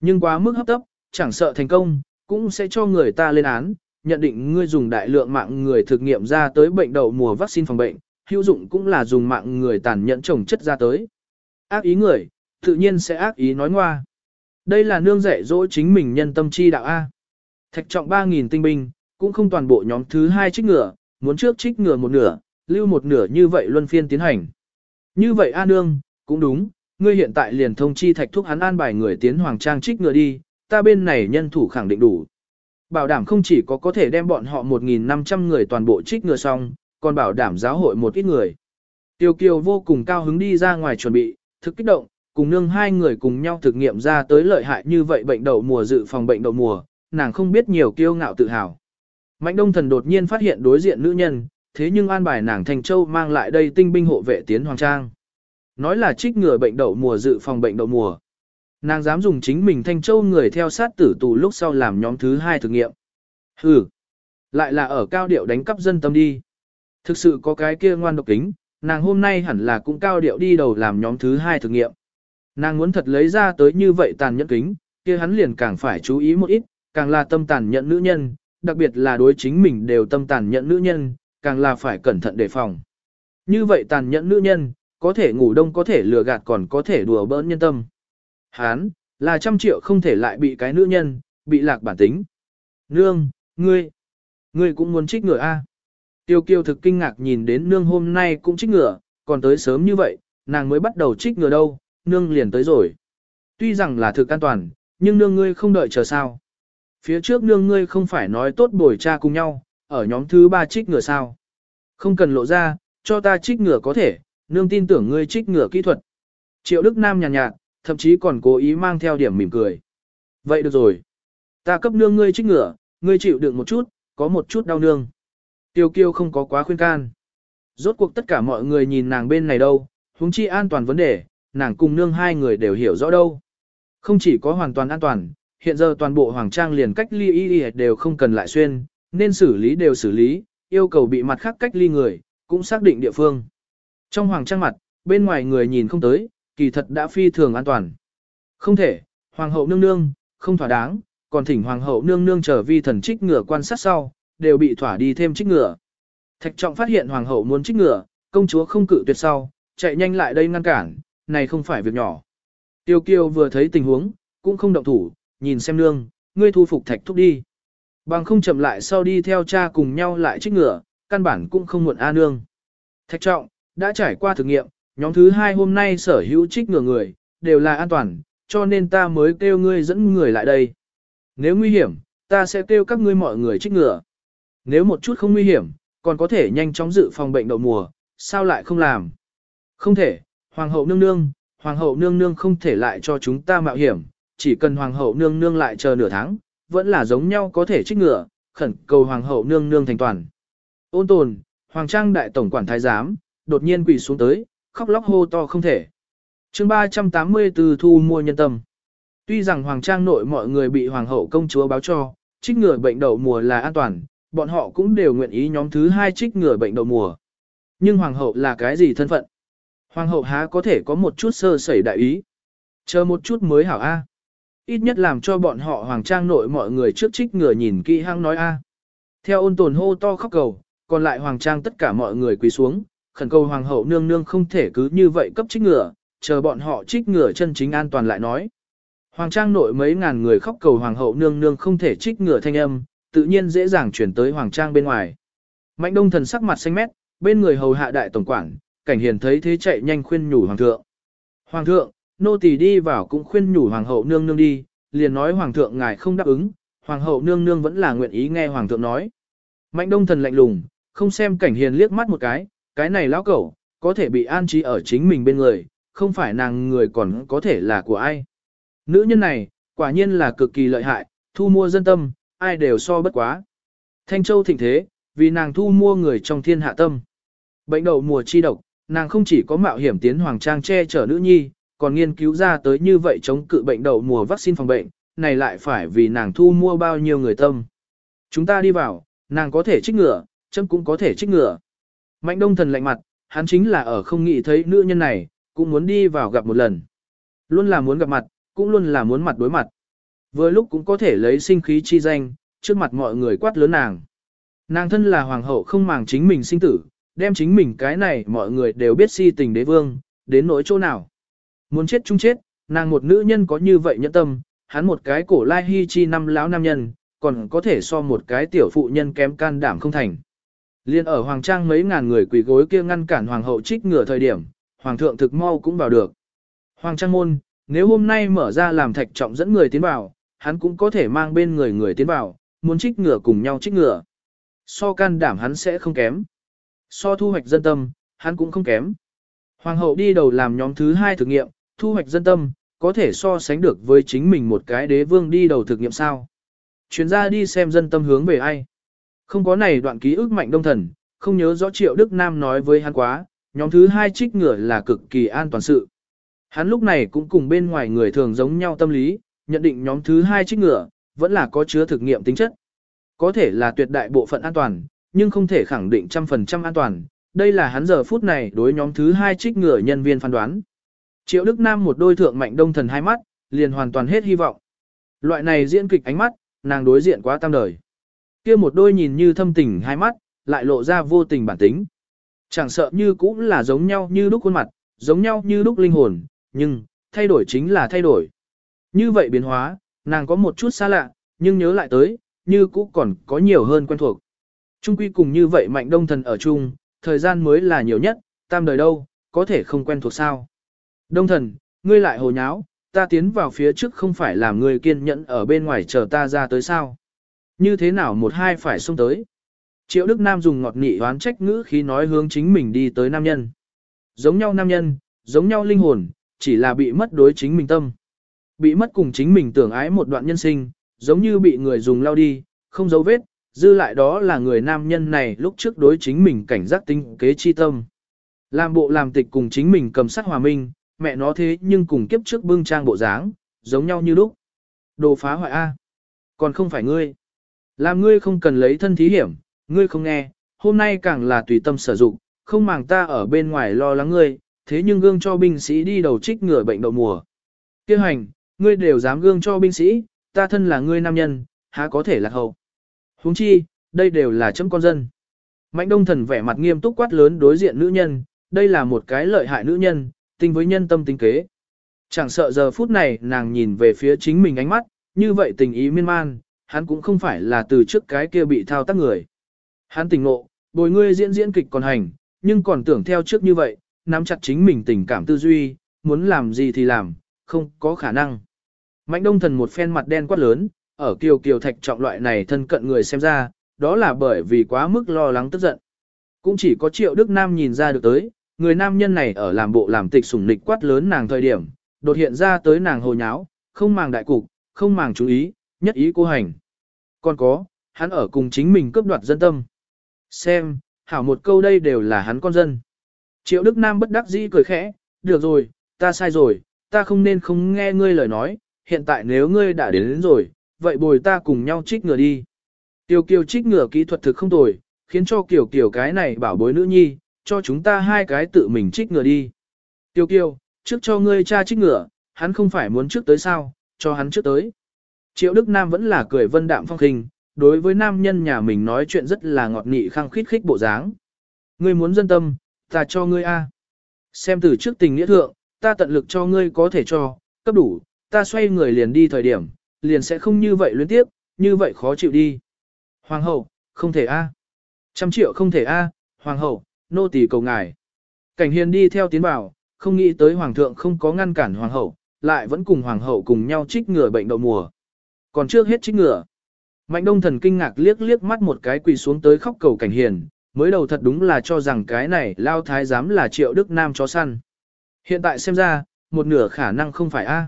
Nhưng quá mức hấp tấp, chẳng sợ thành công, cũng sẽ cho người ta lên án, nhận định ngươi dùng đại lượng mạng người thực nghiệm ra tới bệnh đậu mùa vaccine phòng bệnh, hữu dụng cũng là dùng mạng người tàn nhẫn trồng chất ra tới. Ác ý người, tự nhiên sẽ ác ý nói ngoa. Đây là nương dạy dỗ chính mình nhân tâm chi đạo A. Thạch trọng 3.000 tinh binh, cũng không toàn bộ nhóm thứ hai trích ngựa, muốn trước trích ngựa một nửa, lưu một nửa như vậy luân phiên tiến hành. Như vậy A nương, cũng đúng, ngươi hiện tại liền thông chi thạch thúc hắn an bài người tiến hoàng trang trích ngựa đi, ta bên này nhân thủ khẳng định đủ. Bảo đảm không chỉ có có thể đem bọn họ 1.500 người toàn bộ trích ngựa xong, còn bảo đảm giáo hội một ít người. Tiêu Kiều vô cùng cao hứng đi ra ngoài chuẩn bị, thực kích động, cùng nương hai người cùng nhau thực nghiệm ra tới lợi hại như vậy bệnh đậu mùa dự phòng bệnh đậu mùa, nàng không biết nhiều kiêu ngạo tự hào. Mạnh đông thần đột nhiên phát hiện đối diện nữ nhân, thế nhưng an bài nàng thành châu mang lại đây tinh binh hộ vệ tiến hoàng trang. Nói là trích ngừa bệnh đậu mùa dự phòng bệnh đậu mùa. Nàng dám dùng chính mình thanh châu người theo sát tử tù lúc sau làm nhóm thứ hai thực nghiệm. Hừ, lại là ở cao điệu đánh cắp dân tâm đi. Thực sự có cái kia ngoan độc kính, nàng hôm nay hẳn là cũng cao điệu đi đầu làm nhóm thứ hai thực nghiệm. Nàng muốn thật lấy ra tới như vậy tàn nhẫn kính, kia hắn liền càng phải chú ý một ít, càng là tâm tàn nhẫn nữ nhân, đặc biệt là đối chính mình đều tâm tàn nhẫn nữ nhân, càng là phải cẩn thận đề phòng. Như vậy tàn nhẫn nữ nhân, có thể ngủ đông có thể lừa gạt còn có thể đùa bỡn nhân tâm. Hán, là trăm triệu không thể lại bị cái nữ nhân, bị lạc bản tính. Nương, ngươi, ngươi cũng muốn trích ngựa a? Tiêu kiêu thực kinh ngạc nhìn đến nương hôm nay cũng trích ngựa, còn tới sớm như vậy, nàng mới bắt đầu trích ngựa đâu, nương liền tới rồi. Tuy rằng là thực an toàn, nhưng nương ngươi không đợi chờ sao. Phía trước nương ngươi không phải nói tốt bồi cha cùng nhau, ở nhóm thứ ba trích ngựa sao. Không cần lộ ra, cho ta trích ngựa có thể, nương tin tưởng ngươi trích ngựa kỹ thuật. Triệu Đức Nam nhàn nhạt, nhạt, thậm chí còn cố ý mang theo điểm mỉm cười. Vậy được rồi. Ta cấp nương ngươi trích ngựa, ngươi chịu đựng một chút, có một chút đau nương. Tiêu kiêu không có quá khuyên can. Rốt cuộc tất cả mọi người nhìn nàng bên này đâu, huống chi an toàn vấn đề, nàng cùng nương hai người đều hiểu rõ đâu. Không chỉ có hoàn toàn an toàn, hiện giờ toàn bộ hoàng trang liền cách ly y y đều không cần lại xuyên, nên xử lý đều xử lý, yêu cầu bị mặt khác cách ly người, cũng xác định địa phương. Trong hoàng trang mặt, bên ngoài người nhìn không tới, kỳ thật đã phi thường an toàn. Không thể, hoàng hậu nương nương, không thỏa đáng, còn thỉnh hoàng hậu nương nương trở vi thần trích ngựa quan sát sau, đều bị thỏa đi thêm trích ngựa. Thạch trọng phát hiện hoàng hậu muốn trích ngựa, công chúa không cự tuyệt sau, chạy nhanh lại đây ngăn cản, này không phải việc nhỏ. Tiêu kiêu vừa thấy tình huống, cũng không động thủ, nhìn xem nương, ngươi thu phục thạch thúc đi. Bằng không chậm lại sau đi theo cha cùng nhau lại trích ngựa, căn bản cũng không muộn A nương. Thạch trọng, đã trải qua thử nghiệm, nhóm thứ hai hôm nay sở hữu trích ngựa người, đều là an toàn, cho nên ta mới kêu ngươi dẫn người lại đây. Nếu nguy hiểm, ta sẽ kêu các ngươi mọi người trích ngựa. Nếu một chút không nguy hiểm, còn có thể nhanh chóng dự phòng bệnh đậu mùa, sao lại không làm? Không thể, Hoàng hậu nương nương, Hoàng hậu nương nương không thể lại cho chúng ta mạo hiểm, chỉ cần Hoàng hậu nương nương lại chờ nửa tháng, vẫn là giống nhau có thể trích ngựa, khẩn cầu Hoàng hậu nương nương thành toàn. Ôn tồn, Hoàng trang đại tổng quản thái giám, đột nhiên quỳ xuống tới, khóc lóc hô to không thể. chương 384 thu mua nhân tâm. Tuy rằng Hoàng trang nội mọi người bị Hoàng hậu công chúa báo cho, trích ngừa bệnh đậu mùa là an toàn, bọn họ cũng đều nguyện ý nhóm thứ hai trích ngừa bệnh đậu mùa. Nhưng Hoàng hậu là cái gì thân phận? Hoàng hậu há có thể có một chút sơ sẩy đại ý. Chờ một chút mới hảo A. Ít nhất làm cho bọn họ hoàng trang nội mọi người trước trích ngừa nhìn kỹ hăng nói A. À. Theo ôn tồn hô to khóc cầu, còn lại hoàng trang tất cả mọi người quỳ xuống, khẩn cầu hoàng hậu nương nương không thể cứ như vậy cấp trích ngừa, chờ bọn họ trích ngừa chân chính an toàn lại nói. Hoàng trang nội mấy ngàn người khóc cầu hoàng hậu nương nương không thể trích ngừa thanh âm, tự nhiên dễ dàng chuyển tới hoàng trang bên ngoài. Mạnh đông thần sắc mặt xanh mét, bên người hầu hạ đại tổng quản, cảnh hiền thấy thế chạy nhanh khuyên nhủ hoàng thượng. Hoàng thượng, nô tỳ đi vào cũng khuyên nhủ hoàng hậu nương nương đi, liền nói hoàng thượng ngài không đáp ứng, hoàng hậu nương nương vẫn là nguyện ý nghe hoàng thượng nói. Mạnh đông thần lạnh lùng, không xem cảnh hiền liếc mắt một cái, cái này lão cẩu, có thể bị an trí ở chính mình bên người, không phải nàng người còn có thể là của ai. Nữ nhân này, quả nhiên là cực kỳ lợi hại, thu mua dân tâm, ai đều so bất quá. Thanh Châu thịnh thế, vì nàng thu mua người trong thiên hạ tâm. Bệnh đầu mùa chi độc, nàng không chỉ có mạo hiểm tiến hoàng trang che chở nữ nhi, còn nghiên cứu ra tới như vậy chống cự bệnh đậu mùa vaccine phòng bệnh, này lại phải vì nàng thu mua bao nhiêu người tâm. Chúng ta đi vào, nàng có thể trích ngựa, chấm cũng có thể trích ngựa. Mạnh đông thần lạnh mặt, hắn chính là ở không nghĩ thấy nữ nhân này, cũng muốn đi vào gặp một lần. Luôn là muốn gặp mặt, cũng luôn là muốn mặt đối mặt. Vừa lúc cũng có thể lấy sinh khí chi danh, trước mặt mọi người quát lớn nàng. Nàng thân là hoàng hậu không màng chính mình sinh tử, đem chính mình cái này mọi người đều biết si tình đế vương, đến nỗi chỗ nào. Muốn chết chung chết, nàng một nữ nhân có như vậy nhẫn tâm, hắn một cái cổ lai hy chi năm lão nam nhân, còn có thể so một cái tiểu phụ nhân kém can đảm không thành. Liên ở Hoàng Trang mấy ngàn người quỳ gối kia ngăn cản Hoàng hậu trích ngừa thời điểm, Hoàng thượng thực mau cũng vào được. Hoàng Trang môn, nếu hôm nay mở ra làm thạch trọng dẫn người tiến vào, hắn cũng có thể mang bên người người tiến vào, muốn trích ngừa cùng nhau trích ngừa. So can đảm hắn sẽ không kém. So thu hoạch dân tâm, hắn cũng không kém. Hoàng hậu đi đầu làm nhóm thứ hai thử nghiệm, thu hoạch dân tâm, có thể so sánh được với chính mình một cái đế vương đi đầu thực nghiệm sao. Chuyên gia đi xem dân tâm hướng về ai. Không có này đoạn ký ức mạnh đông thần, không nhớ rõ triệu Đức Nam nói với hắn quá, nhóm thứ hai trích ngựa là cực kỳ an toàn sự. Hắn lúc này cũng cùng bên ngoài người thường giống nhau tâm lý, nhận định nhóm thứ hai trích ngựa, vẫn là có chứa thực nghiệm tính chất. Có thể là tuyệt đại bộ phận an toàn, nhưng không thể khẳng định trăm phần trăm an toàn. Đây là hắn giờ phút này đối nhóm thứ hai trích ngựa nhân viên phán đoán. Triệu Đức Nam một đôi thượng mạnh đông thần hai mắt, liền hoàn toàn hết hy vọng. Loại này diễn kịch ánh mắt, nàng đối diện quá tam đời. Kia một đôi nhìn như thâm tình hai mắt, lại lộ ra vô tình bản tính. Chẳng sợ như cũng là giống nhau như đúc khuôn mặt, giống nhau như đúc linh hồn, nhưng, thay đổi chính là thay đổi. Như vậy biến hóa, nàng có một chút xa lạ, nhưng nhớ lại tới, như cũ còn có nhiều hơn quen thuộc. Trung quy cùng như vậy mạnh đông thần ở chung, thời gian mới là nhiều nhất, tam đời đâu, có thể không quen thuộc sao. Đông thần, ngươi lại hồ nháo, ta tiến vào phía trước không phải làm người kiên nhẫn ở bên ngoài chờ ta ra tới sao. Như thế nào một hai phải xông tới. Triệu Đức Nam dùng ngọt nị oán trách ngữ khí nói hướng chính mình đi tới nam nhân. Giống nhau nam nhân, giống nhau linh hồn, chỉ là bị mất đối chính mình tâm. Bị mất cùng chính mình tưởng ái một đoạn nhân sinh, giống như bị người dùng lao đi, không dấu vết, dư lại đó là người nam nhân này lúc trước đối chính mình cảnh giác tinh kế chi tâm. Làm bộ làm tịch cùng chính mình cầm sắc hòa minh, mẹ nó thế nhưng cùng kiếp trước bưng trang bộ dáng, giống nhau như lúc. Đồ phá hoại A. Còn không phải ngươi. Làm ngươi không cần lấy thân thí hiểm, ngươi không nghe, hôm nay càng là tùy tâm sử dụng, không màng ta ở bên ngoài lo lắng ngươi, thế nhưng gương cho binh sĩ đi đầu trích ngừa bệnh đậu mùa. Kêu hành, ngươi đều dám gương cho binh sĩ, ta thân là ngươi nam nhân, há có thể là hậu. huống chi, đây đều là chấm con dân. Mạnh đông thần vẻ mặt nghiêm túc quát lớn đối diện nữ nhân, đây là một cái lợi hại nữ nhân, tinh với nhân tâm tính kế. Chẳng sợ giờ phút này nàng nhìn về phía chính mình ánh mắt, như vậy tình ý miên man, hắn cũng không phải là từ trước cái kia bị thao tác người. Hắn tỉnh ngộ, bồi ngươi diễn diễn kịch còn hành, nhưng còn tưởng theo trước như vậy, nắm chặt chính mình tình cảm tư duy, muốn làm gì thì làm, không có khả năng. Mạnh đông thần một phen mặt đen quát lớn, ở kiều kiều thạch trọng loại này thân cận người xem ra, đó là bởi vì quá mức lo lắng tức giận. Cũng chỉ có triệu Đức Nam nhìn ra được tới, người nam nhân này ở làm bộ làm tịch sủng nịch quát lớn nàng thời điểm, đột hiện ra tới nàng hồ nháo, không màng đại cục, không màng chú ý, nhất ý cô hành. Còn có, hắn ở cùng chính mình cướp đoạt dân tâm. Xem, hảo một câu đây đều là hắn con dân. Triệu Đức Nam bất đắc dĩ cười khẽ, được rồi, ta sai rồi, ta không nên không nghe ngươi lời nói, hiện tại nếu ngươi đã đến, đến rồi, vậy bồi ta cùng nhau trích ngựa đi. Tiêu kiều trích ngựa kỹ thuật thực không tồi, khiến cho kiểu kiểu cái này bảo bối nữ nhi, cho chúng ta hai cái tự mình trích ngựa đi. Tiêu Kiêu, trước cho ngươi cha trích ngựa, hắn không phải muốn trước tới sao, cho hắn trước tới. Triệu Đức Nam vẫn là cười vân đạm phong khinh, đối với nam nhân nhà mình nói chuyện rất là ngọt nị khăng khít khích bộ dáng. Ngươi muốn dân tâm, ta cho ngươi a. Xem từ trước tình nghĩa thượng, ta tận lực cho ngươi có thể cho, cấp đủ, ta xoay người liền đi thời điểm, liền sẽ không như vậy luyến tiếp, như vậy khó chịu đi. Hoàng hậu, không thể a. Trăm triệu không thể a, hoàng hậu, nô tỳ cầu ngài. Cảnh hiền đi theo tiến bảo, không nghĩ tới hoàng thượng không có ngăn cản hoàng hậu, lại vẫn cùng hoàng hậu cùng nhau trích ngừa bệnh đậu mùa. Còn trước hết trích ngừa. Mạnh đông thần kinh ngạc liếc liếc mắt một cái quỳ xuống tới khóc cầu cảnh hiền, mới đầu thật đúng là cho rằng cái này lao thái giám là triệu đức nam chó săn. Hiện tại xem ra, một nửa khả năng không phải a.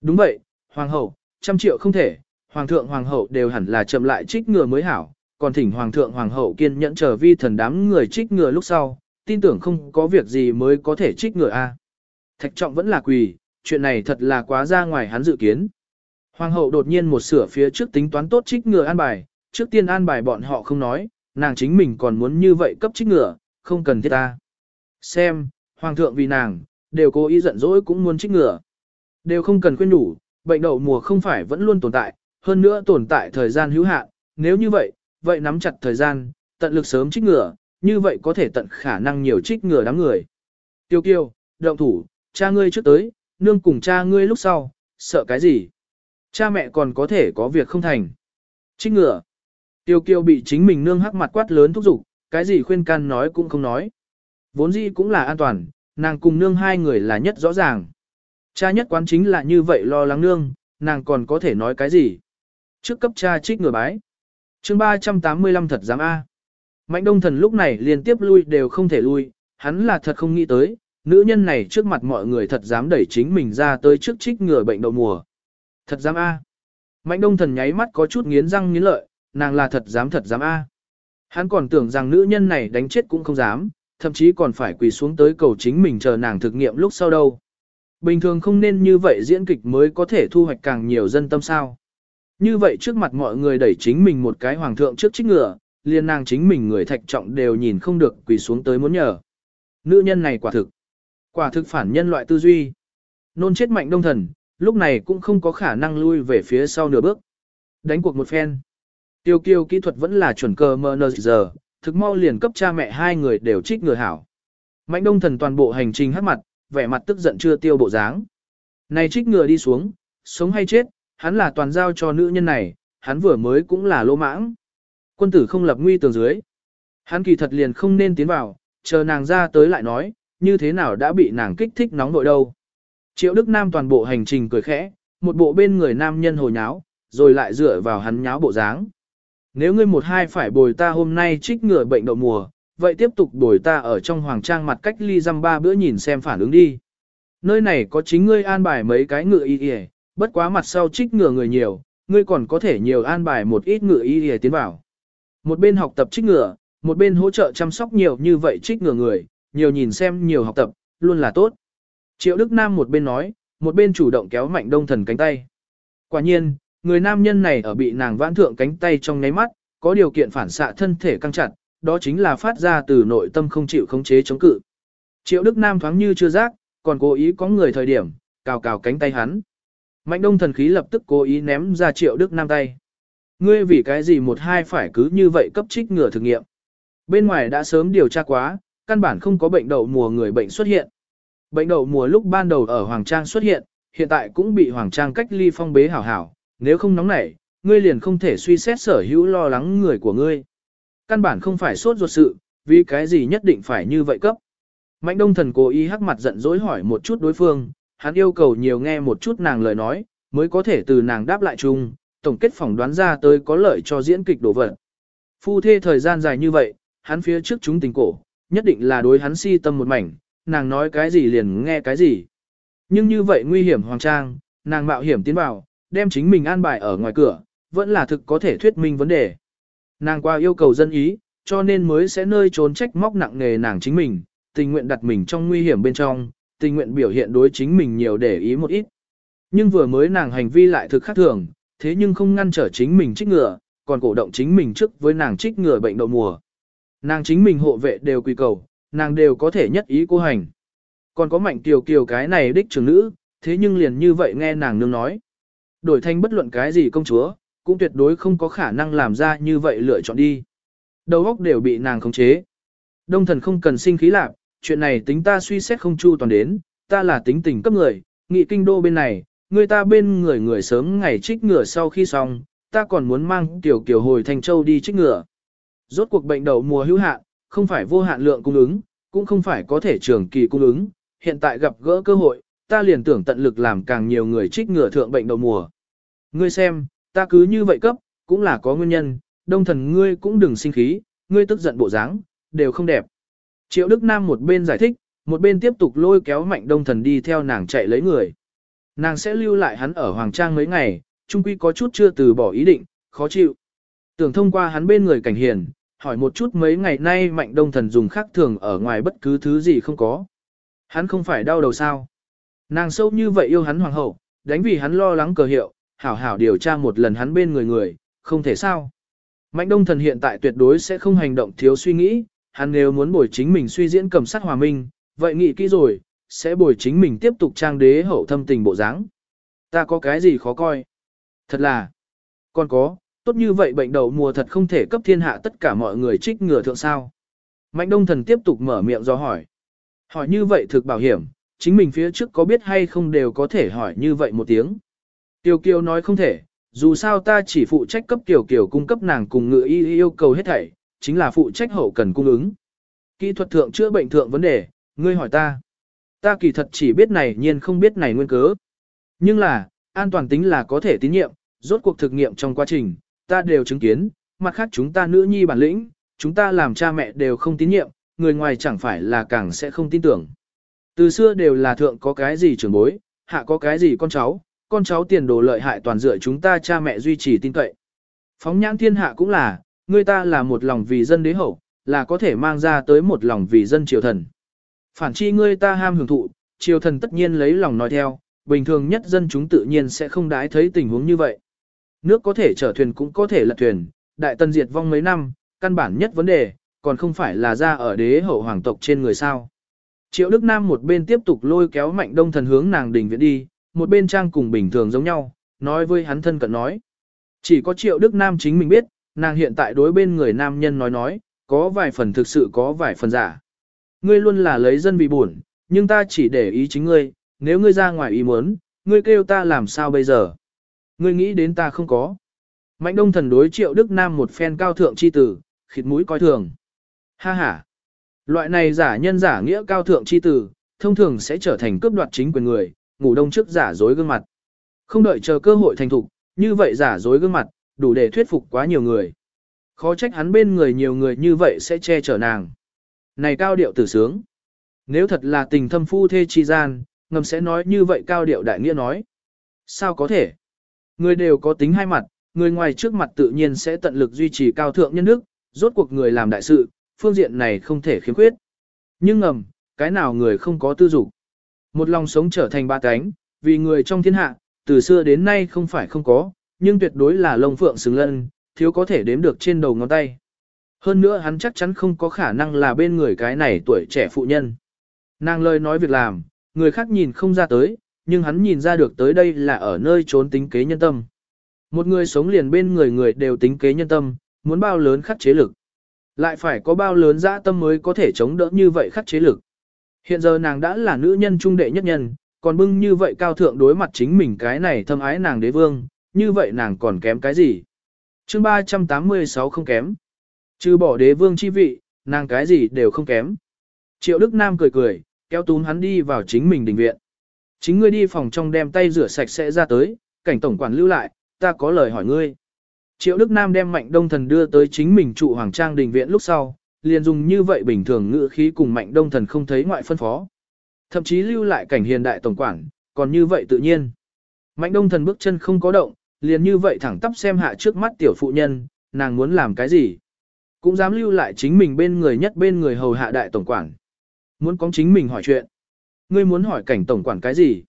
Đúng vậy, hoàng hậu, trăm triệu không thể, hoàng thượng hoàng hậu đều hẳn là chậm lại trích ngừa mới hảo, còn thỉnh hoàng thượng hoàng hậu kiên nhẫn chờ vi thần đám người trích ngừa lúc sau, tin tưởng không có việc gì mới có thể trích ngừa a. Thạch trọng vẫn là quỳ, chuyện này thật là quá ra ngoài hắn dự kiến. Hoàng hậu đột nhiên một sửa phía trước tính toán tốt trích ngừa an bài, trước tiên an bài bọn họ không nói, nàng chính mình còn muốn như vậy cấp trích ngừa, không cần thiết ta. Xem, hoàng thượng vì nàng, đều cố ý giận dỗi cũng muốn trích ngừa. Đều không cần khuyên đủ, bệnh đậu mùa không phải vẫn luôn tồn tại, hơn nữa tồn tại thời gian hữu hạn, nếu như vậy, vậy nắm chặt thời gian, tận lực sớm trích ngừa, như vậy có thể tận khả năng nhiều trích ngừa đám người. Tiêu kiêu, động thủ, cha ngươi trước tới, nương cùng cha ngươi lúc sau, sợ cái gì? Cha mẹ còn có thể có việc không thành. Trích ngừa. Tiêu kiêu bị chính mình nương hắc mặt quát lớn thúc giục, cái gì khuyên can nói cũng không nói. Vốn dĩ cũng là an toàn, nàng cùng nương hai người là nhất rõ ràng. Cha nhất quán chính là như vậy lo lắng nương, nàng còn có thể nói cái gì. Trước cấp cha trích ngừa bái chương 385 thật dám A. Mạnh đông thần lúc này liên tiếp lui đều không thể lui, hắn là thật không nghĩ tới, nữ nhân này trước mặt mọi người thật dám đẩy chính mình ra tới trước trích ngừa bệnh đậu mùa. Thật dám A. Mạnh đông thần nháy mắt có chút nghiến răng nghiến lợi, nàng là thật dám thật dám A. Hắn còn tưởng rằng nữ nhân này đánh chết cũng không dám, thậm chí còn phải quỳ xuống tới cầu chính mình chờ nàng thực nghiệm lúc sau đâu. Bình thường không nên như vậy diễn kịch mới có thể thu hoạch càng nhiều dân tâm sao. Như vậy trước mặt mọi người đẩy chính mình một cái hoàng thượng trước trích ngựa, liền nàng chính mình người thạch trọng đều nhìn không được quỳ xuống tới muốn nhờ. Nữ nhân này quả thực, quả thực phản nhân loại tư duy. Nôn chết mạnh đông thần, lúc này cũng không có khả năng lui về phía sau nửa bước. Đánh cuộc một phen. Tiêu kiêu kỹ thuật vẫn là chuẩn cơ mờ giờ, thực mau liền cấp cha mẹ hai người đều trích ngừa hảo. Mạnh đông thần toàn bộ hành trình hát mặt, vẻ mặt tức giận chưa tiêu bộ dáng. Này trích ngừa đi xuống, sống hay chết, hắn là toàn giao cho nữ nhân này, hắn vừa mới cũng là lỗ mãng. Quân tử không lập nguy tường dưới. Hắn kỳ thật liền không nên tiến vào, chờ nàng ra tới lại nói, như thế nào đã bị nàng kích thích nóng nội đâu. Triệu Đức Nam toàn bộ hành trình cười khẽ, một bộ bên người nam nhân hồi nháo, rồi lại dựa vào hắn nháo bộ dáng. Nếu ngươi một hai phải bồi ta hôm nay trích ngừa bệnh đậu mùa, vậy tiếp tục bồi ta ở trong hoàng trang mặt cách ly dăm ba bữa nhìn xem phản ứng đi. Nơi này có chính ngươi an bài mấy cái ngựa y y, bất quá mặt sau trích ngựa người nhiều, ngươi còn có thể nhiều an bài một ít ngựa y để tiến vào. Một bên học tập trích ngựa, một bên hỗ trợ chăm sóc nhiều như vậy trích ngựa người, nhiều nhìn xem nhiều học tập, luôn là tốt. Triệu Đức Nam một bên nói, một bên chủ động kéo mạnh đông thần cánh tay. Quả nhiên, người nam nhân này ở bị nàng vãn thượng cánh tay trong nháy mắt, có điều kiện phản xạ thân thể căng chặt, đó chính là phát ra từ nội tâm không chịu khống chế chống cự. Triệu Đức Nam thoáng như chưa giác, còn cố ý có người thời điểm, cào cào cánh tay hắn. Mạnh đông thần khí lập tức cố ý ném ra Triệu Đức Nam tay. Ngươi vì cái gì một hai phải cứ như vậy cấp trích ngừa thực nghiệm. Bên ngoài đã sớm điều tra quá, căn bản không có bệnh đậu mùa người bệnh xuất hiện. Bệnh đậu mùa lúc ban đầu ở Hoàng Trang xuất hiện, hiện tại cũng bị Hoàng Trang cách ly phong bế hảo hảo, nếu không nóng nảy, ngươi liền không thể suy xét sở hữu lo lắng người của ngươi. Căn bản không phải sốt ruột sự, vì cái gì nhất định phải như vậy cấp. Mạnh đông thần cố ý hắc mặt giận dỗi hỏi một chút đối phương, hắn yêu cầu nhiều nghe một chút nàng lời nói, mới có thể từ nàng đáp lại chung, tổng kết phỏng đoán ra tới có lợi cho diễn kịch đổ vật. Phu thê thời gian dài như vậy, hắn phía trước chúng tình cổ, nhất định là đối hắn si tâm một mảnh, nàng nói cái gì liền nghe cái gì. Nhưng như vậy nguy hiểm hoàng trang, nàng mạo hiểm tiến vào, đem chính mình an bài ở ngoài cửa, vẫn là thực có thể thuyết minh vấn đề. Nàng qua yêu cầu dân ý, cho nên mới sẽ nơi trốn trách móc nặng nề nàng chính mình, tình nguyện đặt mình trong nguy hiểm bên trong, tình nguyện biểu hiện đối chính mình nhiều để ý một ít. Nhưng vừa mới nàng hành vi lại thực khác thường, thế nhưng không ngăn trở chính mình trích ngừa, còn cổ động chính mình trước với nàng trích ngừa bệnh đậu mùa. Nàng chính mình hộ vệ đều quy cầu, nàng đều có thể nhất ý cô hành. Còn có mạnh kiều kiều cái này đích trưởng nữ, thế nhưng liền như vậy nghe nàng nương nói. Đổi thành bất luận cái gì công chúa, cũng tuyệt đối không có khả năng làm ra như vậy lựa chọn đi. Đầu óc đều bị nàng khống chế. Đông thần không cần sinh khí lạc, chuyện này tính ta suy xét không chu toàn đến, ta là tính tình cấp người, nghị kinh đô bên này, người ta bên người người sớm ngày trích ngựa sau khi xong, ta còn muốn mang tiểu kiều hồi thành châu đi trích ngựa. Rốt cuộc bệnh đầu mùa hữu hạn, không phải vô hạn lượng cung ứng, cũng không phải có thể trường kỳ cung ứng, hiện tại gặp gỡ cơ hội, ta liền tưởng tận lực làm càng nhiều người trích ngựa thượng bệnh đầu mùa. Ngươi xem, ta cứ như vậy cấp, cũng là có nguyên nhân, đông thần ngươi cũng đừng sinh khí, ngươi tức giận bộ dáng, đều không đẹp. Triệu Đức Nam một bên giải thích, một bên tiếp tục lôi kéo mạnh đông thần đi theo nàng chạy lấy người. Nàng sẽ lưu lại hắn ở Hoàng Trang mấy ngày, trung quy có chút chưa từ bỏ ý định, khó chịu. Tưởng thông qua hắn bên người cảnh hiền, hỏi một chút mấy ngày nay mạnh đông thần dùng khác thường ở ngoài bất cứ thứ gì không có. Hắn không phải đau đầu sao. Nàng sâu như vậy yêu hắn hoàng hậu, đánh vì hắn lo lắng cờ hiệu, hảo hảo điều tra một lần hắn bên người người, không thể sao. Mạnh đông thần hiện tại tuyệt đối sẽ không hành động thiếu suy nghĩ, hắn nếu muốn bồi chính mình suy diễn cầm sắc hòa minh, vậy nghĩ kỹ rồi, sẽ bồi chính mình tiếp tục trang đế hậu thâm tình bộ dáng. Ta có cái gì khó coi? Thật là, còn có, tốt như vậy bệnh đầu mùa thật không thể cấp thiên hạ tất cả mọi người trích ngừa thượng sao. Mạnh đông thần tiếp tục mở miệng do hỏi. Hỏi như vậy thực bảo hiểm, chính mình phía trước có biết hay không đều có thể hỏi như vậy một tiếng. Tiêu Kiều nói không thể, dù sao ta chỉ phụ trách cấp tiểu Kiều cung cấp nàng cùng ngựa y yêu cầu hết thảy, chính là phụ trách hậu cần cung ứng. Kỹ thuật thượng chữa bệnh thượng vấn đề, ngươi hỏi ta. Ta kỳ thật chỉ biết này nhiên không biết này nguyên cớ. Nhưng là, an toàn tính là có thể tín nhiệm, rốt cuộc thực nghiệm trong quá trình, ta đều chứng kiến, mặt khác chúng ta nữ nhi bản lĩnh, chúng ta làm cha mẹ đều không tín nhiệm, người ngoài chẳng phải là càng sẽ không tin tưởng. Từ xưa đều là thượng có cái gì trưởng bối, hạ có cái gì con cháu, con cháu tiền đồ lợi hại toàn dựa chúng ta cha mẹ duy trì tin cậy. Phóng nhãn thiên hạ cũng là, người ta là một lòng vì dân đế hậu, là có thể mang ra tới một lòng vì dân triều thần. Phản chi ngươi ta ham hưởng thụ, triều thần tất nhiên lấy lòng nói theo, bình thường nhất dân chúng tự nhiên sẽ không đái thấy tình huống như vậy. Nước có thể chở thuyền cũng có thể lật thuyền, đại tân diệt vong mấy năm, căn bản nhất vấn đề, còn không phải là ra ở đế hậu hoàng tộc trên người sao. Triệu Đức Nam một bên tiếp tục lôi kéo mạnh đông thần hướng nàng đình viện đi, một bên trang cùng bình thường giống nhau, nói với hắn thân cận nói. Chỉ có triệu Đức Nam chính mình biết, nàng hiện tại đối bên người nam nhân nói nói, có vài phần thực sự có vài phần giả. Ngươi luôn là lấy dân bị buồn, nhưng ta chỉ để ý chính ngươi, nếu ngươi ra ngoài ý muốn, ngươi kêu ta làm sao bây giờ? Ngươi nghĩ đến ta không có. Mạnh đông thần đối triệu Đức Nam một phen cao thượng chi tử, khịt mũi coi thường. Ha ha. Loại này giả nhân giả nghĩa cao thượng chi tử, thông thường sẽ trở thành cướp đoạt chính quyền người, ngủ đông trước giả dối gương mặt. Không đợi chờ cơ hội thành thục, như vậy giả dối gương mặt, đủ để thuyết phục quá nhiều người. Khó trách hắn bên người nhiều người như vậy sẽ che chở nàng. Này cao điệu tử sướng. Nếu thật là tình thâm phu thê chi gian, ngầm sẽ nói như vậy cao điệu đại nghĩa nói. Sao có thể? Người đều có tính hai mặt, người ngoài trước mặt tự nhiên sẽ tận lực duy trì cao thượng nhân đức, rốt cuộc người làm đại sự, phương diện này không thể khiếm khuyết. Nhưng ngầm, cái nào người không có tư dục. Một lòng sống trở thành ba cánh, vì người trong thiên hạ, từ xưa đến nay không phải không có, nhưng tuyệt đối là lông phượng xứng lân, thiếu có thể đếm được trên đầu ngón tay. Hơn nữa hắn chắc chắn không có khả năng là bên người cái này tuổi trẻ phụ nhân. Nàng lời nói việc làm, người khác nhìn không ra tới, nhưng hắn nhìn ra được tới đây là ở nơi trốn tính kế nhân tâm. Một người sống liền bên người người đều tính kế nhân tâm, muốn bao lớn khắc chế lực. Lại phải có bao lớn dã tâm mới có thể chống đỡ như vậy khắc chế lực. Hiện giờ nàng đã là nữ nhân trung đệ nhất nhân, còn bưng như vậy cao thượng đối mặt chính mình cái này thâm ái nàng đế vương, như vậy nàng còn kém cái gì? chương 386 không kém. Trừ bỏ đế vương chi vị, nàng cái gì đều không kém. Triệu Đức Nam cười cười, kéo túm hắn đi vào chính mình đình viện. Chính ngươi đi phòng trong đem tay rửa sạch sẽ ra tới, cảnh tổng quản lưu lại, ta có lời hỏi ngươi. Triệu Đức Nam đem Mạnh Đông Thần đưa tới chính mình trụ Hoàng Trang đình viện lúc sau, liền dùng như vậy bình thường ngữ khí cùng Mạnh Đông Thần không thấy ngoại phân phó. Thậm chí lưu lại cảnh hiền đại tổng quản, còn như vậy tự nhiên. Mạnh Đông Thần bước chân không có động, liền như vậy thẳng tắp xem hạ trước mắt tiểu phụ nhân, nàng muốn làm cái gì. Cũng dám lưu lại chính mình bên người nhất bên người hầu hạ đại tổng quản. Muốn có chính mình hỏi chuyện. Ngươi muốn hỏi cảnh tổng quản cái gì?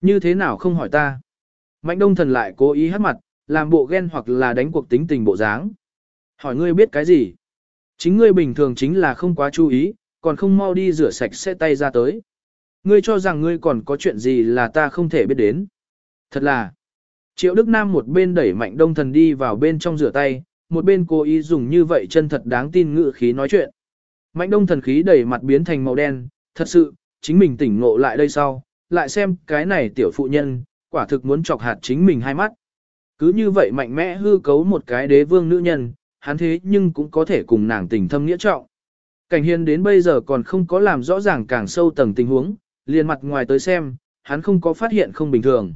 Như thế nào không hỏi ta? Mạnh đông thần lại cố ý hát mặt, làm bộ ghen hoặc là đánh cuộc tính tình bộ dáng. Hỏi ngươi biết cái gì? Chính ngươi bình thường chính là không quá chú ý, còn không mau đi rửa sạch sẽ tay ra tới. Ngươi cho rằng ngươi còn có chuyện gì là ta không thể biết đến. Thật là, Triệu Đức Nam một bên đẩy mạnh đông thần đi vào bên trong rửa tay, một bên cố ý dùng như vậy chân thật đáng tin ngự khí nói chuyện. Mạnh đông thần khí đẩy mặt biến thành màu đen, thật sự, chính mình tỉnh ngộ lại đây sau, lại xem cái này tiểu phụ nhân, quả thực muốn chọc hạt chính mình hai mắt. Cứ như vậy mạnh mẽ hư cấu một cái đế vương nữ nhân, hắn thế nhưng cũng có thể cùng nàng tình thâm nghĩa trọng. Cảnh hiền đến bây giờ còn không có làm rõ ràng càng sâu tầng tình huống, liền mặt ngoài tới xem, hắn không có phát hiện không bình thường.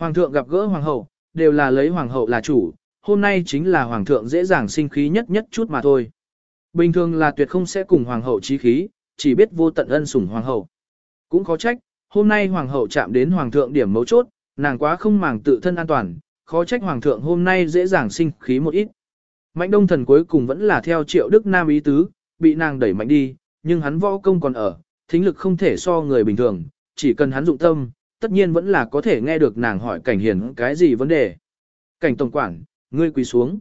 Hoàng thượng gặp gỡ hoàng hậu, đều là lấy hoàng hậu là chủ, hôm nay chính là hoàng thượng dễ dàng sinh khí nhất nhất chút mà thôi. Bình thường là tuyệt không sẽ cùng hoàng hậu trí khí, chỉ biết vô tận ân sủng hoàng hậu. Cũng khó trách, hôm nay hoàng hậu chạm đến hoàng thượng điểm mấu chốt, nàng quá không màng tự thân an toàn, khó trách hoàng thượng hôm nay dễ dàng sinh khí một ít. Mạnh đông thần cuối cùng vẫn là theo triệu đức nam ý tứ, bị nàng đẩy mạnh đi, nhưng hắn võ công còn ở, thính lực không thể so người bình thường, chỉ cần hắn dụng tâm, tất nhiên vẫn là có thể nghe được nàng hỏi cảnh hiền cái gì vấn đề. Cảnh tổng quản, ngươi quỳ xuống.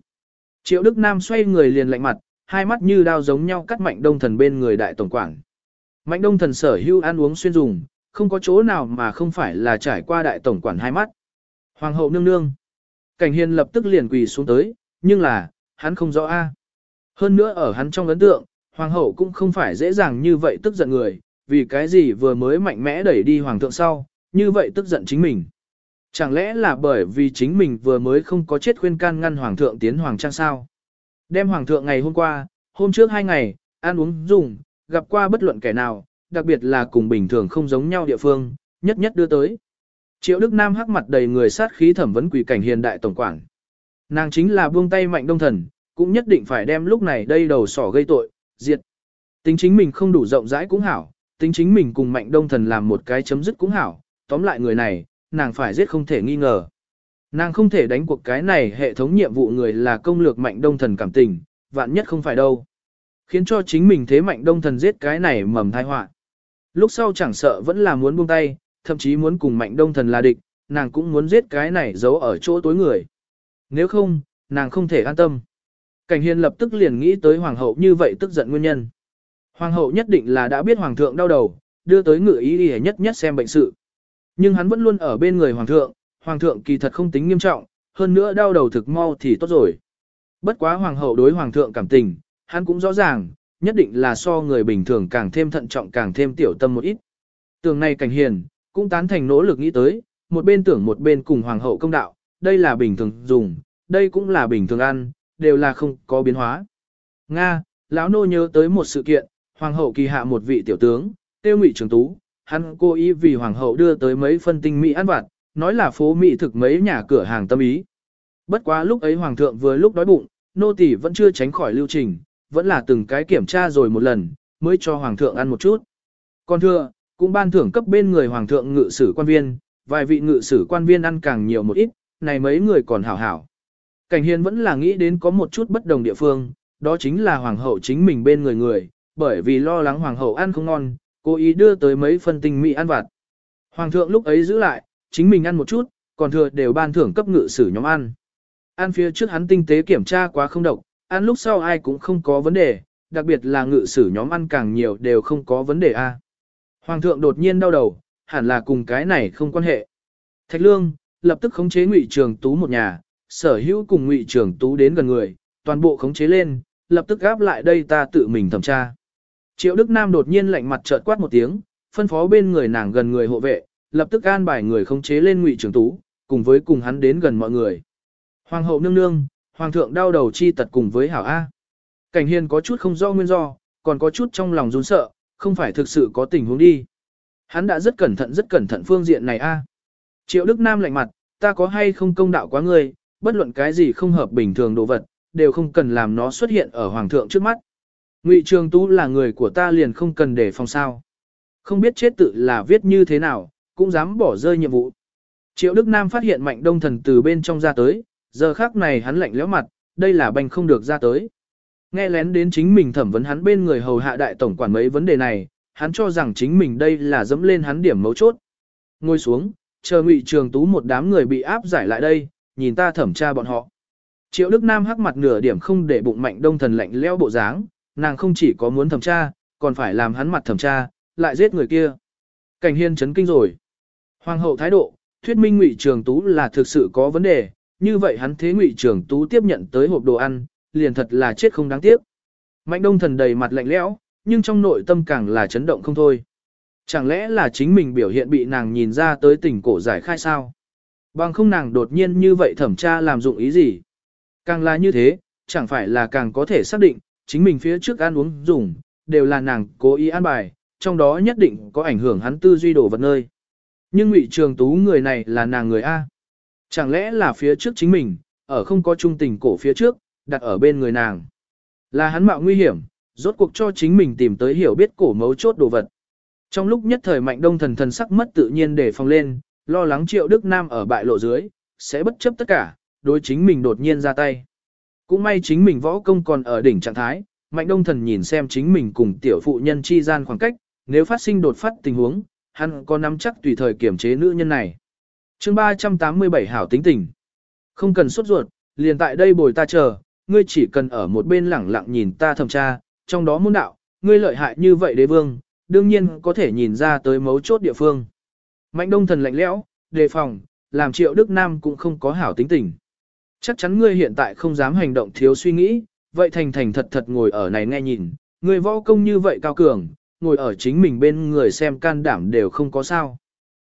Triệu Đức Nam xoay người liền lạnh mặt, hai mắt như đao giống nhau cắt mạnh đông thần bên người đại tổng quản. Mạnh đông thần sở hưu ăn uống xuyên dùng, không có chỗ nào mà không phải là trải qua đại tổng quản hai mắt. Hoàng hậu nương nương. Cảnh hiền lập tức liền quỳ xuống tới, nhưng là, hắn không rõ a. Hơn nữa ở hắn trong ấn tượng, hoàng hậu cũng không phải dễ dàng như vậy tức giận người, vì cái gì vừa mới mạnh mẽ đẩy đi hoàng thượng sau, như vậy tức giận chính mình. Chẳng lẽ là bởi vì chính mình vừa mới không có chết khuyên can ngăn hoàng thượng tiến hoàng trang sao? Đem hoàng thượng ngày hôm qua, hôm trước hai ngày, ăn uống dùng, gặp qua bất luận kẻ nào, đặc biệt là cùng bình thường không giống nhau địa phương, nhất nhất đưa tới. Triệu Đức Nam hắc mặt đầy người sát khí thẩm vấn quỷ cảnh hiền đại tổng quản. Nàng chính là buông tay mạnh đông thần, cũng nhất định phải đem lúc này đây đầu sỏ gây tội, diệt. Tính chính mình không đủ rộng rãi cũng hảo, tính chính mình cùng mạnh đông thần làm một cái chấm dứt cũng hảo, tóm lại người này, nàng phải giết không thể nghi ngờ. Nàng không thể đánh cuộc cái này hệ thống nhiệm vụ người là công lược mạnh đông thần cảm tình, vạn nhất không phải đâu. Khiến cho chính mình thế mạnh đông thần giết cái này mầm thai họa. Lúc sau chẳng sợ vẫn là muốn buông tay, thậm chí muốn cùng mạnh đông thần là địch, nàng cũng muốn giết cái này giấu ở chỗ tối người. Nếu không, nàng không thể an tâm. Cảnh hiền lập tức liền nghĩ tới hoàng hậu như vậy tức giận nguyên nhân. Hoàng hậu nhất định là đã biết hoàng thượng đau đầu, đưa tới ngự ý đi nhất nhất xem bệnh sự. Nhưng hắn vẫn luôn ở bên người hoàng thượng, hoàng thượng kỳ thật không tính nghiêm trọng, hơn nữa đau đầu thực mau thì tốt rồi. Bất quá hoàng hậu đối hoàng thượng cảm tình, hắn cũng rõ ràng, nhất định là so người bình thường càng thêm thận trọng càng thêm tiểu tâm một ít. Tường này cảnh hiền, cũng tán thành nỗ lực nghĩ tới, một bên tưởng một bên cùng hoàng hậu công đạo, đây là bình thường dùng, đây cũng là bình thường ăn, đều là không có biến hóa. Nga, lão nô nhớ tới một sự kiện, hoàng hậu kỳ hạ một vị tiểu tướng, tiêu ngụy trường tú, hắn cố ý vì hoàng hậu đưa tới mấy phân tinh mỹ ăn vặt, nói là phố mỹ thực mấy nhà cửa hàng tâm ý. Bất quá lúc ấy hoàng thượng vừa lúc đói bụng, nô tỳ vẫn chưa tránh khỏi lưu trình, vẫn là từng cái kiểm tra rồi một lần, mới cho hoàng thượng ăn một chút. Còn thưa, cũng ban thưởng cấp bên người hoàng thượng ngự sử quan viên, vài vị ngự sử quan viên ăn càng nhiều một ít, này mấy người còn hảo hảo. Cảnh hiền vẫn là nghĩ đến có một chút bất đồng địa phương, đó chính là hoàng hậu chính mình bên người người, bởi vì lo lắng hoàng hậu ăn không ngon, cố ý đưa tới mấy phân tinh mỹ ăn vặt. Hoàng thượng lúc ấy giữ lại, chính mình ăn một chút, còn thừa đều ban thưởng cấp ngự sử nhóm ăn. Ăn phía trước hắn tinh tế kiểm tra quá không độc, ăn lúc sau ai cũng không có vấn đề, đặc biệt là ngự sử nhóm ăn càng nhiều đều không có vấn đề a. Hoàng thượng đột nhiên đau đầu, hẳn là cùng cái này không quan hệ. Thạch Lương lập tức khống chế Ngụy Trường Tú một nhà, sở hữu cùng Ngụy Trường Tú đến gần người, toàn bộ khống chế lên, lập tức gáp lại đây ta tự mình thẩm tra. Triệu Đức Nam đột nhiên lạnh mặt trợn quát một tiếng, phân phó bên người nàng gần người hộ vệ, lập tức an bài người khống chế lên Ngụy Trường Tú, cùng với cùng hắn đến gần mọi người. Hoàng hậu nương nương, hoàng thượng đau đầu chi tật cùng với hảo A. Cảnh Hiên có chút không do nguyên do, còn có chút trong lòng run sợ, không phải thực sự có tình huống đi. Hắn đã rất cẩn thận rất cẩn thận phương diện này A. Triệu Đức Nam lạnh mặt, ta có hay không công đạo quá ngươi, bất luận cái gì không hợp bình thường đồ vật, đều không cần làm nó xuất hiện ở hoàng thượng trước mắt. Ngụy Trường Tú là người của ta liền không cần để phòng sao. Không biết chết tự là viết như thế nào, cũng dám bỏ rơi nhiệm vụ. Triệu Đức Nam phát hiện mạnh đông thần từ bên trong ra tới, giờ khác này hắn lạnh lẽo mặt, đây là bành không được ra tới. Nghe lén đến chính mình thẩm vấn hắn bên người hầu hạ đại tổng quản mấy vấn đề này, hắn cho rằng chính mình đây là dẫm lên hắn điểm mấu chốt. Ngồi xuống, chờ ngụy trường tú một đám người bị áp giải lại đây, nhìn ta thẩm tra bọn họ. Triệu Đức Nam hắc mặt nửa điểm không để bụng mạnh đông thần lạnh leo bộ dáng, nàng không chỉ có muốn thẩm tra, còn phải làm hắn mặt thẩm tra, lại giết người kia. Cảnh hiên chấn kinh rồi. Hoàng hậu thái độ, thuyết minh ngụy trường tú là thực sự có vấn đề, như vậy hắn thế ngụy trường tú tiếp nhận tới hộp đồ ăn, liền thật là chết không đáng tiếc. Mạnh đông thần đầy mặt lạnh lẽo, nhưng trong nội tâm càng là chấn động không thôi. Chẳng lẽ là chính mình biểu hiện bị nàng nhìn ra tới tình cổ giải khai sao? Bằng không nàng đột nhiên như vậy thẩm tra làm dụng ý gì? Càng là như thế, chẳng phải là càng có thể xác định, chính mình phía trước ăn uống dùng, đều là nàng cố ý ăn bài, trong đó nhất định có ảnh hưởng hắn tư duy đổ vật nơi. Nhưng ngụy trường tú người này là nàng người A. Chẳng lẽ là phía trước chính mình, ở không có trung tình cổ phía trước, đặt ở bên người nàng. Là hắn mạo nguy hiểm, rốt cuộc cho chính mình tìm tới hiểu biết cổ mấu chốt đồ vật. Trong lúc nhất thời mạnh đông thần thần sắc mất tự nhiên để phòng lên, lo lắng triệu Đức Nam ở bại lộ dưới, sẽ bất chấp tất cả, đối chính mình đột nhiên ra tay. Cũng may chính mình võ công còn ở đỉnh trạng thái, mạnh đông thần nhìn xem chính mình cùng tiểu phụ nhân chi gian khoảng cách, nếu phát sinh đột phát tình huống, hắn có nắm chắc tùy thời kiểm chế nữ nhân này. chương 387 hảo tính tình. Không cần sốt ruột, liền tại đây bồi ta chờ, ngươi chỉ cần ở một bên lẳng lặng nhìn ta thẩm tra, trong đó môn đạo, ngươi lợi hại như vậy đế vương, đương nhiên có thể nhìn ra tới mấu chốt địa phương. Mạnh đông thần lạnh lẽo, đề phòng, làm triệu Đức Nam cũng không có hảo tính tình. Chắc chắn ngươi hiện tại không dám hành động thiếu suy nghĩ, vậy thành thành thật thật ngồi ở này nghe nhìn, người võ công như vậy cao cường, ngồi ở chính mình bên người xem can đảm đều không có sao.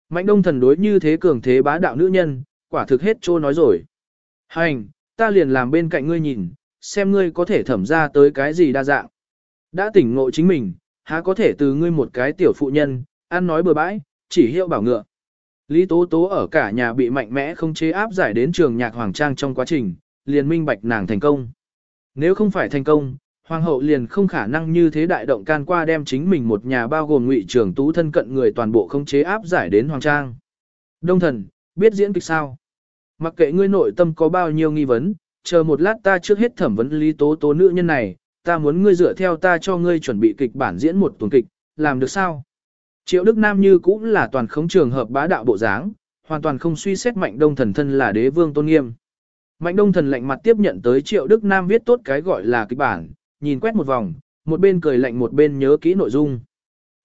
Mạnh đông thần đối như thế cường thế bá đạo nữ nhân, quả thực hết trô nói rồi. Hành, ta liền làm bên cạnh ngươi nhìn, xem ngươi có thể thẩm ra tới cái gì đa dạng. Đã tỉnh ngộ chính mình, há có thể từ ngươi một cái tiểu phụ nhân, ăn nói bừa bãi, chỉ hiệu bảo ngựa. Lý Tố Tố ở cả nhà bị mạnh mẽ không chế áp giải đến trường nhạc Hoàng Trang trong quá trình, liền minh bạch nàng thành công. Nếu không phải thành công, Hoàng hậu liền không khả năng như thế đại động can qua đem chính mình một nhà bao gồm ngụy trưởng tú thân cận người toàn bộ không chế áp giải đến Hoàng Trang. Đông thần, biết diễn kịch sao? Mặc kệ ngươi nội tâm có bao nhiêu nghi vấn, chờ một lát ta trước hết thẩm vấn Lý Tố Tố nữ nhân này, ta muốn ngươi dựa theo ta cho ngươi chuẩn bị kịch bản diễn một tuần kịch, làm được sao? Triệu Đức Nam như cũng là toàn khống trường hợp bá đạo bộ dáng, hoàn toàn không suy xét Mạnh Đông Thần thân là đế vương tôn nghiêm. Mạnh Đông Thần lạnh mặt tiếp nhận tới Triệu Đức Nam viết tốt cái gọi là kịch bản, nhìn quét một vòng, một bên cười lạnh một bên nhớ kỹ nội dung.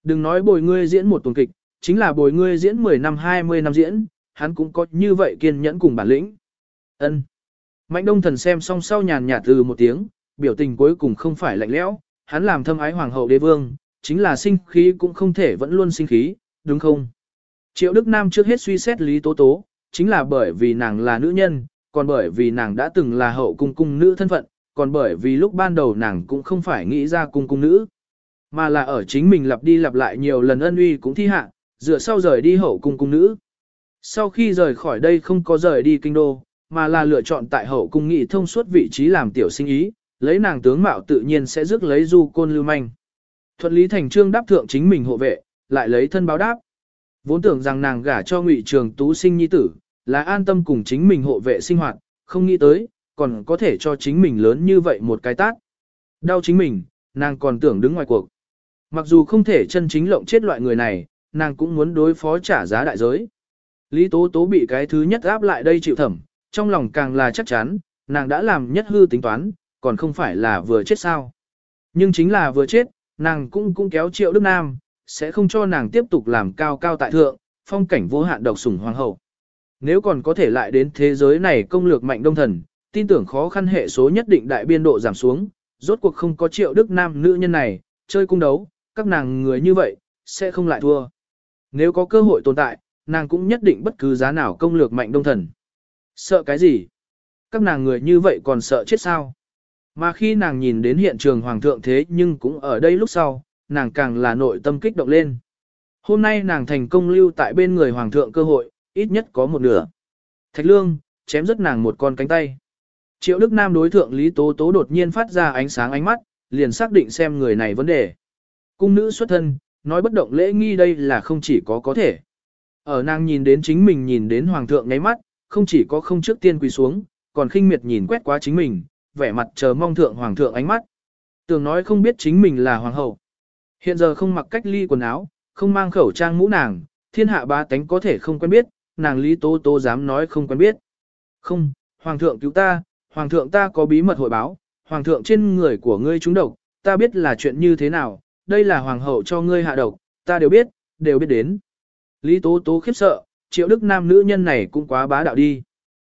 Đừng nói bồi ngươi diễn một tuần kịch, chính là bồi ngươi diễn 10 năm 20 năm diễn, hắn cũng có như vậy kiên nhẫn cùng bản lĩnh. Ân. Mạnh đông thần xem xong sau nhàn nhạt từ một tiếng, biểu tình cuối cùng không phải lạnh lẽo, hắn làm thâm ái hoàng hậu đế vương, chính là sinh khí cũng không thể vẫn luôn sinh khí, đúng không? Triệu Đức Nam trước hết suy xét Lý Tố Tố, chính là bởi vì nàng là nữ nhân, còn bởi vì nàng đã từng là hậu cung cung nữ thân phận, còn bởi vì lúc ban đầu nàng cũng không phải nghĩ ra cung cung nữ, mà là ở chính mình lặp đi lặp lại nhiều lần ân uy cũng thi hạ, dựa sau rời đi hậu cung cung nữ. Sau khi rời khỏi đây không có rời đi kinh đô, mà là lựa chọn tại hậu cung nghị thông suốt vị trí làm tiểu sinh ý, lấy nàng tướng mạo tự nhiên sẽ rước lấy du côn lưu manh. Thuận lý thành trương đáp thượng chính mình hộ vệ, lại lấy thân báo đáp. Vốn tưởng rằng nàng gả cho ngụy trường tú sinh nhi tử, là an tâm cùng chính mình hộ vệ sinh hoạt, không nghĩ tới, còn có thể cho chính mình lớn như vậy một cái tát. Đau chính mình, nàng còn tưởng đứng ngoài cuộc. Mặc dù không thể chân chính lộng chết loại người này, nàng cũng muốn đối phó trả giá đại giới. Lý Tố Tố bị cái thứ nhất áp lại đây chịu thẩm, trong lòng càng là chắc chắn, nàng đã làm nhất hư tính toán, còn không phải là vừa chết sao. Nhưng chính là vừa chết, nàng cũng cũng kéo triệu Đức Nam, sẽ không cho nàng tiếp tục làm cao cao tại thượng, phong cảnh vô hạn độc sủng hoàng hậu. Nếu còn có thể lại đến thế giới này công lược mạnh đông thần, tin tưởng khó khăn hệ số nhất định đại biên độ giảm xuống, rốt cuộc không có triệu Đức Nam nữ nhân này, chơi cung đấu, các nàng người như vậy, sẽ không lại thua. Nếu có cơ hội tồn tại, nàng cũng nhất định bất cứ giá nào công lược mạnh đông thần. Sợ cái gì? Các nàng người như vậy còn sợ chết sao? Mà khi nàng nhìn đến hiện trường hoàng thượng thế nhưng cũng ở đây lúc sau, nàng càng là nội tâm kích động lên. Hôm nay nàng thành công lưu tại bên người hoàng thượng cơ hội, ít nhất có một nửa. Thạch lương, chém rất nàng một con cánh tay. Triệu Đức Nam đối thượng Lý Tố Tố đột nhiên phát ra ánh sáng ánh mắt, liền xác định xem người này vấn đề. Cung nữ xuất thân, nói bất động lễ nghi đây là không chỉ có có thể. Ở nàng nhìn đến chính mình nhìn đến hoàng thượng nháy mắt, không chỉ có không trước tiên quỳ xuống, còn khinh miệt nhìn quét qua chính mình, vẻ mặt chờ mong thượng hoàng thượng ánh mắt. Tưởng nói không biết chính mình là hoàng hậu. Hiện giờ không mặc cách ly quần áo, không mang khẩu trang mũ nàng, thiên hạ ba tánh có thể không quen biết, nàng Lý Tố Tố dám nói không quen biết. Không, hoàng thượng cứu ta, hoàng thượng ta có bí mật hội báo, hoàng thượng trên người của ngươi trúng độc, ta biết là chuyện như thế nào, đây là hoàng hậu cho ngươi hạ độc, ta đều biết, đều biết đến. Lý Tố Tố khiếp sợ, triệu đức nam nữ nhân này cũng quá bá đạo đi.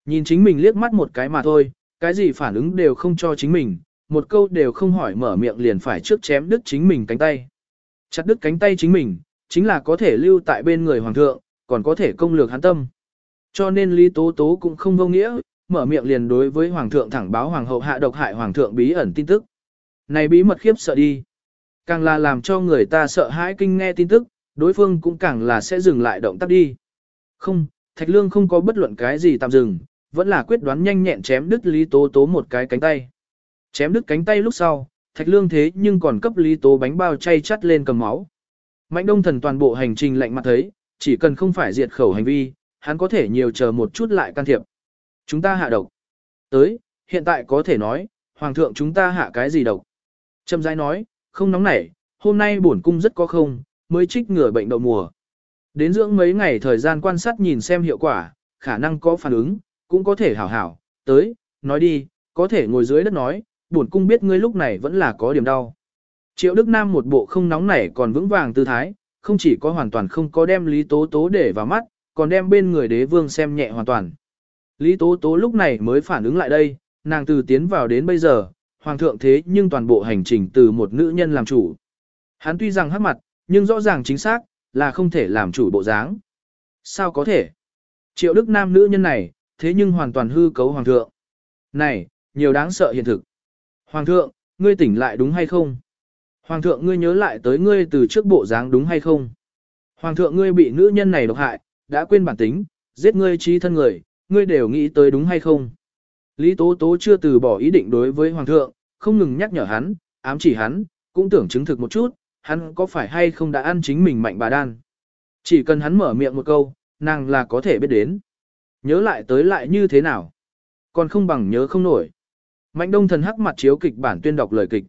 Nhìn chính mình liếc mắt một cái mà thôi, cái gì phản ứng đều không cho chính mình, một câu đều không hỏi mở miệng liền phải trước chém đứt chính mình cánh tay. Chặt đứt cánh tay chính mình, chính là có thể lưu tại bên người hoàng thượng, còn có thể công lược hắn tâm. Cho nên Lý Tố Tố cũng không vô nghĩa, mở miệng liền đối với hoàng thượng thẳng báo hoàng hậu hạ độc hại hoàng thượng bí ẩn tin tức. Này bí mật khiếp sợ đi. Càng là làm cho người ta sợ hãi kinh nghe tin tức, đối phương cũng càng là sẽ dừng lại động tác đi. Không, Thạch Lương không có bất luận cái gì tạm dừng, vẫn là quyết đoán nhanh nhẹn chém đứt Lý Tố Tố một cái cánh tay. Chém đứt cánh tay lúc sau, Thạch Lương thế nhưng còn cấp Lý Tố bánh bao chay chắt lên cầm máu. Mạnh Đông Thần toàn bộ hành trình lạnh mặt thấy, chỉ cần không phải diệt khẩu hành vi, hắn có thể nhiều chờ một chút lại can thiệp. Chúng ta hạ độc. Tới, hiện tại có thể nói, Hoàng thượng chúng ta hạ cái gì độc? Trâm Giai nói, không nóng nảy, hôm nay bổn cung rất có không, mới trích ngừa bệnh đậu mùa. Đến dưỡng mấy ngày thời gian quan sát nhìn xem hiệu quả, khả năng có phản ứng, cũng có thể hảo hảo, tới, nói đi, có thể ngồi dưới đất nói, bổn cung biết ngươi lúc này vẫn là có điểm đau. Triệu Đức Nam một bộ không nóng nảy còn vững vàng tư thái, không chỉ có hoàn toàn không có đem Lý Tố Tố để vào mắt, còn đem bên người đế vương xem nhẹ hoàn toàn. Lý Tố Tố lúc này mới phản ứng lại đây, nàng từ tiến vào đến bây giờ, hoàng thượng thế nhưng toàn bộ hành trình từ một nữ nhân làm chủ. Hắn tuy rằng hắc mặt, nhưng rõ ràng chính xác, là không thể làm chủ bộ dáng. Sao có thể? Triệu Đức Nam nữ nhân này, thế nhưng hoàn toàn hư cấu hoàng thượng. Này, nhiều đáng sợ hiện thực. Hoàng thượng, ngươi tỉnh lại đúng hay không? Hoàng thượng ngươi nhớ lại tới ngươi từ trước bộ dáng đúng hay không? Hoàng thượng ngươi bị nữ nhân này độc hại, đã quên bản tính, giết ngươi trí thân người, ngươi đều nghĩ tới đúng hay không? Lý Tố Tố chưa từ bỏ ý định đối với Hoàng thượng, không ngừng nhắc nhở hắn, ám chỉ hắn, cũng tưởng chứng thực một chút, hắn có phải hay không đã ăn chính mình mạnh bà đan. Chỉ cần hắn mở miệng một câu, nàng là có thể biết đến. Nhớ lại tới lại như thế nào? Còn không bằng nhớ không nổi. Mạnh đông thần hắc mặt chiếu kịch bản tuyên đọc lời kịch.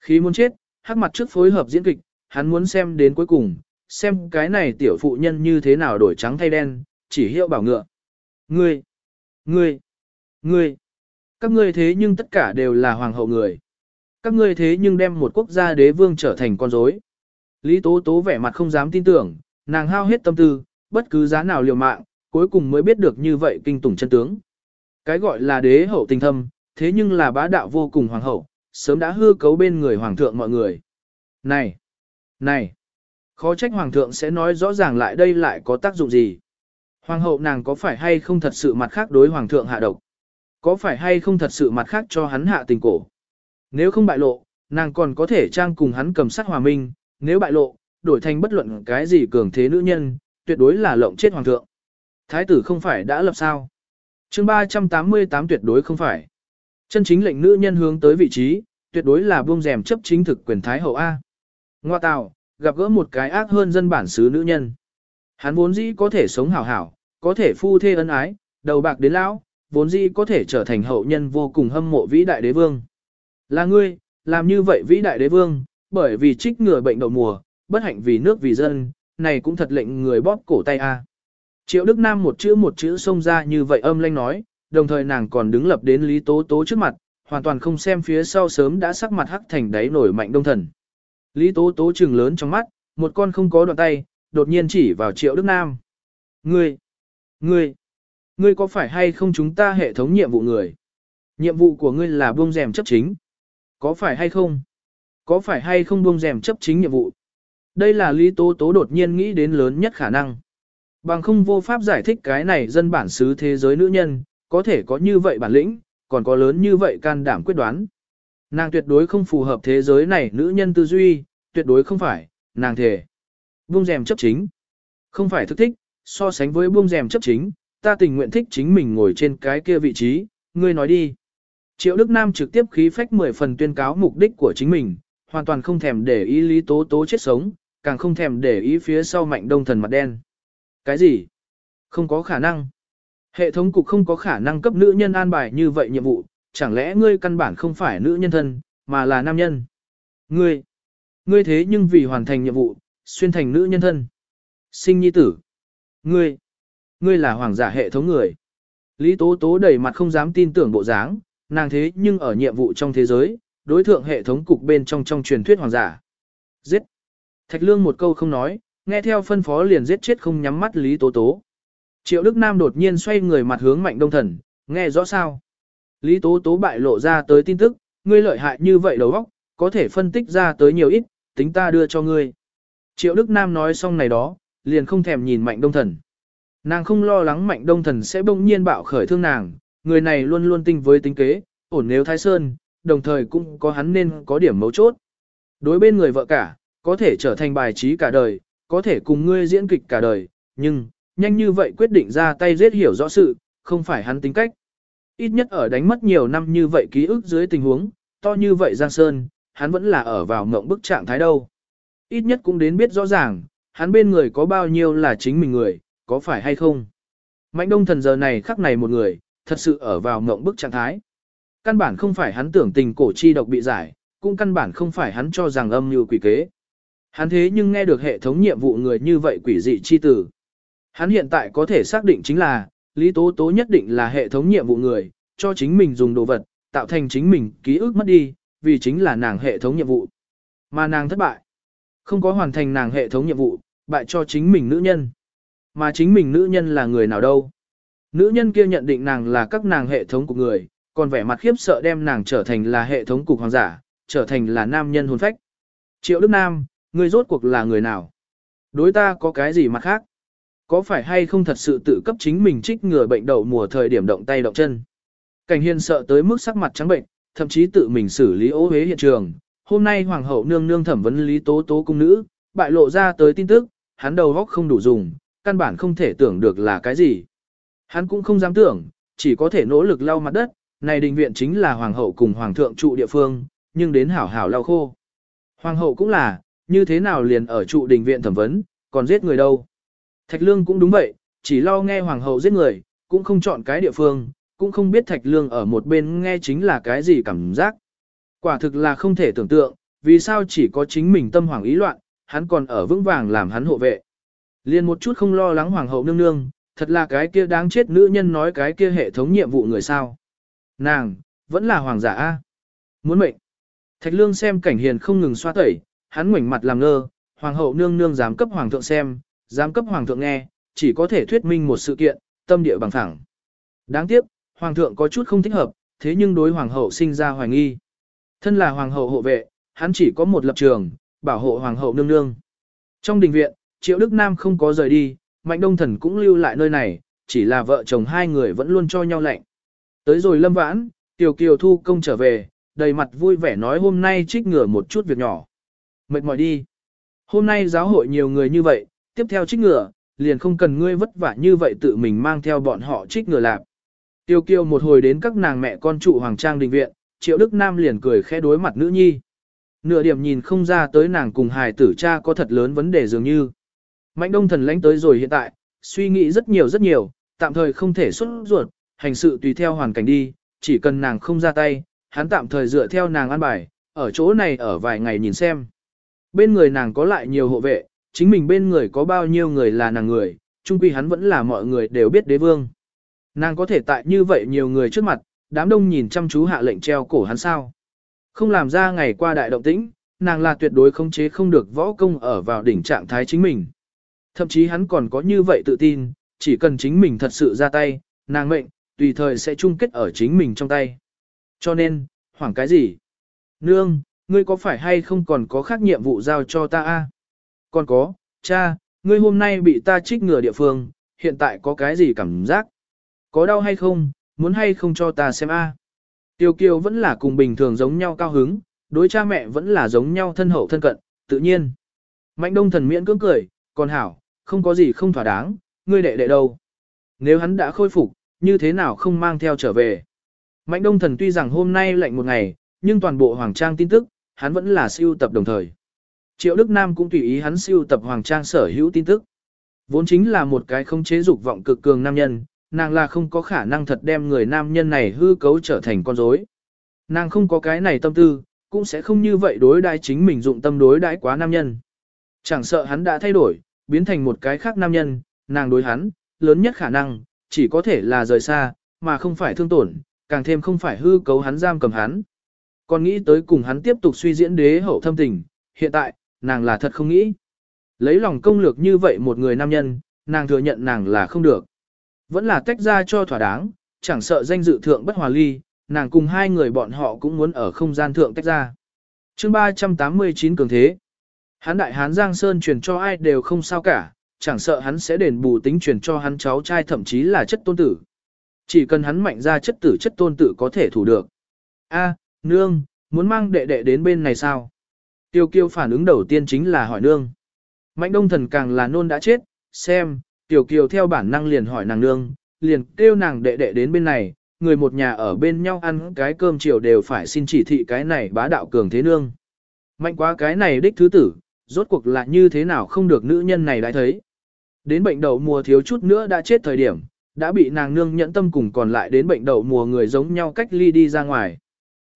Khi muốn chết, hắc mặt trước phối hợp diễn kịch, hắn muốn xem đến cuối cùng, xem cái này tiểu phụ nhân như thế nào đổi trắng thay đen, chỉ hiệu bảo ngựa. Ngươi, ngươi, ngươi, các ngươi thế nhưng tất cả đều là hoàng hậu người. Các ngươi thế nhưng đem một quốc gia đế vương trở thành con rối. Lý Tố Tố vẻ mặt không dám tin tưởng, nàng hao hết tâm tư, bất cứ giá nào liều mạng, cuối cùng mới biết được như vậy kinh tủng chân tướng. Cái gọi là đế hậu tình thâm, thế nhưng là bá đạo vô cùng hoàng hậu, sớm đã hư cấu bên người hoàng thượng mọi người. Này! Này! Khó trách hoàng thượng sẽ nói rõ ràng lại đây lại có tác dụng gì. Hoàng hậu nàng có phải hay không thật sự mặt khác đối hoàng thượng hạ độc? Có phải hay không thật sự mặt khác cho hắn hạ tình cổ? Nếu không bại lộ, nàng còn có thể trang cùng hắn cầm sát hòa minh, nếu bại lộ, đổi thành bất luận cái gì cường thế nữ nhân, tuyệt đối là lộng chết hoàng thượng. Thái tử không phải đã lập sao? chương 388 tuyệt đối không phải. Chân chính lệnh nữ nhân hướng tới vị trí, tuyệt đối là buông rèm chấp chính thực quyền Thái hậu A. Ngoa tào, gặp gỡ một cái ác hơn dân bản xứ nữ nhân. Hắn vốn dĩ có thể sống hảo hảo, có thể phu thê ân ái, đầu bạc đến lão, vốn dĩ có thể trở thành hậu nhân vô cùng hâm mộ vĩ đại đế vương. Là ngươi, làm như vậy vĩ đại đế vương, bởi vì trích ngừa bệnh đậu mùa, bất hạnh vì nước vì dân, này cũng thật lệnh người bóp cổ tay a. Triệu Đức Nam một chữ một chữ xông ra như vậy âm lanh nói, đồng thời nàng còn đứng lập đến Lý Tố Tố trước mặt, hoàn toàn không xem phía sau sớm đã sắc mặt hắc thành đáy nổi mạnh đông thần. Lý Tố Tố trừng lớn trong mắt, một con không có đoạn tay, đột nhiên chỉ vào Triệu Đức Nam. Ngươi, ngươi, ngươi có phải hay không chúng ta hệ thống nhiệm vụ người? Nhiệm vụ của ngươi là buông rèm chấp chính. Có phải hay không? Có phải hay không buông rèm chấp chính nhiệm vụ? Đây là Lý Tố Tố đột nhiên nghĩ đến lớn nhất khả năng. Bằng không vô pháp giải thích cái này dân bản xứ thế giới nữ nhân, có thể có như vậy bản lĩnh, còn có lớn như vậy can đảm quyết đoán. Nàng tuyệt đối không phù hợp thế giới này nữ nhân tư duy, tuyệt đối không phải, nàng thề. Buông rèm chấp chính. Không phải thức thích, so sánh với buông rèm chấp chính, ta tình nguyện thích chính mình ngồi trên cái kia vị trí, ngươi nói đi. Triệu Đức Nam trực tiếp khí phách 10 phần tuyên cáo mục đích của chính mình, hoàn toàn không thèm để ý lý tố tố chết sống, càng không thèm để ý phía sau mạnh đông thần mặt đen. Cái gì? Không có khả năng. Hệ thống cục không có khả năng cấp nữ nhân an bài như vậy nhiệm vụ, chẳng lẽ ngươi căn bản không phải nữ nhân thân, mà là nam nhân? Ngươi, ngươi thế nhưng vì hoàn thành nhiệm vụ, xuyên thành nữ nhân thân. Sinh nhi tử. Ngươi, ngươi là hoàng giả hệ thống người. Lý Tố Tố đầy mặt không dám tin tưởng bộ dáng, nàng thế nhưng ở nhiệm vụ trong thế giới, đối thượng hệ thống cục bên trong trong truyền thuyết hoàng giả. Giết. Thạch Lương một câu không nói, nghe theo phân phó liền giết chết không nhắm mắt Lý Tố Tố. Triệu Đức Nam đột nhiên xoay người mặt hướng Mạnh Đông Thần, nghe rõ sao? Lý Tố Tố bại lộ ra tới tin tức, ngươi lợi hại như vậy đầu óc, có thể phân tích ra tới nhiều ít, tính ta đưa cho ngươi. Triệu Đức Nam nói xong này đó, liền không thèm nhìn Mạnh Đông Thần. Nàng không lo lắng Mạnh Đông Thần sẽ bỗng nhiên bạo khởi thương nàng, người này luôn luôn tinh với tính kế, ổn nếu Thái Sơn, đồng thời cũng có hắn nên có điểm mấu chốt. Đối bên người vợ cả, có thể trở thành bài trí cả đời, có thể cùng ngươi diễn kịch cả đời, nhưng, nhanh như vậy quyết định ra tay giết hiểu rõ sự, không phải hắn tính cách. Ít nhất ở đánh mất nhiều năm như vậy ký ức dưới tình huống, to như vậy Giang Sơn, hắn vẫn là ở vào mộng bức trạng thái đâu. Ít nhất cũng đến biết rõ ràng, hắn bên người có bao nhiêu là chính mình người, có phải hay không. Mạnh đông thần giờ này khắc này một người, thật sự ở vào mộng bức trạng thái. Căn bản không phải hắn tưởng tình cổ chi độc bị giải, cũng căn bản không phải hắn cho rằng âm như quỷ kế. Hắn thế nhưng nghe được hệ thống nhiệm vụ người như vậy quỷ dị chi tử. Hắn hiện tại có thể xác định chính là, Lý Tố Tố nhất định là hệ thống nhiệm vụ người, cho chính mình dùng đồ vật, tạo thành chính mình ký ức mất đi, vì chính là nàng hệ thống nhiệm vụ. Mà nàng thất bại. Không có hoàn thành nàng hệ thống nhiệm vụ, bại cho chính mình nữ nhân. Mà chính mình nữ nhân là người nào đâu. Nữ nhân kia nhận định nàng là các nàng hệ thống của người, còn vẻ mặt khiếp sợ đem nàng trở thành là hệ thống cục hoàng giả, trở thành là nam nhân hồn phách. Triệu Đức Nam, ngươi rốt cuộc là người nào? Đối ta có cái gì mặt khác? Có phải hay không thật sự tự cấp chính mình trích ngừa bệnh đậu mùa thời điểm động tay động chân? Cảnh Hiên sợ tới mức sắc mặt trắng bệnh, thậm chí tự mình xử lý ố hế hiện trường. Hôm nay hoàng hậu nương nương thẩm vấn lý tố tố cung nữ, bại lộ ra tới tin tức, hắn đầu góc không đủ dùng, căn bản không thể tưởng được là cái gì. Hắn cũng không dám tưởng, chỉ có thể nỗ lực lau mặt đất, này đình viện chính là hoàng hậu cùng hoàng thượng trụ địa phương, nhưng đến hảo hảo lau khô. Hoàng hậu cũng là, như thế nào liền ở trụ đình viện thẩm vấn, còn giết người đâu. Thạch lương cũng đúng vậy, chỉ lo nghe hoàng hậu giết người, cũng không chọn cái địa phương, cũng không biết thạch lương ở một bên nghe chính là cái gì cảm giác. Quả thực là không thể tưởng tượng, vì sao chỉ có chính mình tâm hoàng ý loạn, hắn còn ở vững vàng làm hắn hộ vệ. Liền một chút không lo lắng hoàng hậu nương nương, thật là cái kia đáng chết nữ nhân nói cái kia hệ thống nhiệm vụ người sao. Nàng, vẫn là hoàng giả A. Muốn mệnh. Thạch lương xem cảnh hiền không ngừng xoa tẩy, hắn ngoảnh mặt làm ngơ, hoàng hậu nương nương dám cấp hoàng thượng xem, dám cấp hoàng thượng nghe, chỉ có thể thuyết minh một sự kiện, tâm địa bằng thẳng. Đáng tiếc, hoàng thượng có chút không thích hợp, thế nhưng đối hoàng hậu sinh ra hoài nghi. Thân là hoàng hậu hộ vệ, hắn chỉ có một lập trường, bảo hộ hoàng hậu nương nương. Trong đình viện, Triệu Đức Nam không có rời đi, Mạnh Đông Thần cũng lưu lại nơi này, chỉ là vợ chồng hai người vẫn luôn cho nhau lạnh. Tới rồi lâm vãn, Tiểu Kiều Thu công trở về, đầy mặt vui vẻ nói hôm nay trích ngừa một chút việc nhỏ. Mệt mỏi đi. Hôm nay giáo hội nhiều người như vậy, tiếp theo trích ngựa, liền không cần ngươi vất vả như vậy tự mình mang theo bọn họ trích ngựa lạp. Tiêu Kiêu một hồi đến các nàng mẹ con trụ hoàng trang đình viện, triệu đức nam liền cười khẽ đối mặt nữ nhi. Nửa điểm nhìn không ra tới nàng cùng hài tử cha có thật lớn vấn đề dường như. Mạnh đông thần lãnh tới rồi hiện tại, suy nghĩ rất nhiều rất nhiều, tạm thời không thể xuất ruột, hành sự tùy theo hoàn cảnh đi, chỉ cần nàng không ra tay, hắn tạm thời dựa theo nàng ăn bài, ở chỗ này ở vài ngày nhìn xem. Bên người nàng có lại nhiều hộ vệ, chính mình bên người có bao nhiêu người là nàng người, chung quy hắn vẫn là mọi người đều biết đế vương. Nàng có thể tại như vậy nhiều người trước mặt, đám đông nhìn chăm chú hạ lệnh treo cổ hắn sao. Không làm ra ngày qua đại động tĩnh, nàng là tuyệt đối không chế không được võ công ở vào đỉnh trạng thái chính mình. Thậm chí hắn còn có như vậy tự tin, chỉ cần chính mình thật sự ra tay, nàng mệnh, tùy thời sẽ chung kết ở chính mình trong tay. Cho nên, hoảng cái gì? Nương, ngươi có phải hay không còn có khác nhiệm vụ giao cho ta a? Còn có, cha, ngươi hôm nay bị ta trích ngừa địa phương, hiện tại có cái gì cảm giác? Có đau hay không, muốn hay không cho ta xem a? Tiêu kiều vẫn là cùng bình thường giống nhau cao hứng, đối cha mẹ vẫn là giống nhau thân hậu thân cận, tự nhiên. Mạnh đông thần miễn cưỡng cười, còn hảo, không có gì không thỏa đáng, ngươi đệ đệ đâu. Nếu hắn đã khôi phục, như thế nào không mang theo trở về. Mạnh đông thần tuy rằng hôm nay lạnh một ngày, nhưng toàn bộ hoàng trang tin tức, hắn vẫn là siêu tập đồng thời. Triệu Đức Nam cũng tùy ý hắn siêu tập hoàng trang sở hữu tin tức. Vốn chính là một cái không chế dục vọng cực cường nam nhân, nàng là không có khả năng thật đem người nam nhân này hư cấu trở thành con rối. Nàng không có cái này tâm tư, cũng sẽ không như vậy đối đãi chính mình dụng tâm đối đãi quá nam nhân. Chẳng sợ hắn đã thay đổi, biến thành một cái khác nam nhân, nàng đối hắn, lớn nhất khả năng, chỉ có thể là rời xa, mà không phải thương tổn, càng thêm không phải hư cấu hắn giam cầm hắn. Còn nghĩ tới cùng hắn tiếp tục suy diễn đế hậu thâm tình, hiện tại, nàng là thật không nghĩ. Lấy lòng công lược như vậy một người nam nhân, nàng thừa nhận nàng là không được. Vẫn là tách ra cho thỏa đáng, chẳng sợ danh dự thượng bất hòa ly, nàng cùng hai người bọn họ cũng muốn ở không gian thượng tách ra. chương 389 cường thế. Hán đại hán Giang Sơn truyền cho ai đều không sao cả, chẳng sợ hắn sẽ đền bù tính truyền cho hắn cháu trai thậm chí là chất tôn tử. Chỉ cần hắn mạnh ra chất tử chất tôn tử có thể thủ được. A, nương, muốn mang đệ đệ đến bên này sao? Tiêu kiêu phản ứng đầu tiên chính là hỏi nương. Mạnh đông thần càng là nôn đã chết, xem, tiểu kiều theo bản năng liền hỏi nàng nương, liền kêu nàng đệ đệ đến bên này, người một nhà ở bên nhau ăn cái cơm chiều đều phải xin chỉ thị cái này bá đạo cường thế nương. Mạnh quá cái này đích thứ tử, rốt cuộc là như thế nào không được nữ nhân này đã thấy. Đến bệnh đậu mùa thiếu chút nữa đã chết thời điểm, đã bị nàng nương nhẫn tâm cùng còn lại đến bệnh đậu mùa người giống nhau cách ly đi ra ngoài.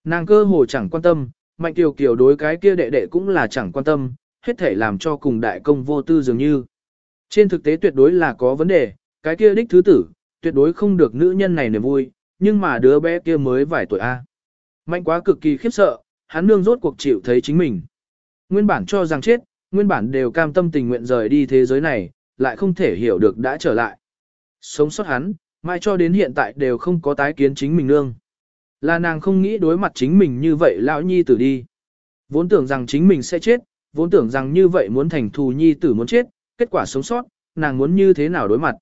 Nàng cơ hồ chẳng quan tâm, mạnh kiều kiều đối cái kia đệ đệ cũng là chẳng quan tâm, hết thể làm cho cùng đại công vô tư dường như. Trên thực tế tuyệt đối là có vấn đề, cái kia đích thứ tử, tuyệt đối không được nữ nhân này niềm vui, nhưng mà đứa bé kia mới vài tuổi A. Mạnh quá cực kỳ khiếp sợ, hắn nương rốt cuộc chịu thấy chính mình. Nguyên bản cho rằng chết, nguyên bản đều cam tâm tình nguyện rời đi thế giới này, lại không thể hiểu được đã trở lại. Sống sót hắn, mai cho đến hiện tại đều không có tái kiến chính mình nương. Là nàng không nghĩ đối mặt chính mình như vậy lão nhi tử đi. Vốn tưởng rằng chính mình sẽ chết, vốn tưởng rằng như vậy muốn thành thù nhi tử muốn chết, kết quả sống sót, nàng muốn như thế nào đối mặt.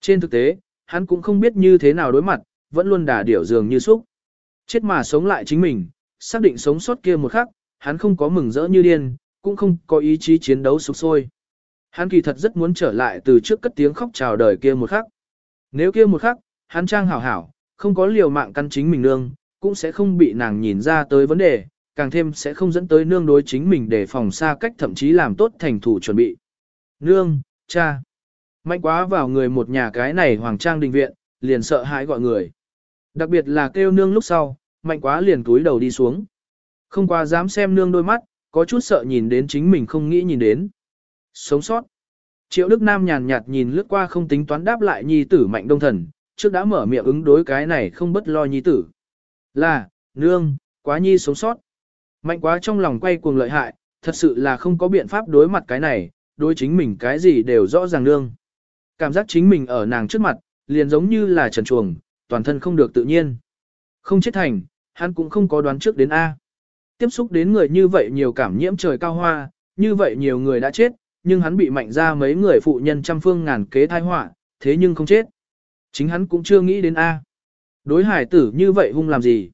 Trên thực tế, hắn cũng không biết như thế nào đối mặt, vẫn luôn đả điểu dường như xúc. Chết mà sống lại chính mình, xác định sống sót kia một khắc, hắn không có mừng rỡ như điên, cũng không có ý chí chiến đấu sục sôi. Hắn kỳ thật rất muốn trở lại từ trước cất tiếng khóc chào đời kia một khắc. Nếu kia một khắc, hắn trang hảo hảo, không có liều mạng căn chính mình nương, cũng sẽ không bị nàng nhìn ra tới vấn đề, càng thêm sẽ không dẫn tới nương đối chính mình để phòng xa cách thậm chí làm tốt thành thủ chuẩn bị. Nương, cha, mạnh quá vào người một nhà cái này hoàng trang đình viện, liền sợ hãi gọi người. Đặc biệt là kêu nương lúc sau, mạnh quá liền túi đầu đi xuống. Không quá dám xem nương đôi mắt, có chút sợ nhìn đến chính mình không nghĩ nhìn đến. Sống sót. Triệu Đức Nam nhàn nhạt nhìn lướt qua không tính toán đáp lại nhi tử mạnh đông thần, trước đã mở miệng ứng đối cái này không bất lo nhi tử. Là, nương, quá nhi sống sót. Mạnh quá trong lòng quay cuồng lợi hại, thật sự là không có biện pháp đối mặt cái này, đối chính mình cái gì đều rõ ràng nương. Cảm giác chính mình ở nàng trước mặt, liền giống như là trần chuồng, toàn thân không được tự nhiên. Không chết thành, hắn cũng không có đoán trước đến A. Tiếp xúc đến người như vậy nhiều cảm nhiễm trời cao hoa, như vậy nhiều người đã chết, nhưng hắn bị mạnh ra mấy người phụ nhân trăm phương ngàn kế thai họa, thế nhưng không chết. Chính hắn cũng chưa nghĩ đến A. Đối hải tử như vậy hung làm gì?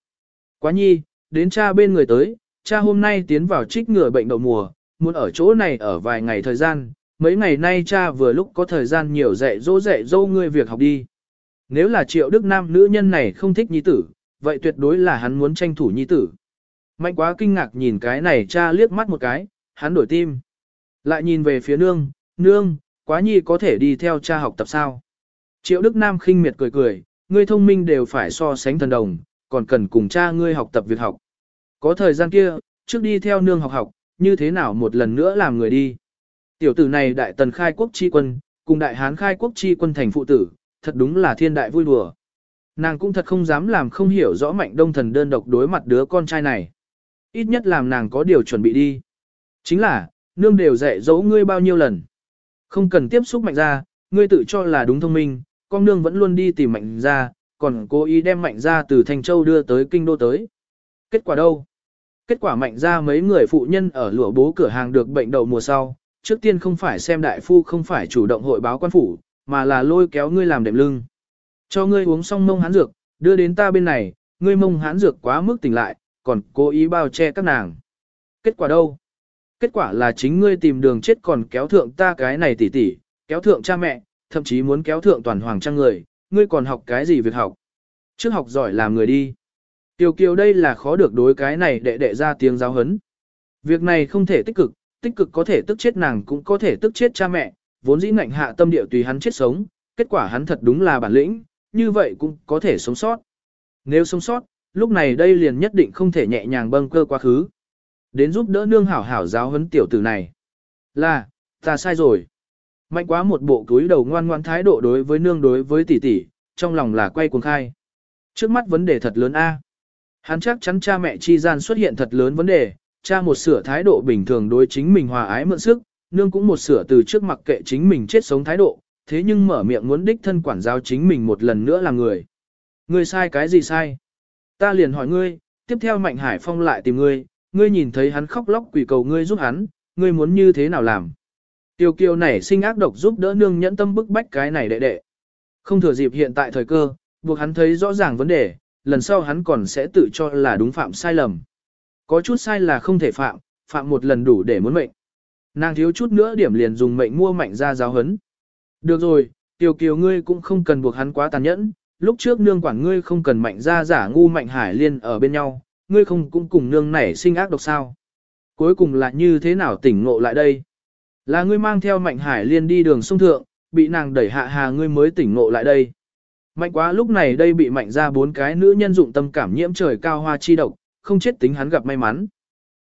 Quá nhi, đến cha bên người tới, cha hôm nay tiến vào trích ngừa bệnh đậu mùa, muốn ở chỗ này ở vài ngày thời gian, mấy ngày nay cha vừa lúc có thời gian nhiều dạy dỗ dạy dỗ ngươi việc học đi. Nếu là triệu đức nam nữ nhân này không thích nhi tử, vậy tuyệt đối là hắn muốn tranh thủ nhi tử. Mạnh quá kinh ngạc nhìn cái này cha liếc mắt một cái, hắn đổi tim. Lại nhìn về phía nương, nương, quá nhi có thể đi theo cha học tập sao. Triệu Đức Nam khinh miệt cười cười, ngươi thông minh đều phải so sánh thần đồng, còn cần cùng cha ngươi học tập việc học. Có thời gian kia, trước đi theo nương học học, như thế nào một lần nữa làm người đi. Tiểu tử này đại tần khai quốc chi quân, cùng đại hán khai quốc chi quân thành phụ tử, thật đúng là thiên đại vui đùa. Nàng cũng thật không dám làm không hiểu rõ mạnh đông thần đơn độc đối mặt đứa con trai này. Ít nhất làm nàng có điều chuẩn bị đi. Chính là, nương đều dạy dỗ ngươi bao nhiêu lần. Không cần tiếp xúc mạnh ra, ngươi tự cho là đúng thông minh, con nương vẫn luôn đi tìm mạnh ra, còn cố ý đem mạnh ra từ Thành Châu đưa tới kinh đô tới. Kết quả đâu? Kết quả mạnh ra mấy người phụ nhân ở lụa bố cửa hàng được bệnh đầu mùa sau, trước tiên không phải xem đại phu không phải chủ động hội báo quan phủ, mà là lôi kéo ngươi làm đệm lưng. Cho ngươi uống xong mông hán dược, đưa đến ta bên này, ngươi mông hán dược quá mức tỉnh lại, còn cố ý bao che các nàng. Kết quả đâu? Kết quả là chính ngươi tìm đường chết còn kéo thượng ta cái này tỉ tỉ, kéo thượng cha mẹ, thậm chí muốn kéo thượng toàn hoàng trang người, ngươi còn học cái gì việc học. Trước học giỏi làm người đi. Tiểu kiều đây là khó được đối cái này đệ đệ ra tiếng giáo hấn. Việc này không thể tích cực, tích cực có thể tức chết nàng cũng có thể tức chết cha mẹ, vốn dĩ ngạnh hạ tâm địa tùy hắn chết sống, kết quả hắn thật đúng là bản lĩnh, như vậy cũng có thể sống sót. Nếu sống sót, lúc này đây liền nhất định không thể nhẹ nhàng bâng cơ quá khứ. Đến giúp đỡ nương hảo hảo giáo huấn tiểu tử này. Là, ta sai rồi. Mạnh quá một bộ túi đầu ngoan ngoan thái độ đối với nương đối với tỷ tỷ, trong lòng là quay cuồng khai. Trước mắt vấn đề thật lớn A. Hắn chắc chắn cha mẹ chi gian xuất hiện thật lớn vấn đề, cha một sửa thái độ bình thường đối chính mình hòa ái mượn sức, nương cũng một sửa từ trước mặc kệ chính mình chết sống thái độ, thế nhưng mở miệng muốn đích thân quản giáo chính mình một lần nữa là người. Ngươi sai cái gì sai? Ta liền hỏi ngươi, tiếp theo Mạnh Hải Phong lại tìm ngươi, ngươi nhìn thấy hắn khóc lóc quỷ cầu ngươi giúp hắn, ngươi muốn như thế nào làm? Tiêu kiều này sinh ác độc giúp đỡ nương nhẫn tâm bức bách cái này đệ đệ. Không thừa dịp hiện tại thời cơ, buộc hắn thấy rõ ràng vấn đề, lần sau hắn còn sẽ tự cho là đúng phạm sai lầm. Có chút sai là không thể phạm, phạm một lần đủ để muốn mệnh. Nàng thiếu chút nữa điểm liền dùng mệnh mua mạnh ra giáo hấn. Được rồi, Tiêu kiều ngươi cũng không cần buộc hắn quá tàn nhẫn, lúc trước nương quản ngươi không cần mạnh ra giả ngu mạnh hải liên ở bên nhau, ngươi không cũng cùng nương nảy sinh ác độc sao. Cuối cùng là như thế nào tỉnh ngộ lại đây? Là ngươi mang theo mạnh hải liên đi đường sông thượng, bị nàng đẩy hạ hà ngươi mới tỉnh ngộ lại đây. Mạnh quá lúc này đây bị mạnh ra bốn cái nữ nhân dụng tâm cảm nhiễm trời cao hoa chi độc, không chết tính hắn gặp may mắn.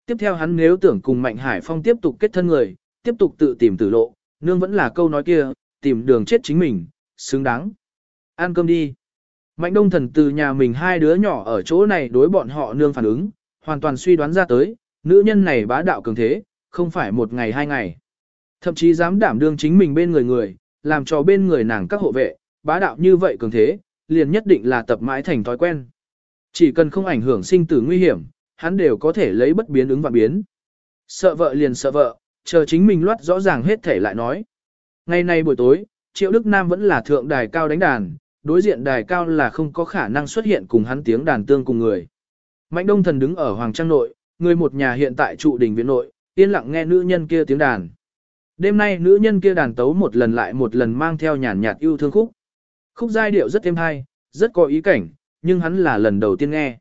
Tiếp theo hắn nếu tưởng cùng mạnh hải phong tiếp tục kết thân người, tiếp tục tự tìm tử lộ, nương vẫn là câu nói kia, tìm đường chết chính mình, xứng đáng. Ăn cơm đi. Mạnh đông thần từ nhà mình hai đứa nhỏ ở chỗ này đối bọn họ nương phản ứng, hoàn toàn suy đoán ra tới, nữ nhân này bá đạo cường thế, không phải một ngày hai ngày. Thậm chí dám đảm đương chính mình bên người người, làm cho bên người nàng các hộ vệ, bá đạo như vậy cường thế, liền nhất định là tập mãi thành thói quen. Chỉ cần không ảnh hưởng sinh tử nguy hiểm, hắn đều có thể lấy bất biến ứng và biến. Sợ vợ liền sợ vợ, chờ chính mình loát rõ ràng hết thể lại nói. Ngày nay buổi tối, Triệu Đức Nam vẫn là thượng đài cao đánh đàn, đối diện đài cao là không có khả năng xuất hiện cùng hắn tiếng đàn tương cùng người. Mạnh Đông Thần đứng ở Hoàng Trang nội, người một nhà hiện tại trụ đỉnh viện nội, yên lặng nghe nữ nhân kia tiếng đàn. Đêm nay nữ nhân kia đàn tấu một lần lại một lần mang theo nhàn nhạt yêu thương khúc. Khúc giai điệu rất êm hay, rất có ý cảnh, nhưng hắn là lần đầu tiên nghe.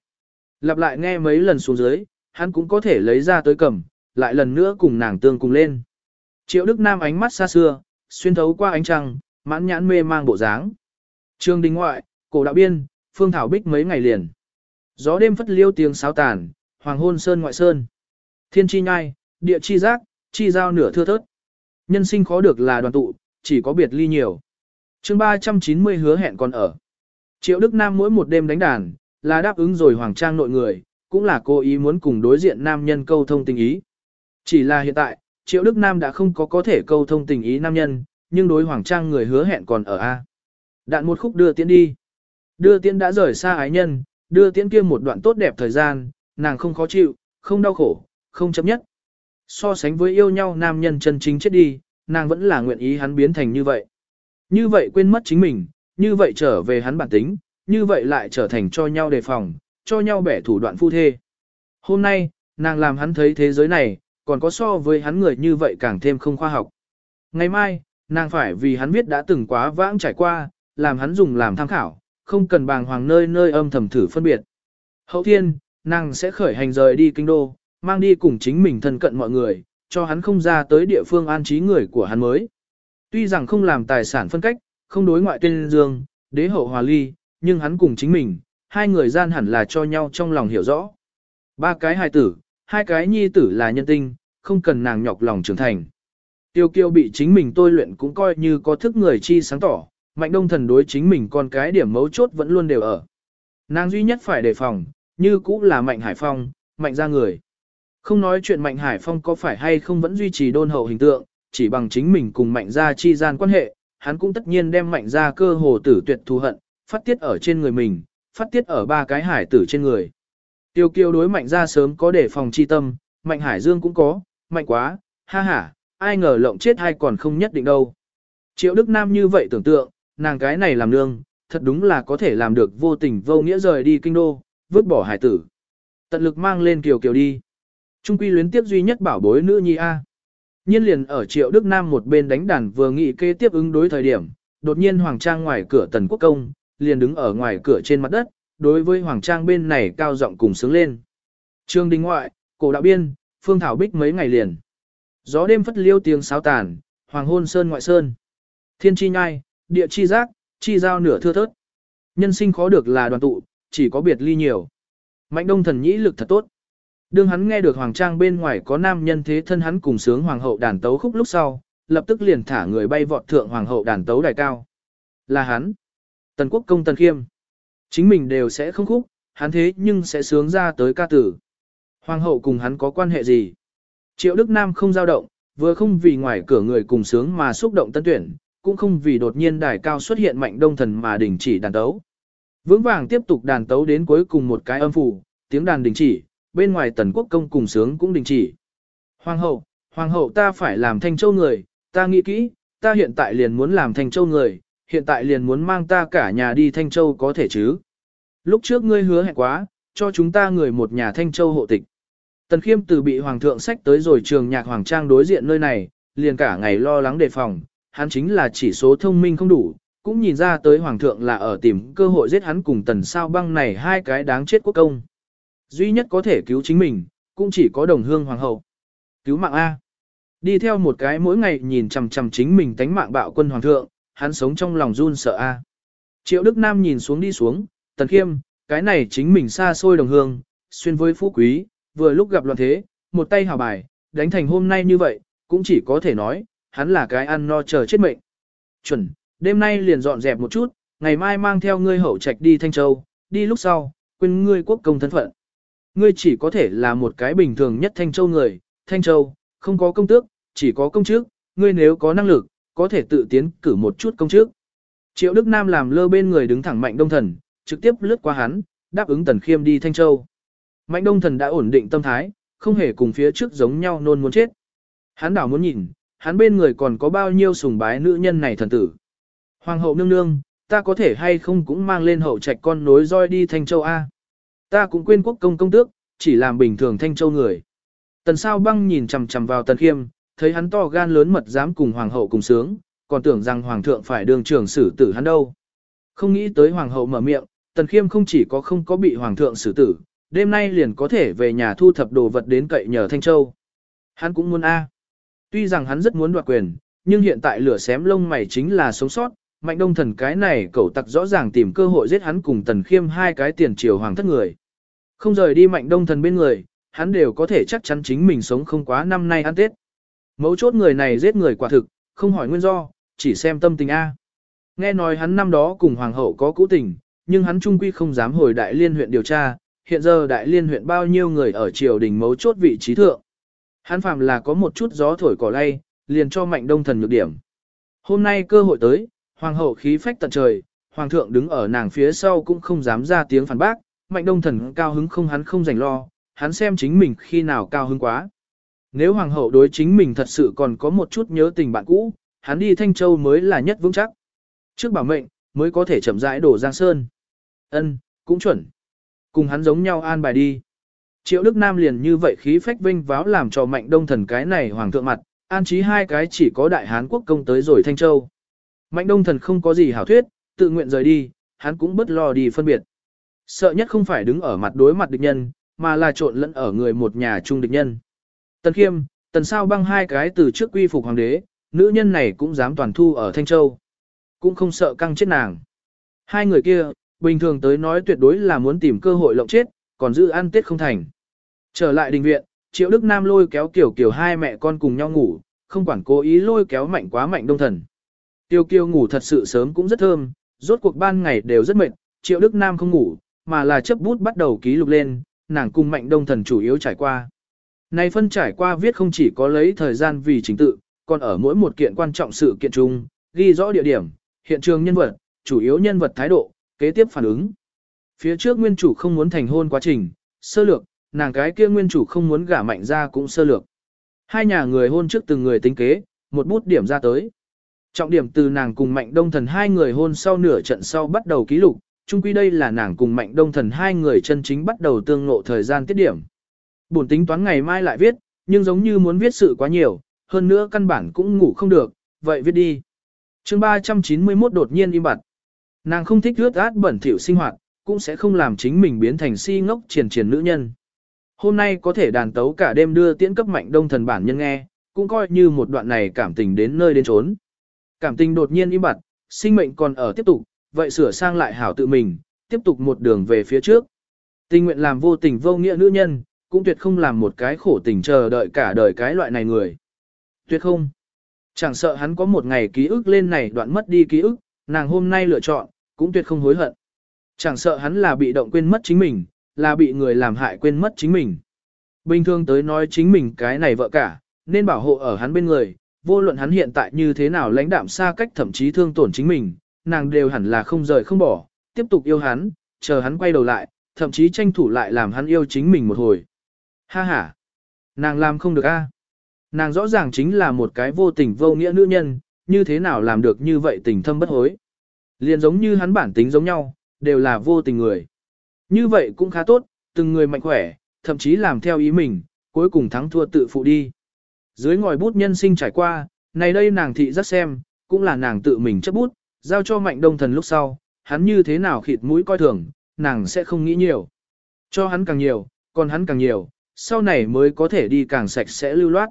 Lặp lại nghe mấy lần xuống dưới, hắn cũng có thể lấy ra tới cầm, lại lần nữa cùng nàng tương cùng lên. Triệu Đức Nam ánh mắt xa xưa, xuyên thấu qua ánh trăng, mãn nhãn mê mang bộ dáng. trương đình ngoại, cổ đạo biên, phương thảo bích mấy ngày liền. Gió đêm phất liêu tiếng sáo tàn, hoàng hôn sơn ngoại sơn. Thiên chi nhai, địa chi giác, chi giao nửa thưa thớt. Nhân sinh khó được là đoàn tụ, chỉ có biệt ly nhiều. chương 390 hứa hẹn còn ở. Triệu Đức Nam mỗi một đêm đánh đàn, là đáp ứng rồi hoàng trang nội người, cũng là cô ý muốn cùng đối diện nam nhân câu thông tình ý. Chỉ là hiện tại, Triệu Đức Nam đã không có có thể câu thông tình ý nam nhân, nhưng đối hoàng trang người hứa hẹn còn ở A. Đạn một khúc đưa tiến đi. Đưa tiễn đã rời xa ái nhân, đưa tiễn kia một đoạn tốt đẹp thời gian, nàng không khó chịu, không đau khổ, không chấp nhất. So sánh với yêu nhau nam nhân chân chính chết đi, nàng vẫn là nguyện ý hắn biến thành như vậy. Như vậy quên mất chính mình, như vậy trở về hắn bản tính, như vậy lại trở thành cho nhau đề phòng, cho nhau bẻ thủ đoạn phu thê. Hôm nay, nàng làm hắn thấy thế giới này, còn có so với hắn người như vậy càng thêm không khoa học. Ngày mai, nàng phải vì hắn biết đã từng quá vãng trải qua, làm hắn dùng làm tham khảo, không cần bàng hoàng nơi nơi âm thầm thử phân biệt. Hậu thiên, nàng sẽ khởi hành rời đi kinh đô, mang đi cùng chính mình thân cận mọi người, cho hắn không ra tới địa phương an trí người của hắn mới. Tuy rằng không làm tài sản phân cách, không đối ngoại tuyên dương, đế hậu hòa ly, nhưng hắn cùng chính mình, hai người gian hẳn là cho nhau trong lòng hiểu rõ. Ba cái hài tử, hai cái nhi tử là nhân tinh, không cần nàng nhọc lòng trưởng thành. Tiêu kiêu bị chính mình tôi luyện cũng coi như có thức người chi sáng tỏ, mạnh đông thần đối chính mình còn cái điểm mấu chốt vẫn luôn đều ở. Nàng duy nhất phải đề phòng, như cũ là mạnh hải phong, mạnh ra người. Không nói chuyện mạnh hải phong có phải hay không vẫn duy trì đôn hậu hình tượng, chỉ bằng chính mình cùng mạnh gia chi gian quan hệ, hắn cũng tất nhiên đem mạnh gia cơ hồ tử tuyệt thù hận, phát tiết ở trên người mình, phát tiết ở ba cái hải tử trên người. Tiêu kiêu đối mạnh gia sớm có đề phòng chi tâm, mạnh hải dương cũng có, mạnh quá, ha ha, ai ngờ lộng chết hay còn không nhất định đâu. Triệu Đức Nam như vậy tưởng tượng, nàng cái này làm nương, thật đúng là có thể làm được vô tình vô nghĩa rời đi kinh đô, vứt bỏ hải tử. Tận lực mang lên kiều kiều đi. Trung quy luyến tiếp duy nhất bảo bối nữ nhi A. Nhiên liền ở triệu Đức Nam một bên đánh đàn vừa nghị kế tiếp ứng đối thời điểm, đột nhiên Hoàng Trang ngoài cửa Tần Quốc Công, liền đứng ở ngoài cửa trên mặt đất, đối với Hoàng Trang bên này cao giọng cùng sướng lên. Trương Đình Ngoại, Cổ Đạo Biên, Phương Thảo Bích mấy ngày liền. Gió đêm phất liêu tiếng sáo tàn, Hoàng Hôn Sơn Ngoại Sơn. Thiên chi nhai, địa chi giác, chi giao nửa thưa thớt. Nhân sinh khó được là đoàn tụ, chỉ có biệt ly nhiều. Mạnh đông thần nhĩ lực thật tốt. Đương hắn nghe được hoàng trang bên ngoài có nam nhân thế thân hắn cùng sướng hoàng hậu đàn tấu khúc lúc sau, lập tức liền thả người bay vọt thượng hoàng hậu đàn tấu đài cao. Là hắn. Tần quốc công tần khiêm. Chính mình đều sẽ không khúc, hắn thế nhưng sẽ sướng ra tới ca tử. Hoàng hậu cùng hắn có quan hệ gì? Triệu Đức Nam không dao động, vừa không vì ngoài cửa người cùng sướng mà xúc động tân tuyển, cũng không vì đột nhiên đài cao xuất hiện mạnh đông thần mà đình chỉ đàn tấu. Vững vàng tiếp tục đàn tấu đến cuối cùng một cái âm phủ, tiếng đàn đình chỉ, bên ngoài tần quốc công cùng sướng cũng đình chỉ. Hoàng hậu, hoàng hậu ta phải làm thanh châu người, ta nghĩ kỹ, ta hiện tại liền muốn làm thanh châu người, hiện tại liền muốn mang ta cả nhà đi thanh châu có thể chứ. Lúc trước ngươi hứa hẹn quá, cho chúng ta người một nhà thanh châu hộ tịch. Tần khiêm từ bị hoàng thượng sách tới rồi trường nhạc hoàng trang đối diện nơi này, liền cả ngày lo lắng đề phòng, hắn chính là chỉ số thông minh không đủ, cũng nhìn ra tới hoàng thượng là ở tìm cơ hội giết hắn cùng tần sao băng này hai cái đáng chết quốc công. Duy nhất có thể cứu chính mình, cũng chỉ có đồng hương hoàng hậu. Cứu mạng A. Đi theo một cái mỗi ngày nhìn chằm chằm chính mình tánh mạng bạo quân hoàng thượng, hắn sống trong lòng run sợ A. Triệu Đức Nam nhìn xuống đi xuống, tần khiêm, cái này chính mình xa xôi đồng hương, xuyên với phú quý, vừa lúc gặp loạn thế, một tay hào bài, đánh thành hôm nay như vậy, cũng chỉ có thể nói, hắn là cái ăn no chờ chết mệnh. Chuẩn, đêm nay liền dọn dẹp một chút, ngày mai mang theo ngươi hậu trạch đi Thanh Châu, đi lúc sau, quên ngươi quốc công thân phận. Ngươi chỉ có thể là một cái bình thường nhất Thanh Châu người, Thanh Châu, không có công tước, chỉ có công chức, ngươi nếu có năng lực, có thể tự tiến cử một chút công chức. Triệu Đức Nam làm lơ bên người đứng thẳng Mạnh Đông Thần, trực tiếp lướt qua hắn, đáp ứng Tần Khiêm đi Thanh Châu. Mạnh Đông Thần đã ổn định tâm thái, không hề cùng phía trước giống nhau nôn muốn chết. Hắn đảo muốn nhìn, hắn bên người còn có bao nhiêu sùng bái nữ nhân này thần tử. Hoàng hậu nương nương, ta có thể hay không cũng mang lên hậu trạch con nối roi đi Thanh Châu A. Ta cũng quên quốc công công tước, chỉ làm bình thường Thanh Châu người. Tần sao băng nhìn chằm chằm vào tần khiêm, thấy hắn to gan lớn mật dám cùng hoàng hậu cùng sướng, còn tưởng rằng hoàng thượng phải đường trưởng xử tử hắn đâu. Không nghĩ tới hoàng hậu mở miệng, tần khiêm không chỉ có không có bị hoàng thượng xử tử, đêm nay liền có thể về nhà thu thập đồ vật đến cậy nhờ Thanh Châu. Hắn cũng muốn A. Tuy rằng hắn rất muốn đoạt quyền, nhưng hiện tại lửa xém lông mày chính là sống sót, mạnh đông thần cái này cậu tặc rõ ràng tìm cơ hội giết hắn cùng tần khiêm hai cái tiền triều hoàng thất người. Không rời đi mạnh đông thần bên người, hắn đều có thể chắc chắn chính mình sống không quá năm nay ăn Tết. Mấu chốt người này giết người quả thực, không hỏi nguyên do, chỉ xem tâm tình A. Nghe nói hắn năm đó cùng hoàng hậu có cũ tình, nhưng hắn trung quy không dám hồi đại liên huyện điều tra, hiện giờ đại liên huyện bao nhiêu người ở triều đình mấu chốt vị trí thượng. Hắn phàm là có một chút gió thổi cỏ lay, liền cho mạnh đông thần nhược điểm. Hôm nay cơ hội tới, hoàng hậu khí phách tận trời, hoàng thượng đứng ở nàng phía sau cũng không dám ra tiếng phản bác, mạnh đông thần cao hứng không hắn không rảnh lo, hắn xem chính mình khi nào cao hứng quá. Nếu hoàng hậu đối chính mình thật sự còn có một chút nhớ tình bạn cũ, hắn đi Thanh Châu mới là nhất vững chắc. Trước bảo mệnh, mới có thể chậm rãi đổ Giang Sơn. Ân, cũng chuẩn. Cùng hắn giống nhau an bài đi. Triệu Đức Nam liền như vậy khí phách vinh váo làm cho mạnh đông thần cái này hoàng thượng mặt, an trí hai cái chỉ có đại hán quốc công tới rồi Thanh Châu. Mạnh đông thần không có gì hảo thuyết, tự nguyện rời đi, hắn cũng bất lo đi phân biệt. Sợ nhất không phải đứng ở mặt đối mặt địch nhân, mà là trộn lẫn ở người một nhà chung địch nhân. Tần Khiêm, Tần Sao băng hai cái từ trước quy phục hoàng đế, nữ nhân này cũng dám toàn thu ở Thanh Châu. Cũng không sợ căng chết nàng. Hai người kia, bình thường tới nói tuyệt đối là muốn tìm cơ hội lộng chết, còn giữ ăn tết không thành. Trở lại đình viện, Triệu Đức Nam lôi kéo Kiều Kiều hai mẹ con cùng nhau ngủ, không quản cố ý lôi kéo mạnh quá mạnh đông thần. Tiêu kiêu ngủ thật sự sớm cũng rất thơm, rốt cuộc ban ngày đều rất mệt, Triệu Đức Nam không ngủ, mà là chấp bút bắt đầu ký lục lên, nàng cùng mạnh đông thần chủ yếu trải qua. Này phân trải qua viết không chỉ có lấy thời gian vì chính tự, còn ở mỗi một kiện quan trọng sự kiện chung, ghi rõ địa điểm, hiện trường nhân vật, chủ yếu nhân vật thái độ, kế tiếp phản ứng. Phía trước nguyên chủ không muốn thành hôn quá trình, sơ lược, nàng cái kia nguyên chủ không muốn gả mạnh ra cũng sơ lược. Hai nhà người hôn trước từng người tính kế, một bút điểm ra tới. Trọng điểm từ nàng cùng mạnh đông thần hai người hôn sau nửa trận sau bắt đầu ký lục, chung quy đây là nàng cùng mạnh đông thần hai người chân chính bắt đầu tương ngộ thời gian tiết điểm. buồn tính toán ngày mai lại viết, nhưng giống như muốn viết sự quá nhiều, hơn nữa căn bản cũng ngủ không được, vậy viết đi. chương 391 đột nhiên im bặt. Nàng không thích ướt át bẩn thỉu sinh hoạt, cũng sẽ không làm chính mình biến thành si ngốc triển triển nữ nhân. Hôm nay có thể đàn tấu cả đêm đưa tiễn cấp mạnh đông thần bản nhân nghe, cũng coi như một đoạn này cảm tình đến nơi đến chốn. Cảm tình đột nhiên im bặt, sinh mệnh còn ở tiếp tục, vậy sửa sang lại hảo tự mình, tiếp tục một đường về phía trước. Tình nguyện làm vô tình vô nghĩa nữ nhân, cũng tuyệt không làm một cái khổ tình chờ đợi cả đời cái loại này người. Tuyệt không. Chẳng sợ hắn có một ngày ký ức lên này đoạn mất đi ký ức, nàng hôm nay lựa chọn, cũng tuyệt không hối hận. Chẳng sợ hắn là bị động quên mất chính mình, là bị người làm hại quên mất chính mình. Bình thường tới nói chính mình cái này vợ cả, nên bảo hộ ở hắn bên người, vô luận hắn hiện tại như thế nào lãnh đạm xa cách thậm chí thương tổn chính mình, nàng đều hẳn là không rời không bỏ, tiếp tục yêu hắn, chờ hắn quay đầu lại, thậm chí tranh thủ lại làm hắn yêu chính mình một hồi. Ha ha, nàng làm không được a. Nàng rõ ràng chính là một cái vô tình vô nghĩa nữ nhân, như thế nào làm được như vậy tình thâm bất hối. Liền giống như hắn bản tính giống nhau, đều là vô tình người. Như vậy cũng khá tốt, từng người mạnh khỏe, thậm chí làm theo ý mình, cuối cùng thắng thua tự phụ đi. Dưới ngòi bút nhân sinh trải qua, này đây nàng thị rất xem, cũng là nàng tự mình chấp bút, giao cho mạnh đông thần lúc sau, hắn như thế nào khịt mũi coi thường, nàng sẽ không nghĩ nhiều. Cho hắn càng nhiều, còn hắn càng nhiều, sau này mới có thể đi càng sạch sẽ lưu loát.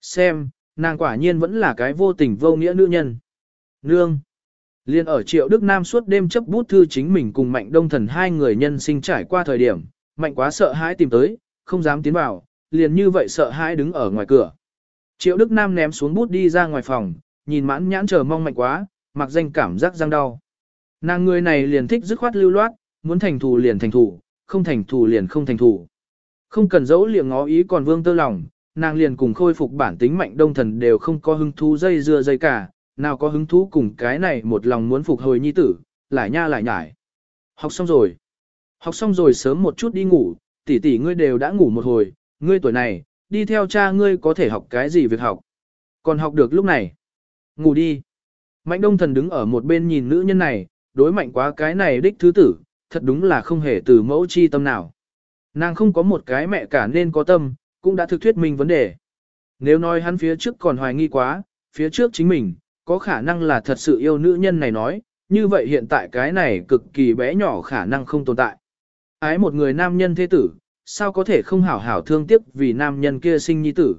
Xem, nàng quả nhiên vẫn là cái vô tình vô nghĩa nữ nhân. Nương. Liên ở triệu Đức Nam suốt đêm chấp bút thư chính mình cùng mạnh đông thần hai người nhân sinh trải qua thời điểm, mạnh quá sợ hãi tìm tới, không dám tiến vào, liền như vậy sợ hãi đứng ở ngoài cửa. Triệu Đức Nam ném xuống bút đi ra ngoài phòng, nhìn mãn nhãn chờ mong mạnh quá, mặc danh cảm giác răng đau. Nàng người này liền thích dứt khoát lưu loát, muốn thành thù liền thành thù, không thành thù liền không thành thù. Không cần dẫu liệng ngó ý còn vương tơ lòng, nàng liền cùng khôi phục bản tính mạnh đông thần đều không có hứng thú dây dưa dây cả, nào có hứng thú cùng cái này một lòng muốn phục hồi nhi tử, lại nha lại nhải. Học xong rồi. Học xong rồi sớm một chút đi ngủ, tỷ tỷ ngươi đều đã ngủ một hồi, ngươi tuổi này, đi theo cha ngươi có thể học cái gì việc học. Còn học được lúc này. Ngủ đi. Mạnh đông thần đứng ở một bên nhìn nữ nhân này, đối mạnh quá cái này đích thứ tử, thật đúng là không hề từ mẫu chi tâm nào. Nàng không có một cái mẹ cả nên có tâm, cũng đã thực thuyết minh vấn đề. Nếu nói hắn phía trước còn hoài nghi quá, phía trước chính mình, có khả năng là thật sự yêu nữ nhân này nói, như vậy hiện tại cái này cực kỳ bé nhỏ khả năng không tồn tại. Ái một người nam nhân thế tử, sao có thể không hảo hảo thương tiếc vì nam nhân kia sinh nhi tử.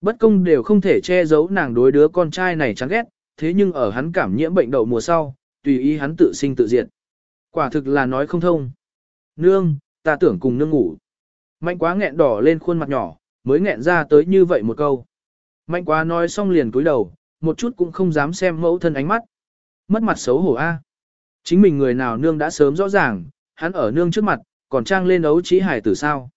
Bất công đều không thể che giấu nàng đối đứa con trai này chán ghét, thế nhưng ở hắn cảm nhiễm bệnh đậu mùa sau, tùy ý hắn tự sinh tự diệt. Quả thực là nói không thông. Nương, ta tưởng cùng nương ngủ. Mạnh quá nghẹn đỏ lên khuôn mặt nhỏ, mới nghẹn ra tới như vậy một câu. Mạnh quá nói xong liền cúi đầu, một chút cũng không dám xem mẫu thân ánh mắt. Mất mặt xấu hổ a. Chính mình người nào nương đã sớm rõ ràng, hắn ở nương trước mặt, còn trang lên ấu trí hải tử sao.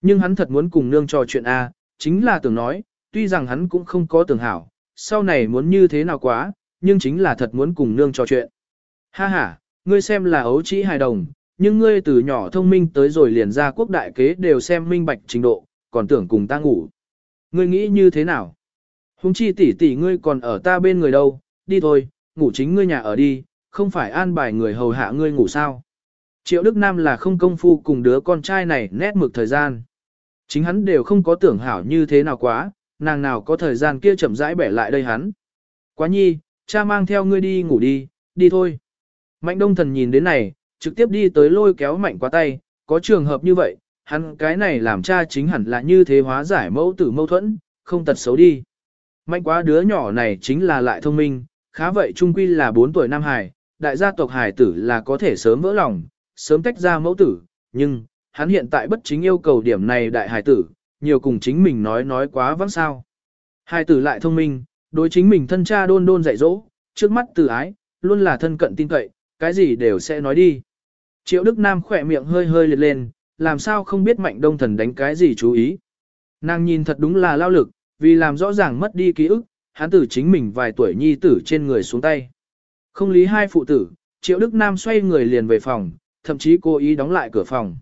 Nhưng hắn thật muốn cùng nương trò chuyện a, chính là tưởng nói, tuy rằng hắn cũng không có tưởng hảo, sau này muốn như thế nào quá, nhưng chính là thật muốn cùng nương trò chuyện. Ha ha, ngươi xem là ấu trí hài đồng, nhưng ngươi từ nhỏ thông minh tới rồi liền ra quốc đại kế đều xem minh bạch trình độ, còn tưởng cùng ta ngủ. Ngươi nghĩ như thế nào? Hùng chi tỷ tỷ ngươi còn ở ta bên người đâu, đi thôi, ngủ chính ngươi nhà ở đi, không phải an bài người hầu hạ ngươi ngủ sao. Triệu Đức Nam là không công phu cùng đứa con trai này nét mực thời gian. Chính hắn đều không có tưởng hảo như thế nào quá, nàng nào có thời gian kia chậm rãi bẻ lại đây hắn. Quá nhi, cha mang theo ngươi đi ngủ đi, đi thôi. Mạnh đông thần nhìn đến này, trực tiếp đi tới lôi kéo mạnh quá tay, có trường hợp như vậy, hắn cái này làm cha chính hẳn là như thế hóa giải mẫu tử mâu thuẫn, không tật xấu đi. Mạnh quá đứa nhỏ này chính là lại thông minh, khá vậy trung quy là 4 tuổi nam hài, đại gia tộc hải tử là có thể sớm vỡ lòng, sớm tách ra mẫu tử, nhưng, hắn hiện tại bất chính yêu cầu điểm này đại hài tử, nhiều cùng chính mình nói nói quá vắng sao. Hài tử lại thông minh, đối chính mình thân cha đôn đôn dạy dỗ, trước mắt từ ái, luôn là thân cận tin cậy, cái gì đều sẽ nói đi. Triệu Đức Nam khỏe miệng hơi hơi liệt lên, làm sao không biết mạnh đông thần đánh cái gì chú ý. Nàng nhìn thật đúng là lao lực, vì làm rõ ràng mất đi ký ức, hắn tử chính mình vài tuổi nhi tử trên người xuống tay. Không lý hai phụ tử, Triệu Đức Nam xoay người liền về phòng, thậm chí cố ý đóng lại cửa phòng.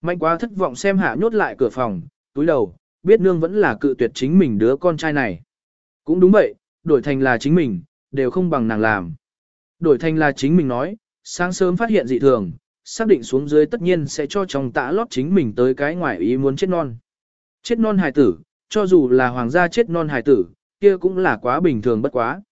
Mạnh quá thất vọng xem hạ nhốt lại cửa phòng, túi đầu, biết nương vẫn là cự tuyệt chính mình đứa con trai này. Cũng đúng vậy, đổi thành là chính mình, đều không bằng nàng làm. Đổi thành là chính mình nói, sáng sớm phát hiện dị thường, xác định xuống dưới tất nhiên sẽ cho chồng tã lót chính mình tới cái ngoài ý muốn chết non. Chết non hài tử, cho dù là hoàng gia chết non hài tử, kia cũng là quá bình thường bất quá.